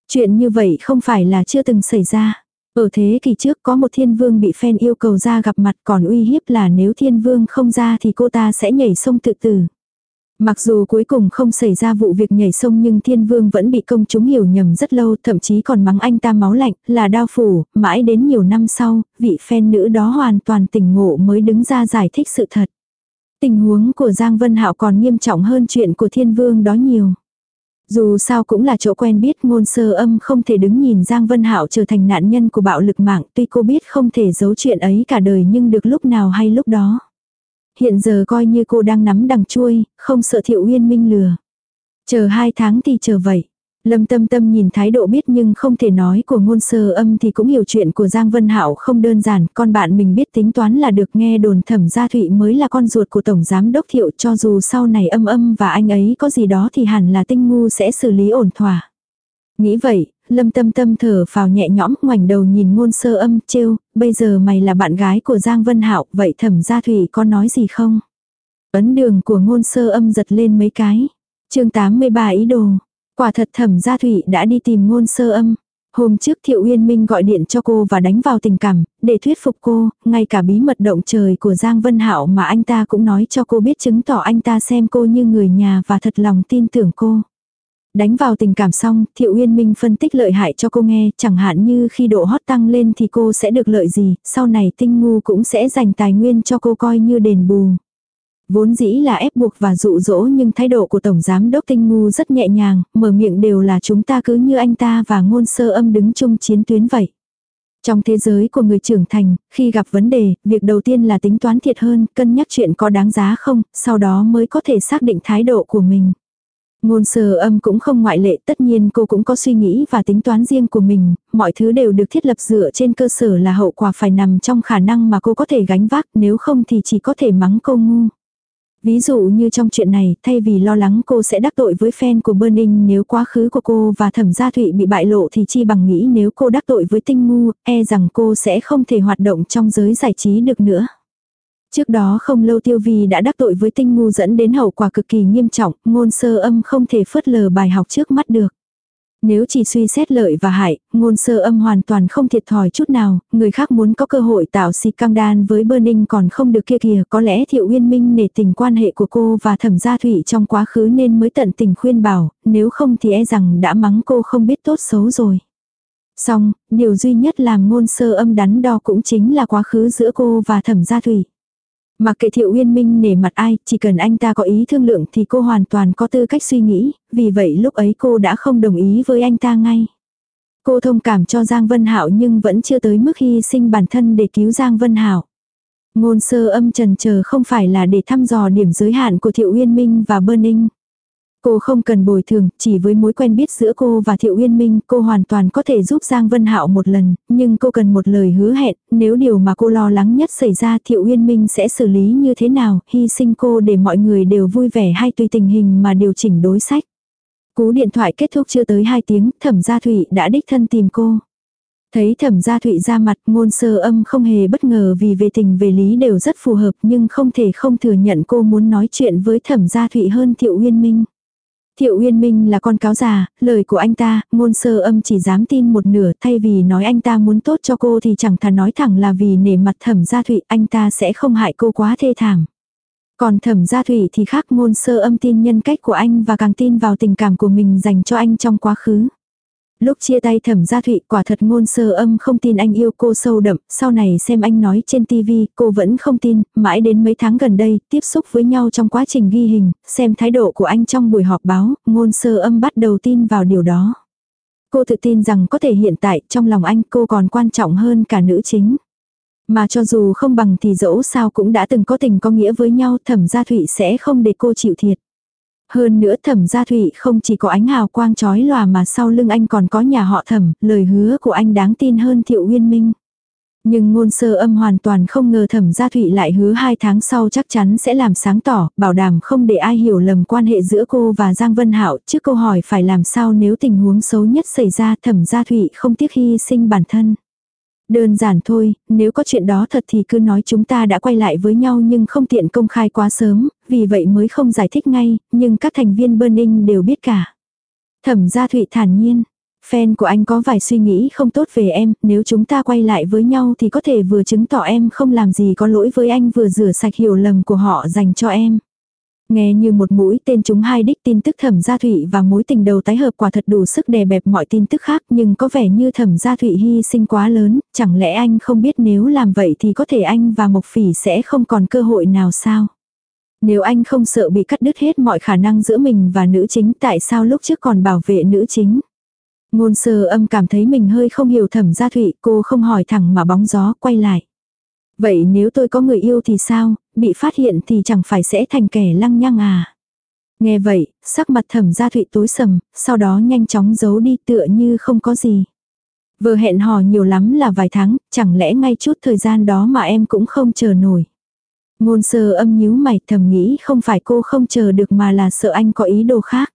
Speaker 1: Chuyện như vậy không phải là chưa từng xảy ra. Ở thế kỷ trước có một thiên vương bị fan yêu cầu ra gặp mặt còn uy hiếp là nếu thiên vương không ra thì cô ta sẽ nhảy sông tự tử. Mặc dù cuối cùng không xảy ra vụ việc nhảy sông nhưng thiên vương vẫn bị công chúng hiểu nhầm rất lâu thậm chí còn mắng anh ta máu lạnh là đao phủ, mãi đến nhiều năm sau, vị fan nữ đó hoàn toàn tỉnh ngộ mới đứng ra giải thích sự thật. Tình huống của Giang Vân Hạo còn nghiêm trọng hơn chuyện của thiên vương đó nhiều. Dù sao cũng là chỗ quen biết, ngôn sơ âm không thể đứng nhìn Giang Vân Hạo trở thành nạn nhân của bạo lực mạng, tuy cô biết không thể giấu chuyện ấy cả đời nhưng được lúc nào hay lúc đó. Hiện giờ coi như cô đang nắm đằng chui, không sợ thiệu uyên minh lừa. Chờ hai tháng thì chờ vậy. Lâm Tâm Tâm nhìn thái độ biết nhưng không thể nói của ngôn sơ âm thì cũng hiểu chuyện của Giang Vân Hạo không đơn giản, con bạn mình biết tính toán là được nghe đồn thẩm gia thụy mới là con ruột của Tổng Giám Đốc Thiệu cho dù sau này âm âm và anh ấy có gì đó thì hẳn là tinh ngu sẽ xử lý ổn thỏa. Nghĩ vậy, Lâm Tâm Tâm thở phào nhẹ nhõm ngoảnh đầu nhìn ngôn sơ âm trêu, bây giờ mày là bạn gái của Giang Vân Hạo vậy thẩm gia thụy có nói gì không? Ấn đường của ngôn sơ âm giật lên mấy cái. chương 83 ý đồ. Quả thật thẩm gia thủy đã đi tìm ngôn sơ âm. Hôm trước Thiệu Uyên Minh gọi điện cho cô và đánh vào tình cảm, để thuyết phục cô, ngay cả bí mật động trời của Giang Vân Hạo mà anh ta cũng nói cho cô biết chứng tỏ anh ta xem cô như người nhà và thật lòng tin tưởng cô. Đánh vào tình cảm xong, Thiệu Uyên Minh phân tích lợi hại cho cô nghe, chẳng hạn như khi độ hot tăng lên thì cô sẽ được lợi gì, sau này tinh ngu cũng sẽ dành tài nguyên cho cô coi như đền bù. Vốn dĩ là ép buộc và dụ dỗ nhưng thái độ của Tổng Giám Đốc Tinh Ngu rất nhẹ nhàng, mở miệng đều là chúng ta cứ như anh ta và ngôn sơ âm đứng chung chiến tuyến vậy. Trong thế giới của người trưởng thành, khi gặp vấn đề, việc đầu tiên là tính toán thiệt hơn, cân nhắc chuyện có đáng giá không, sau đó mới có thể xác định thái độ của mình. Ngôn sơ âm cũng không ngoại lệ, tất nhiên cô cũng có suy nghĩ và tính toán riêng của mình, mọi thứ đều được thiết lập dựa trên cơ sở là hậu quả phải nằm trong khả năng mà cô có thể gánh vác, nếu không thì chỉ có thể mắng cô ngu. Ví dụ như trong chuyện này, thay vì lo lắng cô sẽ đắc tội với fan của Burning nếu quá khứ của cô và thẩm gia thụy bị bại lộ thì chi bằng nghĩ nếu cô đắc tội với tinh ngu, e rằng cô sẽ không thể hoạt động trong giới giải trí được nữa. Trước đó không lâu tiêu vi đã đắc tội với tinh ngu dẫn đến hậu quả cực kỳ nghiêm trọng, ngôn sơ âm không thể phớt lờ bài học trước mắt được. Nếu chỉ suy xét lợi và hại, ngôn sơ âm hoàn toàn không thiệt thòi chút nào, người khác muốn có cơ hội tạo xì căng đan với Burning còn không được kia kìa, có lẽ Thiệu Uyên Minh nể tình quan hệ của cô và Thẩm Gia thủy trong quá khứ nên mới tận tình khuyên bảo, nếu không thì e rằng đã mắng cô không biết tốt xấu rồi. Xong, điều duy nhất làm ngôn sơ âm đắn đo cũng chính là quá khứ giữa cô và Thẩm Gia thủy. Mà kệ thiệu uyên minh nể mặt ai, chỉ cần anh ta có ý thương lượng thì cô hoàn toàn có tư cách suy nghĩ, vì vậy lúc ấy cô đã không đồng ý với anh ta ngay. Cô thông cảm cho Giang Vân Hạo nhưng vẫn chưa tới mức hy sinh bản thân để cứu Giang Vân Hạo. Ngôn sơ âm trần chờ không phải là để thăm dò điểm giới hạn của Thiệu Uyên Minh và Burning. Cô không cần bồi thường, chỉ với mối quen biết giữa cô và Thiệu Uyên Minh, cô hoàn toàn có thể giúp Giang Vân Hạo một lần, nhưng cô cần một lời hứa hẹn, nếu điều mà cô lo lắng nhất xảy ra Thiệu Uyên Minh sẽ xử lý như thế nào, hy sinh cô để mọi người đều vui vẻ hay tùy tình hình mà điều chỉnh đối sách. Cú điện thoại kết thúc chưa tới 2 tiếng, thẩm gia thủy đã đích thân tìm cô. Thấy thẩm gia thụy ra mặt ngôn sơ âm không hề bất ngờ vì về tình về lý đều rất phù hợp nhưng không thể không thừa nhận cô muốn nói chuyện với thẩm gia thụy hơn thiệu uyên minh. Thiệu Uyên Minh là con cáo già, lời của anh ta, ngôn sơ âm chỉ dám tin một nửa thay vì nói anh ta muốn tốt cho cô thì chẳng thà nói thẳng là vì nể mặt thẩm gia thụy anh ta sẽ không hại cô quá thê thảm. Còn thẩm gia thụy thì khác ngôn sơ âm tin nhân cách của anh và càng tin vào tình cảm của mình dành cho anh trong quá khứ. Lúc chia tay thẩm gia thụy quả thật ngôn sơ âm không tin anh yêu cô sâu đậm, sau này xem anh nói trên tivi cô vẫn không tin, mãi đến mấy tháng gần đây, tiếp xúc với nhau trong quá trình ghi hình, xem thái độ của anh trong buổi họp báo, ngôn sơ âm bắt đầu tin vào điều đó. Cô tự tin rằng có thể hiện tại trong lòng anh cô còn quan trọng hơn cả nữ chính. Mà cho dù không bằng thì dẫu sao cũng đã từng có tình có nghĩa với nhau thẩm gia thụy sẽ không để cô chịu thiệt. Hơn nữa thẩm gia thụy không chỉ có ánh hào quang chói lòa mà sau lưng anh còn có nhà họ thẩm, lời hứa của anh đáng tin hơn thiệu uyên minh. Nhưng ngôn sơ âm hoàn toàn không ngờ thẩm gia thụy lại hứa hai tháng sau chắc chắn sẽ làm sáng tỏ, bảo đảm không để ai hiểu lầm quan hệ giữa cô và Giang Vân Hạo trước câu hỏi phải làm sao nếu tình huống xấu nhất xảy ra thẩm gia thụy không tiếc hy sinh bản thân. Đơn giản thôi, nếu có chuyện đó thật thì cứ nói chúng ta đã quay lại với nhau nhưng không tiện công khai quá sớm, vì vậy mới không giải thích ngay, nhưng các thành viên Burning đều biết cả. Thẩm gia Thụy thản nhiên, fan của anh có vài suy nghĩ không tốt về em, nếu chúng ta quay lại với nhau thì có thể vừa chứng tỏ em không làm gì có lỗi với anh vừa rửa sạch hiểu lầm của họ dành cho em. Nghe như một mũi tên chúng hai đích tin tức thẩm gia thụy và mối tình đầu tái hợp quả thật đủ sức đè bẹp mọi tin tức khác nhưng có vẻ như thẩm gia thụy hy sinh quá lớn, chẳng lẽ anh không biết nếu làm vậy thì có thể anh và Mộc Phỉ sẽ không còn cơ hội nào sao? Nếu anh không sợ bị cắt đứt hết mọi khả năng giữa mình và nữ chính tại sao lúc trước còn bảo vệ nữ chính? Ngôn sơ âm cảm thấy mình hơi không hiểu thẩm gia thụy cô không hỏi thẳng mà bóng gió quay lại. Vậy nếu tôi có người yêu thì sao, bị phát hiện thì chẳng phải sẽ thành kẻ lăng nhăng à. Nghe vậy, sắc mặt thẩm gia thụy tối sầm, sau đó nhanh chóng giấu đi tựa như không có gì. Vừa hẹn hò nhiều lắm là vài tháng, chẳng lẽ ngay chút thời gian đó mà em cũng không chờ nổi. Ngôn sơ âm nhíu mày thầm nghĩ không phải cô không chờ được mà là sợ anh có ý đồ khác.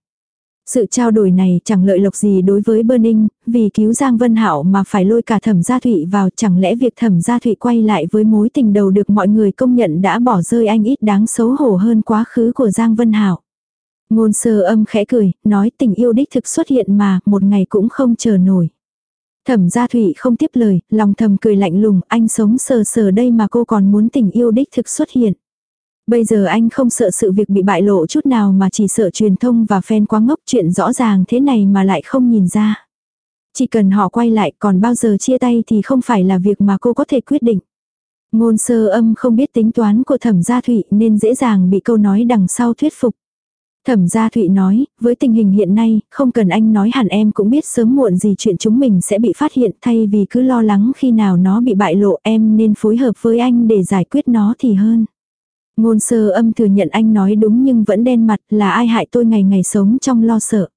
Speaker 1: Sự trao đổi này chẳng lợi lộc gì đối với Burning, vì cứu Giang Vân Hạo mà phải lôi cả Thẩm Gia Thụy vào, chẳng lẽ việc Thẩm Gia Thụy quay lại với mối tình đầu được mọi người công nhận đã bỏ rơi anh ít đáng xấu hổ hơn quá khứ của Giang Vân Hạo. Ngôn sơ âm khẽ cười, nói tình yêu đích thực xuất hiện mà, một ngày cũng không chờ nổi. Thẩm Gia Thụy không tiếp lời, lòng thầm cười lạnh lùng, anh sống sờ sờ đây mà cô còn muốn tình yêu đích thực xuất hiện. Bây giờ anh không sợ sự việc bị bại lộ chút nào mà chỉ sợ truyền thông và fan quá ngốc chuyện rõ ràng thế này mà lại không nhìn ra. Chỉ cần họ quay lại còn bao giờ chia tay thì không phải là việc mà cô có thể quyết định. Ngôn sơ âm không biết tính toán của thẩm gia thụy nên dễ dàng bị câu nói đằng sau thuyết phục. Thẩm gia thụy nói, với tình hình hiện nay, không cần anh nói hẳn em cũng biết sớm muộn gì chuyện chúng mình sẽ bị phát hiện thay vì cứ lo lắng khi nào nó bị bại lộ em nên phối hợp với anh để giải quyết nó thì hơn. Ngôn sơ âm thừa nhận anh nói đúng nhưng vẫn đen mặt, là ai hại tôi ngày ngày sống trong lo sợ.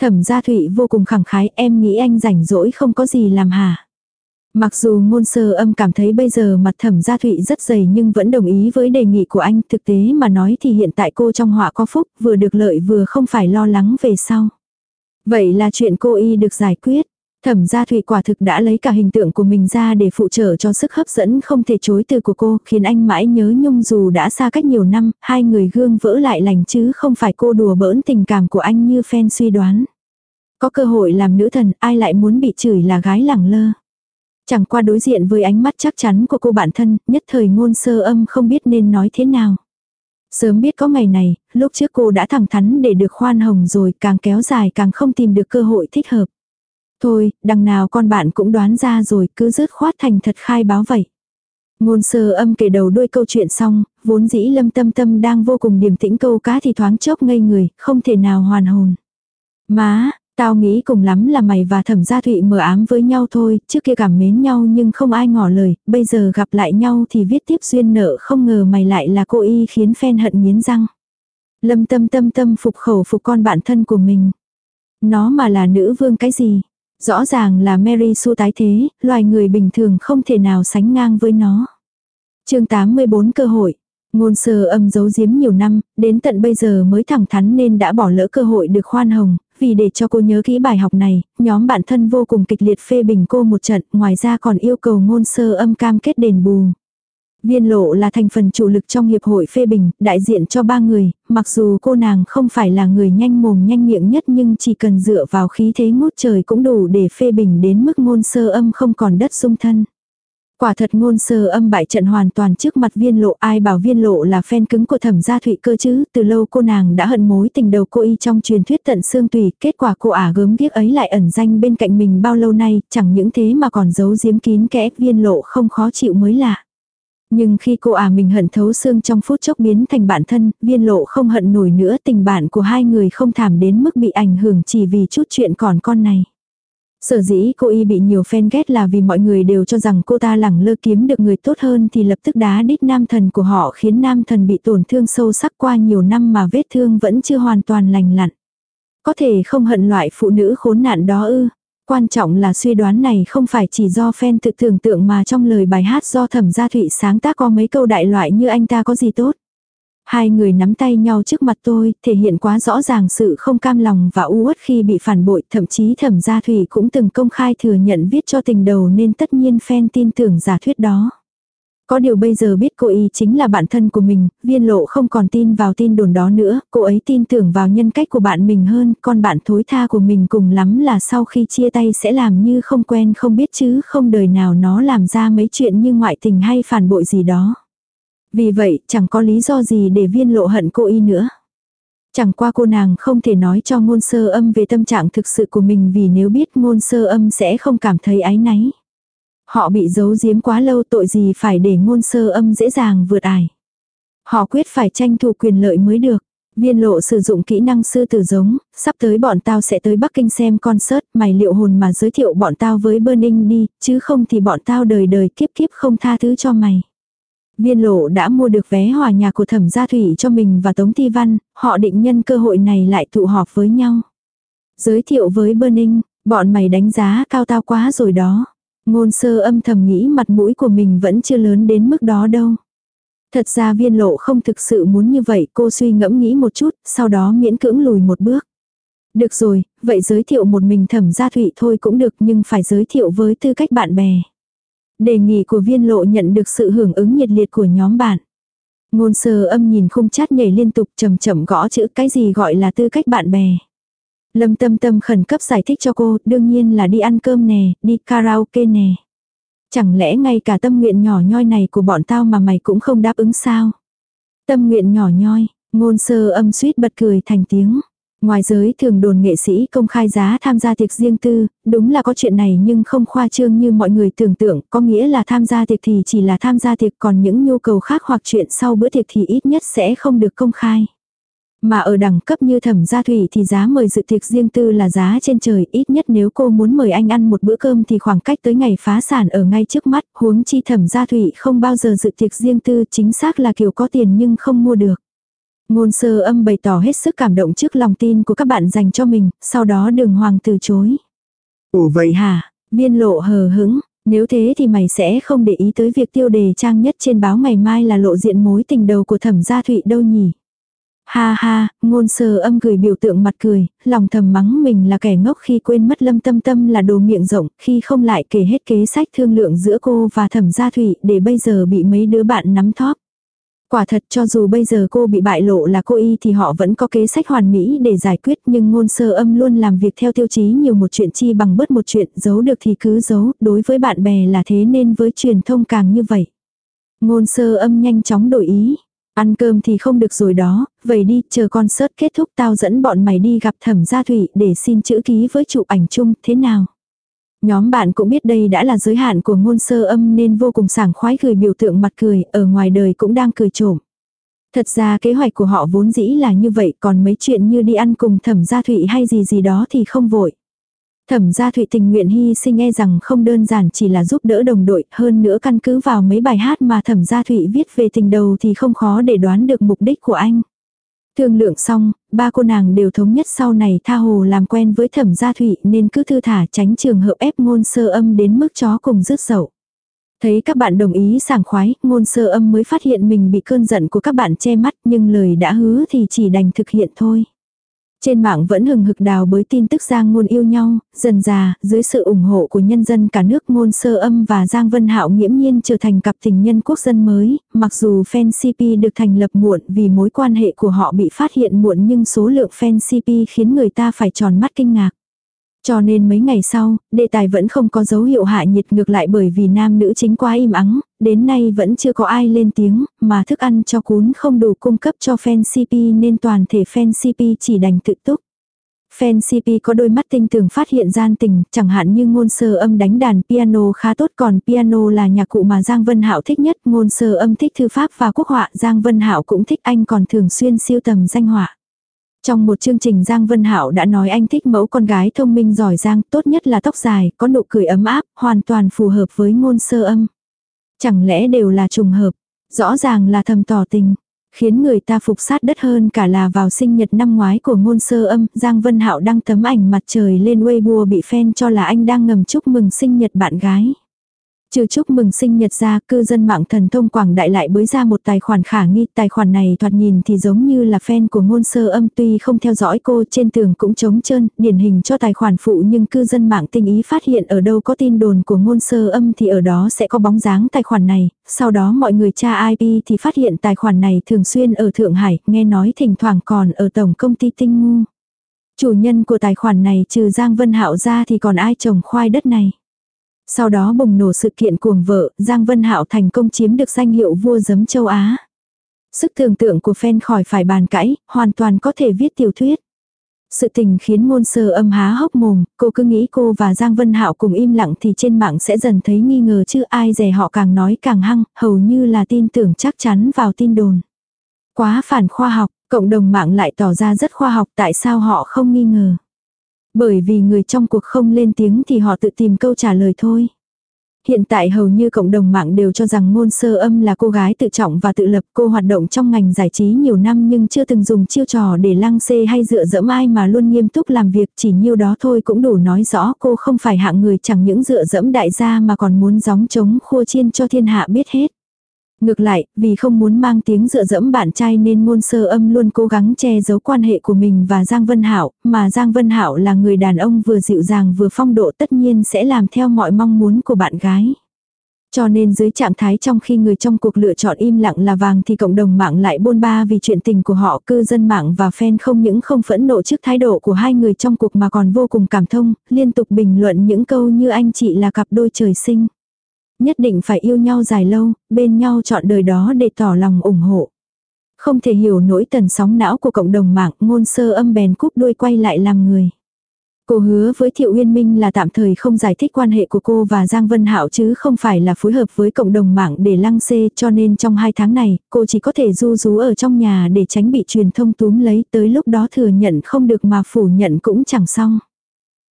Speaker 1: Thẩm gia thụy vô cùng khẳng khái, em nghĩ anh rảnh rỗi không có gì làm hả. Mặc dù ngôn sơ âm cảm thấy bây giờ mặt thẩm gia thụy rất dày nhưng vẫn đồng ý với đề nghị của anh. Thực tế mà nói thì hiện tại cô trong họa có phúc, vừa được lợi vừa không phải lo lắng về sau. Vậy là chuyện cô y được giải quyết. Thẩm gia thụy quả thực đã lấy cả hình tượng của mình ra để phụ trợ cho sức hấp dẫn không thể chối từ của cô, khiến anh mãi nhớ nhung dù đã xa cách nhiều năm, hai người gương vỡ lại lành chứ không phải cô đùa bỡn tình cảm của anh như fan suy đoán. Có cơ hội làm nữ thần, ai lại muốn bị chửi là gái lẳng lơ. Chẳng qua đối diện với ánh mắt chắc chắn của cô bản thân, nhất thời ngôn sơ âm không biết nên nói thế nào. Sớm biết có ngày này, lúc trước cô đã thẳng thắn để được khoan hồng rồi càng kéo dài càng không tìm được cơ hội thích hợp. Thôi, đằng nào con bạn cũng đoán ra rồi cứ rớt khoát thành thật khai báo vậy. Ngôn sơ âm kể đầu đuôi câu chuyện xong, vốn dĩ lâm tâm tâm đang vô cùng điềm tĩnh câu cá thì thoáng chốc ngây người, không thể nào hoàn hồn. Má, tao nghĩ cùng lắm là mày và thẩm gia thụy mờ ám với nhau thôi, trước kia cảm mến nhau nhưng không ai ngỏ lời, bây giờ gặp lại nhau thì viết tiếp duyên nợ không ngờ mày lại là cô y khiến phen hận nghiến răng. Lâm tâm tâm tâm phục khẩu phục con bạn thân của mình. Nó mà là nữ vương cái gì? Rõ ràng là Mary Sue tái thế, loài người bình thường không thể nào sánh ngang với nó. chương 84 cơ hội. Ngôn sơ âm giấu giếm nhiều năm, đến tận bây giờ mới thẳng thắn nên đã bỏ lỡ cơ hội được khoan hồng, vì để cho cô nhớ kỹ bài học này, nhóm bạn thân vô cùng kịch liệt phê bình cô một trận, ngoài ra còn yêu cầu ngôn sơ âm cam kết đền bù. Viên lộ là thành phần chủ lực trong hiệp hội phê bình, đại diện cho ba người, mặc dù cô nàng không phải là người nhanh mồm nhanh miệng nhất nhưng chỉ cần dựa vào khí thế ngút trời cũng đủ để phê bình đến mức ngôn sơ âm không còn đất dung thân. Quả thật ngôn sơ âm bại trận hoàn toàn trước mặt viên lộ ai bảo viên lộ là fan cứng của thẩm gia thụy cơ chứ, từ lâu cô nàng đã hận mối tình đầu cô y trong truyền thuyết tận xương tùy, kết quả cô ả gớm ghiếc ấy lại ẩn danh bên cạnh mình bao lâu nay, chẳng những thế mà còn giấu giếm kín kẽ viên lộ không khó chịu mới lạ. Nhưng khi cô à mình hận thấu xương trong phút chốc biến thành bạn thân, viên lộ không hận nổi nữa tình bạn của hai người không thảm đến mức bị ảnh hưởng chỉ vì chút chuyện còn con này. Sở dĩ cô y bị nhiều fan ghét là vì mọi người đều cho rằng cô ta lẳng lơ kiếm được người tốt hơn thì lập tức đá đít nam thần của họ khiến nam thần bị tổn thương sâu sắc qua nhiều năm mà vết thương vẫn chưa hoàn toàn lành lặn. Có thể không hận loại phụ nữ khốn nạn đó ư. Quan trọng là suy đoán này không phải chỉ do fan tự tưởng tượng mà trong lời bài hát do thẩm gia thụy sáng tác có mấy câu đại loại như anh ta có gì tốt. Hai người nắm tay nhau trước mặt tôi, thể hiện quá rõ ràng sự không cam lòng và u uất khi bị phản bội, thậm chí thẩm gia thủy cũng từng công khai thừa nhận viết cho tình đầu nên tất nhiên fan tin tưởng giả thuyết đó. Có điều bây giờ biết cô y chính là bạn thân của mình, viên lộ không còn tin vào tin đồn đó nữa, cô ấy tin tưởng vào nhân cách của bạn mình hơn, con bạn thối tha của mình cùng lắm là sau khi chia tay sẽ làm như không quen không biết chứ không đời nào nó làm ra mấy chuyện như ngoại tình hay phản bội gì đó. Vì vậy, chẳng có lý do gì để viên lộ hận cô y nữa. Chẳng qua cô nàng không thể nói cho ngôn sơ âm về tâm trạng thực sự của mình vì nếu biết ngôn sơ âm sẽ không cảm thấy áy náy. Họ bị giấu giếm quá lâu tội gì phải để ngôn sơ âm dễ dàng vượt ải. Họ quyết phải tranh thủ quyền lợi mới được. Viên lộ sử dụng kỹ năng sư tử giống, sắp tới bọn tao sẽ tới Bắc Kinh xem concert, mày liệu hồn mà giới thiệu bọn tao với Burning đi, chứ không thì bọn tao đời đời kiếp kiếp không tha thứ cho mày. Viên lộ đã mua được vé hòa nhà của thẩm gia thủy cho mình và Tống Thi Văn, họ định nhân cơ hội này lại tụ họp với nhau. Giới thiệu với Burning, bọn mày đánh giá cao tao quá rồi đó. Ngôn sơ âm thầm nghĩ mặt mũi của mình vẫn chưa lớn đến mức đó đâu. Thật ra viên lộ không thực sự muốn như vậy cô suy ngẫm nghĩ một chút, sau đó miễn cưỡng lùi một bước. Được rồi, vậy giới thiệu một mình thẩm gia thụy thôi cũng được nhưng phải giới thiệu với tư cách bạn bè. Đề nghị của viên lộ nhận được sự hưởng ứng nhiệt liệt của nhóm bạn. Ngôn sơ âm nhìn khung chát nhảy liên tục chậm chậm gõ chữ cái gì gọi là tư cách bạn bè. Lâm tâm tâm khẩn cấp giải thích cho cô, đương nhiên là đi ăn cơm nè, đi karaoke nè. Chẳng lẽ ngay cả tâm nguyện nhỏ nhoi này của bọn tao mà mày cũng không đáp ứng sao? Tâm nguyện nhỏ nhoi, ngôn sơ âm suýt bật cười thành tiếng. Ngoài giới thường đồn nghệ sĩ công khai giá tham gia tiệc riêng tư, đúng là có chuyện này nhưng không khoa trương như mọi người tưởng tượng, có nghĩa là tham gia tiệc thì chỉ là tham gia tiệc còn những nhu cầu khác hoặc chuyện sau bữa tiệc thì ít nhất sẽ không được công khai. Mà ở đẳng cấp như thẩm gia thủy thì giá mời dự tiệc riêng tư là giá trên trời ít nhất nếu cô muốn mời anh ăn một bữa cơm thì khoảng cách tới ngày phá sản ở ngay trước mắt, huống chi thẩm gia thủy không bao giờ dự tiệc riêng tư chính xác là kiểu có tiền nhưng không mua được. Ngôn sơ âm bày tỏ hết sức cảm động trước lòng tin của các bạn dành cho mình, sau đó đường hoàng từ chối.
Speaker 2: Ồ vậy
Speaker 1: hả, viên lộ hờ hững, Nếu thế thì mày sẽ không để ý tới việc tiêu đề trang nhất trên báo ngày mai là lộ diện mối tình đầu của thẩm gia thụy đâu nhỉ. Ha ha, ngôn sơ âm cười biểu tượng mặt cười, lòng thầm mắng mình là kẻ ngốc khi quên mất lâm tâm tâm là đồ miệng rộng, khi không lại kể hết kế sách thương lượng giữa cô và thẩm gia thủy để bây giờ bị mấy đứa bạn nắm thóp. Quả thật cho dù bây giờ cô bị bại lộ là cô y thì họ vẫn có kế sách hoàn mỹ để giải quyết nhưng ngôn sơ âm luôn làm việc theo tiêu chí nhiều một chuyện chi bằng bớt một chuyện giấu được thì cứ giấu, đối với bạn bè là thế nên với truyền thông càng như vậy. Ngôn sơ âm nhanh chóng đổi ý. Ăn cơm thì không được rồi đó, vậy đi, chờ concert kết thúc tao dẫn bọn mày đi gặp thẩm gia thủy để xin chữ ký với chụp ảnh chung, thế nào? Nhóm bạn cũng biết đây đã là giới hạn của ngôn sơ âm nên vô cùng sảng khoái gửi biểu tượng mặt cười, ở ngoài đời cũng đang cười trộm. Thật ra kế hoạch của họ vốn dĩ là như vậy, còn mấy chuyện như đi ăn cùng thẩm gia thụy hay gì gì đó thì không vội. Thẩm gia thụy tình nguyện hy sinh e rằng không đơn giản chỉ là giúp đỡ đồng đội, hơn nữa căn cứ vào mấy bài hát mà thẩm gia thụy viết về tình đầu thì không khó để đoán được mục đích của anh. Thương lượng xong, ba cô nàng đều thống nhất sau này tha hồ làm quen với thẩm gia thụy nên cứ thư thả tránh trường hợp ép ngôn sơ âm đến mức chó cùng rứt dậu. Thấy các bạn đồng ý sảng khoái, ngôn sơ âm mới phát hiện mình bị cơn giận của các bạn che mắt nhưng lời đã hứa thì chỉ đành thực hiện thôi. Trên mạng vẫn hừng hực đào bới tin tức Giang Ngôn yêu nhau, dần già, dưới sự ủng hộ của nhân dân cả nước Ngôn Sơ Âm và Giang Vân Hạo nghiễm nhiên trở thành cặp tình nhân quốc dân mới, mặc dù fan CP được thành lập muộn vì mối quan hệ của họ bị phát hiện muộn nhưng số lượng fan CP khiến người ta phải tròn mắt kinh ngạc. Cho nên mấy ngày sau, đề tài vẫn không có dấu hiệu hạ nhiệt ngược lại bởi vì nam nữ chính quá im ắng, đến nay vẫn chưa có ai lên tiếng, mà thức ăn cho cún không đủ cung cấp cho fan CP nên toàn thể fan CP chỉ đành tự túc. Fan CP có đôi mắt tinh tường phát hiện gian tình, chẳng hạn như ngôn sơ âm đánh đàn piano khá tốt còn piano là nhạc cụ mà Giang Vân Hạo thích nhất, ngôn sơ âm thích thư pháp và quốc họa, Giang Vân Hạo cũng thích anh còn thường xuyên siêu tầm danh họa. Trong một chương trình Giang Vân hảo đã nói anh thích mẫu con gái thông minh giỏi giang, tốt nhất là tóc dài, có nụ cười ấm áp, hoàn toàn phù hợp với ngôn sơ âm. Chẳng lẽ đều là trùng hợp, rõ ràng là thầm tỏ tình, khiến người ta phục sát đất hơn cả là vào sinh nhật năm ngoái của ngôn sơ âm, Giang Vân Hạo đăng tấm ảnh mặt trời lên Weibo bị fan cho là anh đang ngầm chúc mừng sinh nhật bạn gái. Trừ chúc mừng sinh nhật ra, cư dân mạng thần thông quảng đại lại bới ra một tài khoản khả nghi. Tài khoản này thoạt nhìn thì giống như là fan của ngôn sơ âm tuy không theo dõi cô trên tường cũng trống trơn, điển hình cho tài khoản phụ nhưng cư dân mạng tinh ý phát hiện ở đâu có tin đồn của ngôn sơ âm thì ở đó sẽ có bóng dáng tài khoản này. Sau đó mọi người tra IP thì phát hiện tài khoản này thường xuyên ở Thượng Hải, nghe nói thỉnh thoảng còn ở tổng công ty tinh ngu. Chủ nhân của tài khoản này trừ Giang Vân Hạo ra thì còn ai trồng khoai đất này. Sau đó bùng nổ sự kiện cuồng vợ, Giang Vân Hạo thành công chiếm được danh hiệu vua giấm châu Á. Sức tưởng tượng của fan khỏi phải bàn cãi, hoàn toàn có thể viết tiểu thuyết. Sự tình khiến ngôn sơ âm há hốc mồm, cô cứ nghĩ cô và Giang Vân Hạo cùng im lặng thì trên mạng sẽ dần thấy nghi ngờ chứ ai dè họ càng nói càng hăng, hầu như là tin tưởng chắc chắn vào tin đồn. Quá phản khoa học, cộng đồng mạng lại tỏ ra rất khoa học tại sao họ không nghi ngờ. Bởi vì người trong cuộc không lên tiếng thì họ tự tìm câu trả lời thôi. Hiện tại hầu như cộng đồng mạng đều cho rằng ngôn sơ âm là cô gái tự trọng và tự lập, cô hoạt động trong ngành giải trí nhiều năm nhưng chưa từng dùng chiêu trò để lăng xê hay dựa dẫm ai mà luôn nghiêm túc làm việc, chỉ nhiêu đó thôi cũng đủ nói rõ cô không phải hạng người chẳng những dựa dẫm đại gia mà còn muốn gióng trống khua chiên cho thiên hạ biết hết. Ngược lại, vì không muốn mang tiếng dựa dẫm bạn trai nên ngôn sơ âm luôn cố gắng che giấu quan hệ của mình và Giang Vân Hảo, mà Giang Vân Hảo là người đàn ông vừa dịu dàng vừa phong độ tất nhiên sẽ làm theo mọi mong muốn của bạn gái. Cho nên dưới trạng thái trong khi người trong cuộc lựa chọn im lặng là vàng thì cộng đồng mạng lại bôn ba vì chuyện tình của họ cư dân mạng và fan không những không phẫn nộ trước thái độ của hai người trong cuộc mà còn vô cùng cảm thông, liên tục bình luận những câu như anh chị là cặp đôi trời sinh nhất định phải yêu nhau dài lâu, bên nhau chọn đời đó để tỏ lòng ủng hộ. Không thể hiểu nỗi tần sóng não của cộng đồng mạng ngôn sơ âm bèn cúp đuôi quay lại làm người. Cô hứa với Thiệu Uyên Minh là tạm thời không giải thích quan hệ của cô và Giang Vân Hạo chứ không phải là phối hợp với cộng đồng mạng để lăng xê cho nên trong hai tháng này cô chỉ có thể du rú ở trong nhà để tránh bị truyền thông túm lấy tới lúc đó thừa nhận không được mà phủ nhận cũng chẳng xong.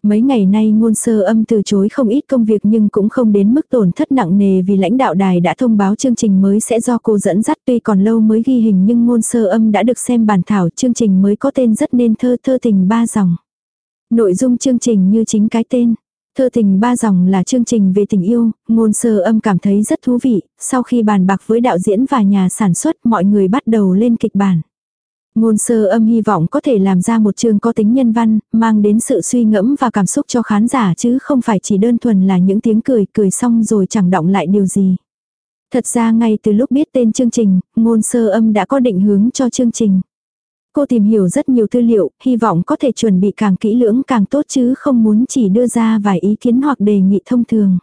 Speaker 1: Mấy ngày nay ngôn sơ âm từ chối không ít công việc nhưng cũng không đến mức tổn thất nặng nề vì lãnh đạo đài đã thông báo chương trình mới sẽ do cô dẫn dắt tuy còn lâu mới ghi hình nhưng ngôn sơ âm đã được xem bản thảo chương trình mới có tên rất nên thơ thơ tình ba dòng. Nội dung chương trình như chính cái tên. Thơ tình ba dòng là chương trình về tình yêu, ngôn sơ âm cảm thấy rất thú vị, sau khi bàn bạc với đạo diễn và nhà sản xuất mọi người bắt đầu lên kịch bản. Ngôn sơ âm hy vọng có thể làm ra một chương có tính nhân văn, mang đến sự suy ngẫm và cảm xúc cho khán giả chứ không phải chỉ đơn thuần là những tiếng cười, cười xong rồi chẳng động lại điều gì. Thật ra ngay từ lúc biết tên chương trình, ngôn sơ âm đã có định hướng cho chương trình. Cô tìm hiểu rất nhiều tư liệu, hy vọng có thể chuẩn bị càng kỹ lưỡng càng tốt chứ không muốn chỉ đưa ra vài ý kiến hoặc đề nghị thông thường.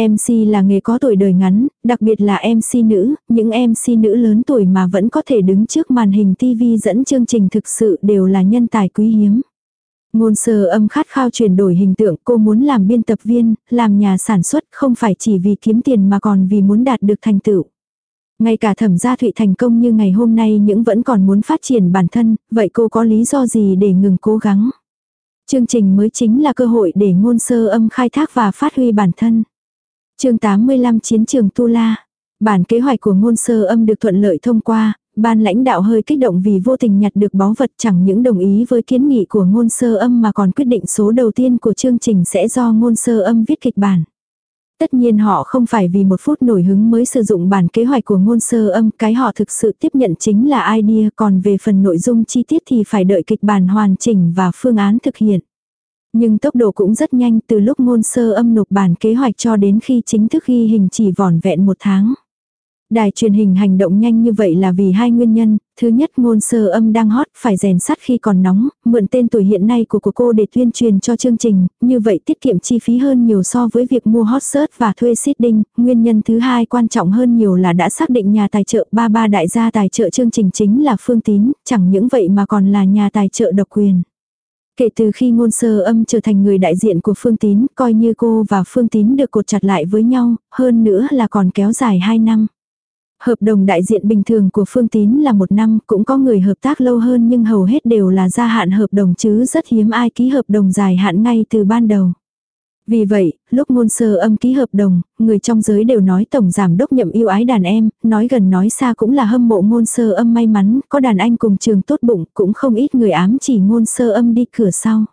Speaker 1: MC là nghề có tuổi đời ngắn, đặc biệt là MC nữ, những MC nữ lớn tuổi mà vẫn có thể đứng trước màn hình TV dẫn chương trình thực sự đều là nhân tài quý hiếm. Ngôn sơ âm khát khao chuyển đổi hình tượng cô muốn làm biên tập viên, làm nhà sản xuất không phải chỉ vì kiếm tiền mà còn vì muốn đạt được thành tựu. Ngay cả thẩm gia thụy thành công như ngày hôm nay những vẫn còn muốn phát triển bản thân, vậy cô có lý do gì để ngừng cố gắng? Chương trình mới chính là cơ hội để ngôn sơ âm khai thác và phát huy bản thân chương 85 Chiến trường Tu La Bản kế hoạch của ngôn sơ âm được thuận lợi thông qua, ban lãnh đạo hơi kích động vì vô tình nhặt được báu vật chẳng những đồng ý với kiến nghị của ngôn sơ âm mà còn quyết định số đầu tiên của chương trình sẽ do ngôn sơ âm viết kịch bản. Tất nhiên họ không phải vì một phút nổi hứng mới sử dụng bản kế hoạch của ngôn sơ âm, cái họ thực sự tiếp nhận chính là idea, còn về phần nội dung chi tiết thì phải đợi kịch bản hoàn chỉnh và phương án thực hiện. Nhưng tốc độ cũng rất nhanh từ lúc ngôn sơ âm nộp bản kế hoạch cho đến khi chính thức ghi hình chỉ vỏn vẹn một tháng. Đài truyền hình hành động nhanh như vậy là vì hai nguyên nhân, thứ nhất ngôn sơ âm đang hot, phải rèn sắt khi còn nóng, mượn tên tuổi hiện nay của của cô để tuyên truyền cho chương trình, như vậy tiết kiệm chi phí hơn nhiều so với việc mua hot search và thuê seeding. Nguyên nhân thứ hai quan trọng hơn nhiều là đã xác định nhà tài trợ ba ba đại gia tài trợ chương trình chính là Phương Tín, chẳng những vậy mà còn là nhà tài trợ độc quyền. Kể từ khi ngôn sơ âm trở thành người đại diện của Phương Tín, coi như cô và Phương Tín được cột chặt lại với nhau, hơn nữa là còn kéo dài 2 năm. Hợp đồng đại diện bình thường của Phương Tín là một năm, cũng có người hợp tác lâu hơn nhưng hầu hết đều là gia hạn hợp đồng chứ rất hiếm ai ký hợp đồng dài hạn ngay từ ban đầu. Vì vậy, lúc ngôn sơ âm ký hợp đồng, người trong giới đều nói tổng giám đốc nhậm yêu ái đàn em, nói gần nói xa cũng là hâm mộ ngôn sơ âm may mắn, có đàn anh cùng trường tốt bụng, cũng không ít người ám chỉ ngôn sơ âm đi cửa sau.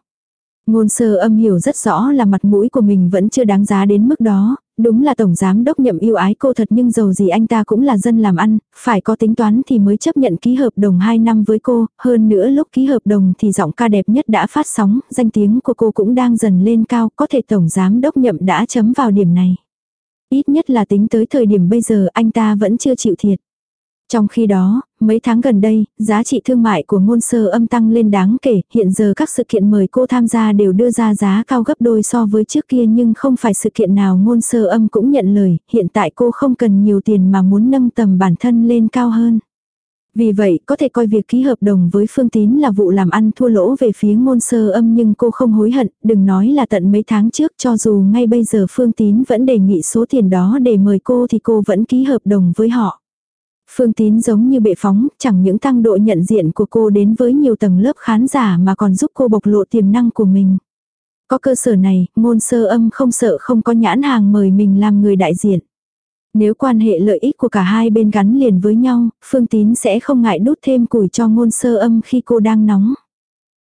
Speaker 1: Ngôn sơ âm hiểu rất rõ là mặt mũi của mình vẫn chưa đáng giá đến mức đó, Đúng là tổng giám đốc nhậm yêu ái cô thật nhưng dầu gì anh ta cũng là dân làm ăn, phải có tính toán thì mới chấp nhận ký hợp đồng 2 năm với cô, hơn nữa lúc ký hợp đồng thì giọng ca đẹp nhất đã phát sóng, danh tiếng của cô cũng đang dần lên cao, có thể tổng giám đốc nhậm đã chấm vào điểm này. Ít nhất là tính tới thời điểm bây giờ anh ta vẫn chưa chịu thiệt. Trong khi đó, mấy tháng gần đây, giá trị thương mại của ngôn sơ âm tăng lên đáng kể, hiện giờ các sự kiện mời cô tham gia đều đưa ra giá cao gấp đôi so với trước kia nhưng không phải sự kiện nào ngôn sơ âm cũng nhận lời, hiện tại cô không cần nhiều tiền mà muốn nâng tầm bản thân lên cao hơn. Vì vậy, có thể coi việc ký hợp đồng với Phương Tín là vụ làm ăn thua lỗ về phía ngôn sơ âm nhưng cô không hối hận, đừng nói là tận mấy tháng trước cho dù ngay bây giờ Phương Tín vẫn đề nghị số tiền đó để mời cô thì cô vẫn ký hợp đồng với họ. Phương Tín giống như bệ phóng, chẳng những tăng độ nhận diện của cô đến với nhiều tầng lớp khán giả mà còn giúp cô bộc lộ tiềm năng của mình. Có cơ sở này, ngôn sơ âm không sợ không có nhãn hàng mời mình làm người đại diện. Nếu quan hệ lợi ích của cả hai bên gắn liền với nhau, Phương Tín sẽ không ngại đút thêm củi cho ngôn sơ âm khi cô đang nóng.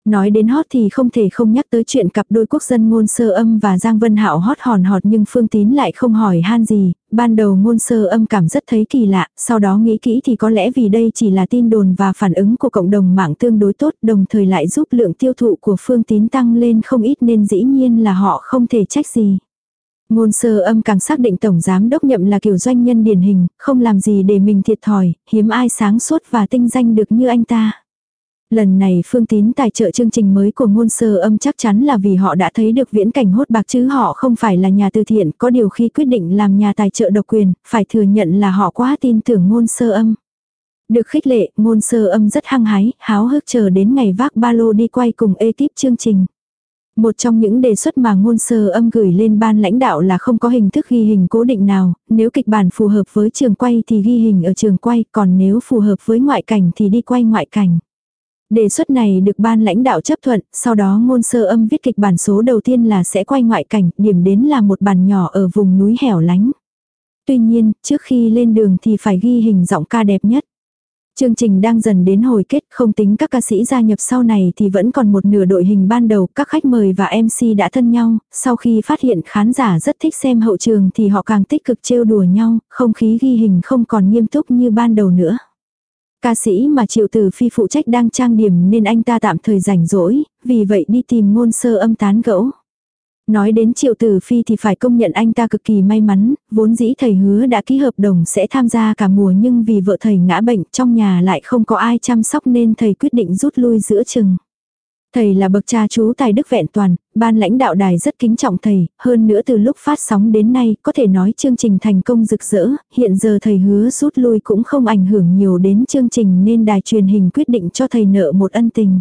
Speaker 1: Nói đến hot thì không thể không nhắc tới chuyện cặp đôi quốc dân ngôn sơ âm và Giang Vân Hạo hot hòn hot nhưng Phương Tín lại không hỏi han gì, ban đầu ngôn sơ âm cảm rất thấy kỳ lạ, sau đó nghĩ kỹ thì có lẽ vì đây chỉ là tin đồn và phản ứng của cộng đồng mạng tương đối tốt đồng thời lại giúp lượng tiêu thụ của Phương Tín tăng lên không ít nên dĩ nhiên là họ không thể trách gì. Ngôn sơ âm càng xác định tổng giám đốc nhậm là kiểu doanh nhân điển hình, không làm gì để mình thiệt thòi, hiếm ai sáng suốt và tinh danh được như anh ta. Lần này Phương Tín tài trợ chương trình mới của ngôn sơ âm chắc chắn là vì họ đã thấy được viễn cảnh hốt bạc chứ họ không phải là nhà từ thiện, có điều khi quyết định làm nhà tài trợ độc quyền, phải thừa nhận là họ quá tin tưởng ngôn sơ âm. Được khích lệ, ngôn sơ âm rất hăng hái, háo hức chờ đến ngày vác ba lô đi quay cùng ekip chương trình. Một trong những đề xuất mà ngôn sơ âm gửi lên ban lãnh đạo là không có hình thức ghi hình cố định nào, nếu kịch bản phù hợp với trường quay thì ghi hình ở trường quay, còn nếu phù hợp với ngoại cảnh thì đi quay ngoại cảnh. Đề xuất này được ban lãnh đạo chấp thuận, sau đó ngôn sơ âm viết kịch bản số đầu tiên là sẽ quay ngoại cảnh, điểm đến là một bàn nhỏ ở vùng núi hẻo lánh. Tuy nhiên, trước khi lên đường thì phải ghi hình giọng ca đẹp nhất. Chương trình đang dần đến hồi kết, không tính các ca sĩ gia nhập sau này thì vẫn còn một nửa đội hình ban đầu, các khách mời và MC đã thân nhau, sau khi phát hiện khán giả rất thích xem hậu trường thì họ càng tích cực trêu đùa nhau, không khí ghi hình không còn nghiêm túc như ban đầu nữa. Ca sĩ mà Triệu Tử Phi phụ trách đang trang điểm nên anh ta tạm thời rảnh rỗi, vì vậy đi tìm ngôn sơ âm tán gẫu. Nói đến Triệu Tử Phi thì phải công nhận anh ta cực kỳ may mắn, vốn dĩ thầy hứa đã ký hợp đồng sẽ tham gia cả mùa nhưng vì vợ thầy ngã bệnh trong nhà lại không có ai chăm sóc nên thầy quyết định rút lui giữa chừng. Thầy là bậc cha chú tài đức vẹn toàn, ban lãnh đạo đài rất kính trọng thầy, hơn nữa từ lúc phát sóng đến nay có thể nói chương trình thành công rực rỡ, hiện giờ thầy hứa rút lui cũng không ảnh hưởng nhiều đến chương trình nên đài truyền hình quyết định cho thầy nợ một ân tình.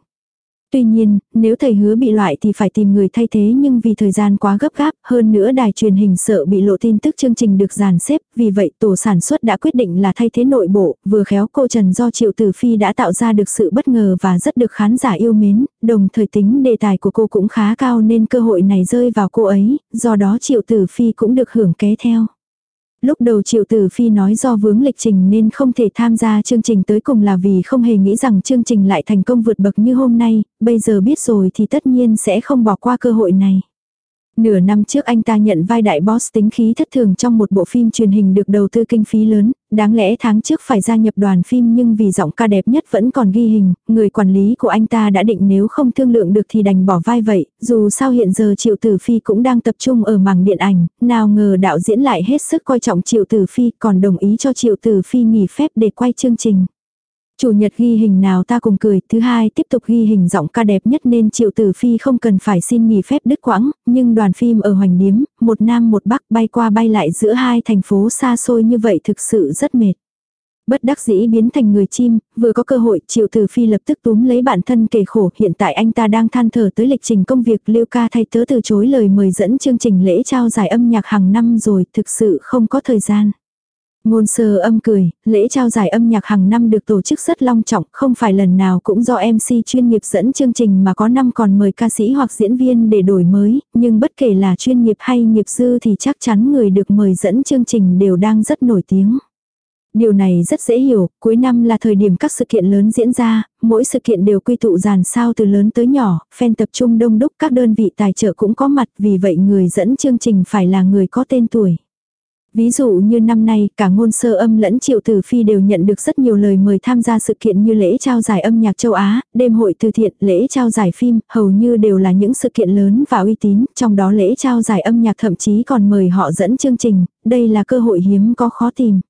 Speaker 1: Tuy nhiên, nếu thầy hứa bị loại thì phải tìm người thay thế nhưng vì thời gian quá gấp gáp, hơn nữa đài truyền hình sợ bị lộ tin tức chương trình được dàn xếp, vì vậy tổ sản xuất đã quyết định là thay thế nội bộ, vừa khéo cô Trần do Triệu Tử Phi đã tạo ra được sự bất ngờ và rất được khán giả yêu mến, đồng thời tính đề tài của cô cũng khá cao nên cơ hội này rơi vào cô ấy, do đó Triệu Tử Phi cũng được hưởng kế theo. Lúc đầu Triệu Tử Phi nói do vướng lịch trình nên không thể tham gia chương trình tới cùng là vì không hề nghĩ rằng chương trình lại thành công vượt bậc như hôm nay, bây giờ biết rồi thì tất nhiên sẽ không bỏ qua cơ hội này. Nửa năm trước anh ta nhận vai đại boss tính khí thất thường trong một bộ phim truyền hình được đầu tư kinh phí lớn, đáng lẽ tháng trước phải gia nhập đoàn phim nhưng vì giọng ca đẹp nhất vẫn còn ghi hình, người quản lý của anh ta đã định nếu không thương lượng được thì đành bỏ vai vậy, dù sao hiện giờ Triệu Tử Phi cũng đang tập trung ở mảng điện ảnh, nào ngờ đạo diễn lại hết sức coi trọng Triệu Tử Phi còn đồng ý cho Triệu Tử Phi nghỉ phép để quay chương trình. Chủ nhật ghi hình nào ta cùng cười, thứ hai tiếp tục ghi hình giọng ca đẹp nhất nên Triệu Tử Phi không cần phải xin nghỉ phép đứt quãng, nhưng đoàn phim ở Hoành Điếm, một nam một bắc bay qua bay lại giữa hai thành phố xa xôi như vậy thực sự rất mệt. Bất đắc dĩ biến thành người chim, vừa có cơ hội Triệu Tử Phi lập tức túm lấy bản thân kể khổ, hiện tại anh ta đang than thở tới lịch trình công việc Liêu ca thay tớ từ chối lời mời dẫn chương trình lễ trao giải âm nhạc hàng năm rồi, thực sự không có thời gian. Ngôn sơ âm cười, lễ trao giải âm nhạc hàng năm được tổ chức rất long trọng, không phải lần nào cũng do MC chuyên nghiệp dẫn chương trình mà có năm còn mời ca sĩ hoặc diễn viên để đổi mới, nhưng bất kể là chuyên nghiệp hay nghiệp dư thì chắc chắn người được mời dẫn chương trình đều đang rất nổi tiếng. Điều này rất dễ hiểu, cuối năm là thời điểm các sự kiện lớn diễn ra, mỗi sự kiện đều quy tụ dàn sao từ lớn tới nhỏ, fan tập trung đông đúc các đơn vị tài trợ cũng có mặt vì vậy người dẫn chương trình phải là người có tên tuổi. Ví dụ như năm nay, cả ngôn sơ âm lẫn triệu tử phi đều nhận được rất nhiều lời mời tham gia sự kiện như lễ trao giải âm nhạc châu Á, đêm hội từ thiện, lễ trao giải phim, hầu như đều là những sự kiện lớn và uy tín, trong đó lễ trao giải âm nhạc thậm chí còn mời họ dẫn chương trình, đây là cơ hội hiếm có khó tìm.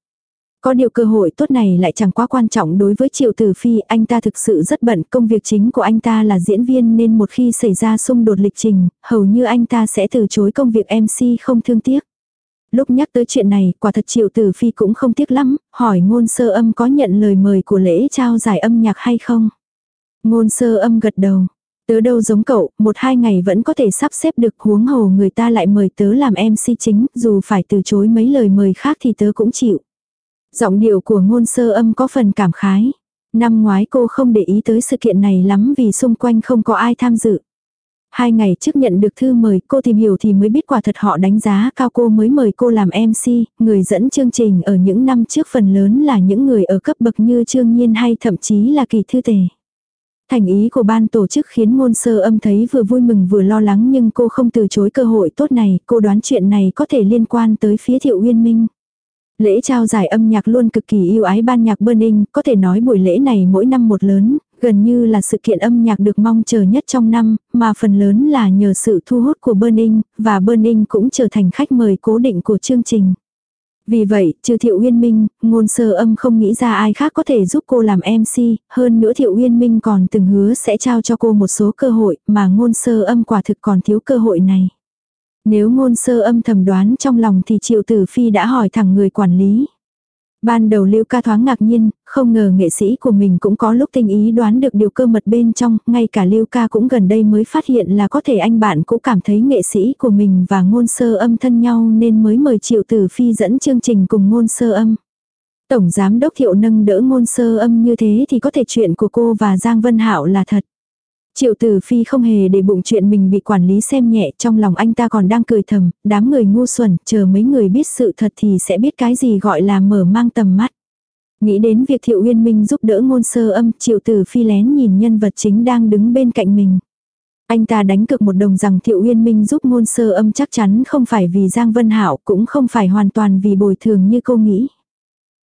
Speaker 1: Có điều cơ hội tốt này lại chẳng quá quan trọng đối với Triệu Tử Phi, anh ta thực sự rất bận, công việc chính của anh ta là diễn viên nên một khi xảy ra xung đột lịch trình, hầu như anh ta sẽ từ chối công việc MC không thương tiếc. Lúc nhắc tới chuyện này, quả thật Triệu Tử Phi cũng không tiếc lắm, hỏi ngôn sơ âm có nhận lời mời của lễ trao giải âm nhạc hay không. Ngôn sơ âm gật đầu. Tớ đâu giống cậu, một hai ngày vẫn có thể sắp xếp được huống hồ người ta lại mời tớ làm MC chính, dù phải từ chối mấy lời mời khác thì tớ cũng chịu. Giọng điệu của ngôn sơ âm có phần cảm khái. Năm ngoái cô không để ý tới sự kiện này lắm vì xung quanh không có ai tham dự. Hai ngày trước nhận được thư mời cô tìm hiểu thì mới biết quả thật họ đánh giá cao cô mới mời cô làm MC, người dẫn chương trình ở những năm trước phần lớn là những người ở cấp bậc như Trương Nhiên hay thậm chí là kỳ thư tề. Thành ý của ban tổ chức khiến ngôn sơ âm thấy vừa vui mừng vừa lo lắng nhưng cô không từ chối cơ hội tốt này, cô đoán chuyện này có thể liên quan tới phía thiệu uyên minh. Lễ trao giải âm nhạc luôn cực kỳ yêu ái ban nhạc Burning, có thể nói buổi lễ này mỗi năm một lớn, gần như là sự kiện âm nhạc được mong chờ nhất trong năm, mà phần lớn là nhờ sự thu hút của Burning, và Burning cũng trở thành khách mời cố định của chương trình. Vì vậy, trừ Thiệu Uyên Minh, ngôn sơ âm không nghĩ ra ai khác có thể giúp cô làm MC, hơn nữa Thiệu Uyên Minh còn từng hứa sẽ trao cho cô một số cơ hội, mà ngôn sơ âm quả thực còn thiếu cơ hội này. Nếu ngôn sơ âm thầm đoán trong lòng thì Triệu Tử Phi đã hỏi thẳng người quản lý. Ban đầu Lưu Ca thoáng ngạc nhiên, không ngờ nghệ sĩ của mình cũng có lúc tinh ý đoán được điều cơ mật bên trong, ngay cả Lưu Ca cũng gần đây mới phát hiện là có thể anh bạn cũng cảm thấy nghệ sĩ của mình và ngôn sơ âm thân nhau nên mới mời Triệu Tử Phi dẫn chương trình cùng ngôn sơ âm. Tổng giám đốc Thiệu nâng đỡ ngôn sơ âm như thế thì có thể chuyện của cô và Giang Vân Hạo là thật. Triệu tử phi không hề để bụng chuyện mình bị quản lý xem nhẹ trong lòng anh ta còn đang cười thầm, đám người ngu xuẩn, chờ mấy người biết sự thật thì sẽ biết cái gì gọi là mở mang tầm mắt. Nghĩ đến việc Thiệu Uyên Minh giúp đỡ ngôn sơ âm, Triệu Tử Phi lén nhìn nhân vật chính đang đứng bên cạnh mình. Anh ta đánh cực một đồng rằng Thiệu Uyên Minh giúp ngôn sơ âm chắc chắn không phải vì Giang Vân hảo cũng không phải hoàn toàn vì bồi thường như cô nghĩ.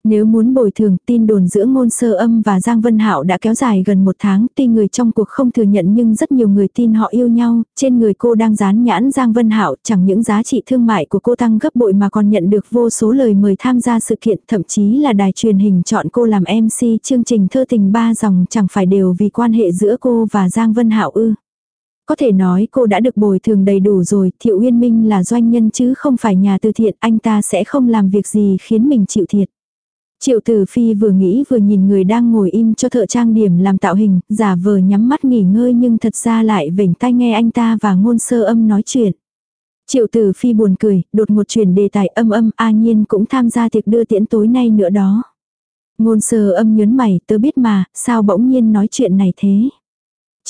Speaker 1: Nếu muốn bồi thường, tin đồn giữa ngôn sơ âm và Giang Vân Hạo đã kéo dài gần một tháng, tuy người trong cuộc không thừa nhận nhưng rất nhiều người tin họ yêu nhau, trên người cô đang dán nhãn Giang Vân Hạo, chẳng những giá trị thương mại của cô tăng gấp bội mà còn nhận được vô số lời mời tham gia sự kiện, thậm chí là đài truyền hình chọn cô làm MC chương trình thơ tình ba dòng chẳng phải đều vì quan hệ giữa cô và Giang Vân Hạo ư. Có thể nói cô đã được bồi thường đầy đủ rồi, Thiệu Uyên Minh là doanh nhân chứ không phải nhà từ thiện, anh ta sẽ không làm việc gì khiến mình chịu thiệt. Triệu Tử Phi vừa nghĩ vừa nhìn người đang ngồi im cho thợ trang điểm làm tạo hình, giả vờ nhắm mắt nghỉ ngơi nhưng thật ra lại vểnh tai nghe anh ta và ngôn sơ âm nói chuyện. Triệu Tử Phi buồn cười, đột một chuyển đề tài âm âm A Nhiên cũng tham gia tiệc đưa tiễn tối nay nữa đó. Ngôn sơ âm nhớn mày, tớ biết mà, sao bỗng nhiên nói chuyện này thế.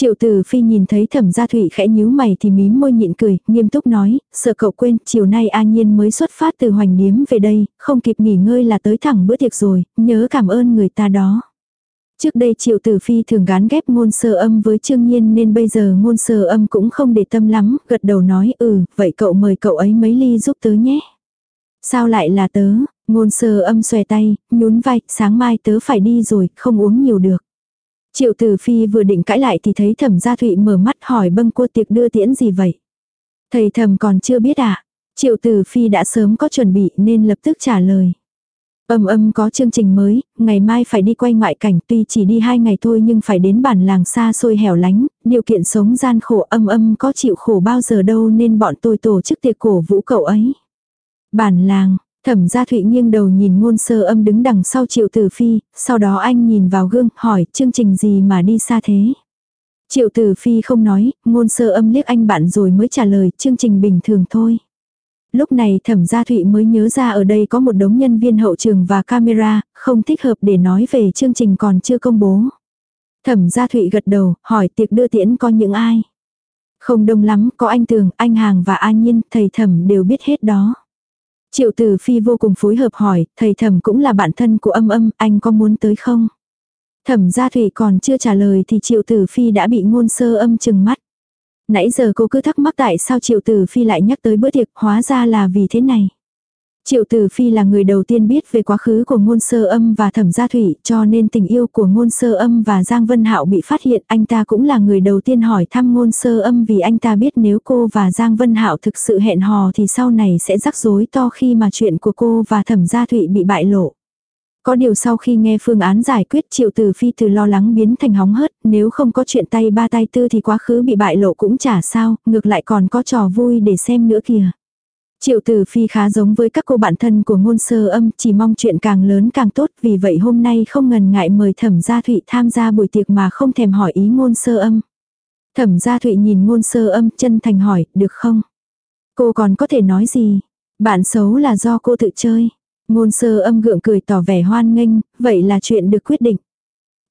Speaker 1: Triệu tử phi nhìn thấy thẩm gia thủy khẽ nhíu mày thì mím môi nhịn cười, nghiêm túc nói, sợ cậu quên, chiều nay A Nhiên mới xuất phát từ hoành điếm về đây, không kịp nghỉ ngơi là tới thẳng bữa tiệc rồi, nhớ cảm ơn người ta đó. Trước đây triệu tử phi thường gán ghép ngôn sơ âm với trương nhiên nên bây giờ ngôn sơ âm cũng không để tâm lắm, gật đầu nói ừ, vậy cậu mời cậu ấy mấy ly giúp tớ nhé. Sao lại là tớ, ngôn sơ âm xòe tay, nhún vai, sáng mai tớ phải đi rồi, không uống nhiều được. Triệu Tử Phi vừa định cãi lại thì thấy Thẩm Gia Thụy mở mắt hỏi bâng cua tiệc đưa tiễn gì vậy. Thầy thẩm còn chưa biết à. Triệu Tử Phi đã sớm có chuẩn bị nên lập tức trả lời. Âm âm có chương trình mới, ngày mai phải đi quay ngoại cảnh tuy chỉ đi hai ngày thôi nhưng phải đến bản làng xa xôi hẻo lánh, điều kiện sống gian khổ âm âm có chịu khổ bao giờ đâu nên bọn tôi tổ chức tiệc cổ vũ cậu ấy. Bản làng, Thẩm gia thụy nghiêng đầu nhìn ngôn sơ âm đứng đằng sau triệu tử phi, sau đó anh nhìn vào gương, hỏi chương trình gì mà đi xa thế. Triệu tử phi không nói, ngôn sơ âm liếc anh bạn rồi mới trả lời chương trình bình thường thôi. Lúc này thẩm gia thụy mới nhớ ra ở đây có một đống nhân viên hậu trường và camera, không thích hợp để nói về chương trình còn chưa công bố. Thẩm gia thụy gật đầu, hỏi tiệc đưa tiễn có những ai. Không đông lắm, có anh Tường, anh Hàng và An Nhiên, thầy thẩm đều biết hết đó. Triệu tử phi vô cùng phối hợp hỏi, thầy thẩm cũng là bạn thân của âm âm, anh có muốn tới không? Thẩm gia thủy còn chưa trả lời thì triệu tử phi đã bị ngôn sơ âm chừng mắt. Nãy giờ cô cứ thắc mắc tại sao triệu tử phi lại nhắc tới bữa tiệc, hóa ra là vì thế này. Triệu Tử Phi là người đầu tiên biết về quá khứ của ngôn sơ âm và thẩm gia thủy cho nên tình yêu của ngôn sơ âm và Giang Vân Hạo bị phát hiện anh ta cũng là người đầu tiên hỏi thăm ngôn sơ âm vì anh ta biết nếu cô và Giang Vân Hạo thực sự hẹn hò thì sau này sẽ rắc rối to khi mà chuyện của cô và thẩm gia thủy bị bại lộ. Có điều sau khi nghe phương án giải quyết triệu tử phi từ lo lắng biến thành hóng hớt, nếu không có chuyện tay ba tay tư thì quá khứ bị bại lộ cũng chả sao, ngược lại còn có trò vui để xem nữa kìa. Triệu tử phi khá giống với các cô bạn thân của ngôn sơ âm, chỉ mong chuyện càng lớn càng tốt, vì vậy hôm nay không ngần ngại mời thẩm gia thụy tham gia buổi tiệc mà không thèm hỏi ý ngôn sơ âm. Thẩm gia thụy nhìn ngôn sơ âm chân thành hỏi, được không? Cô còn có thể nói gì? Bạn xấu là do cô tự chơi. Ngôn sơ âm gượng cười tỏ vẻ hoan nghênh, vậy là chuyện được quyết định.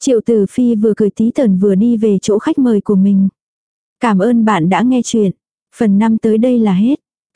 Speaker 1: Triệu tử phi vừa cười tí tần vừa đi về chỗ khách mời của mình. Cảm ơn bạn đã nghe chuyện. Phần 5 tới đây là hết.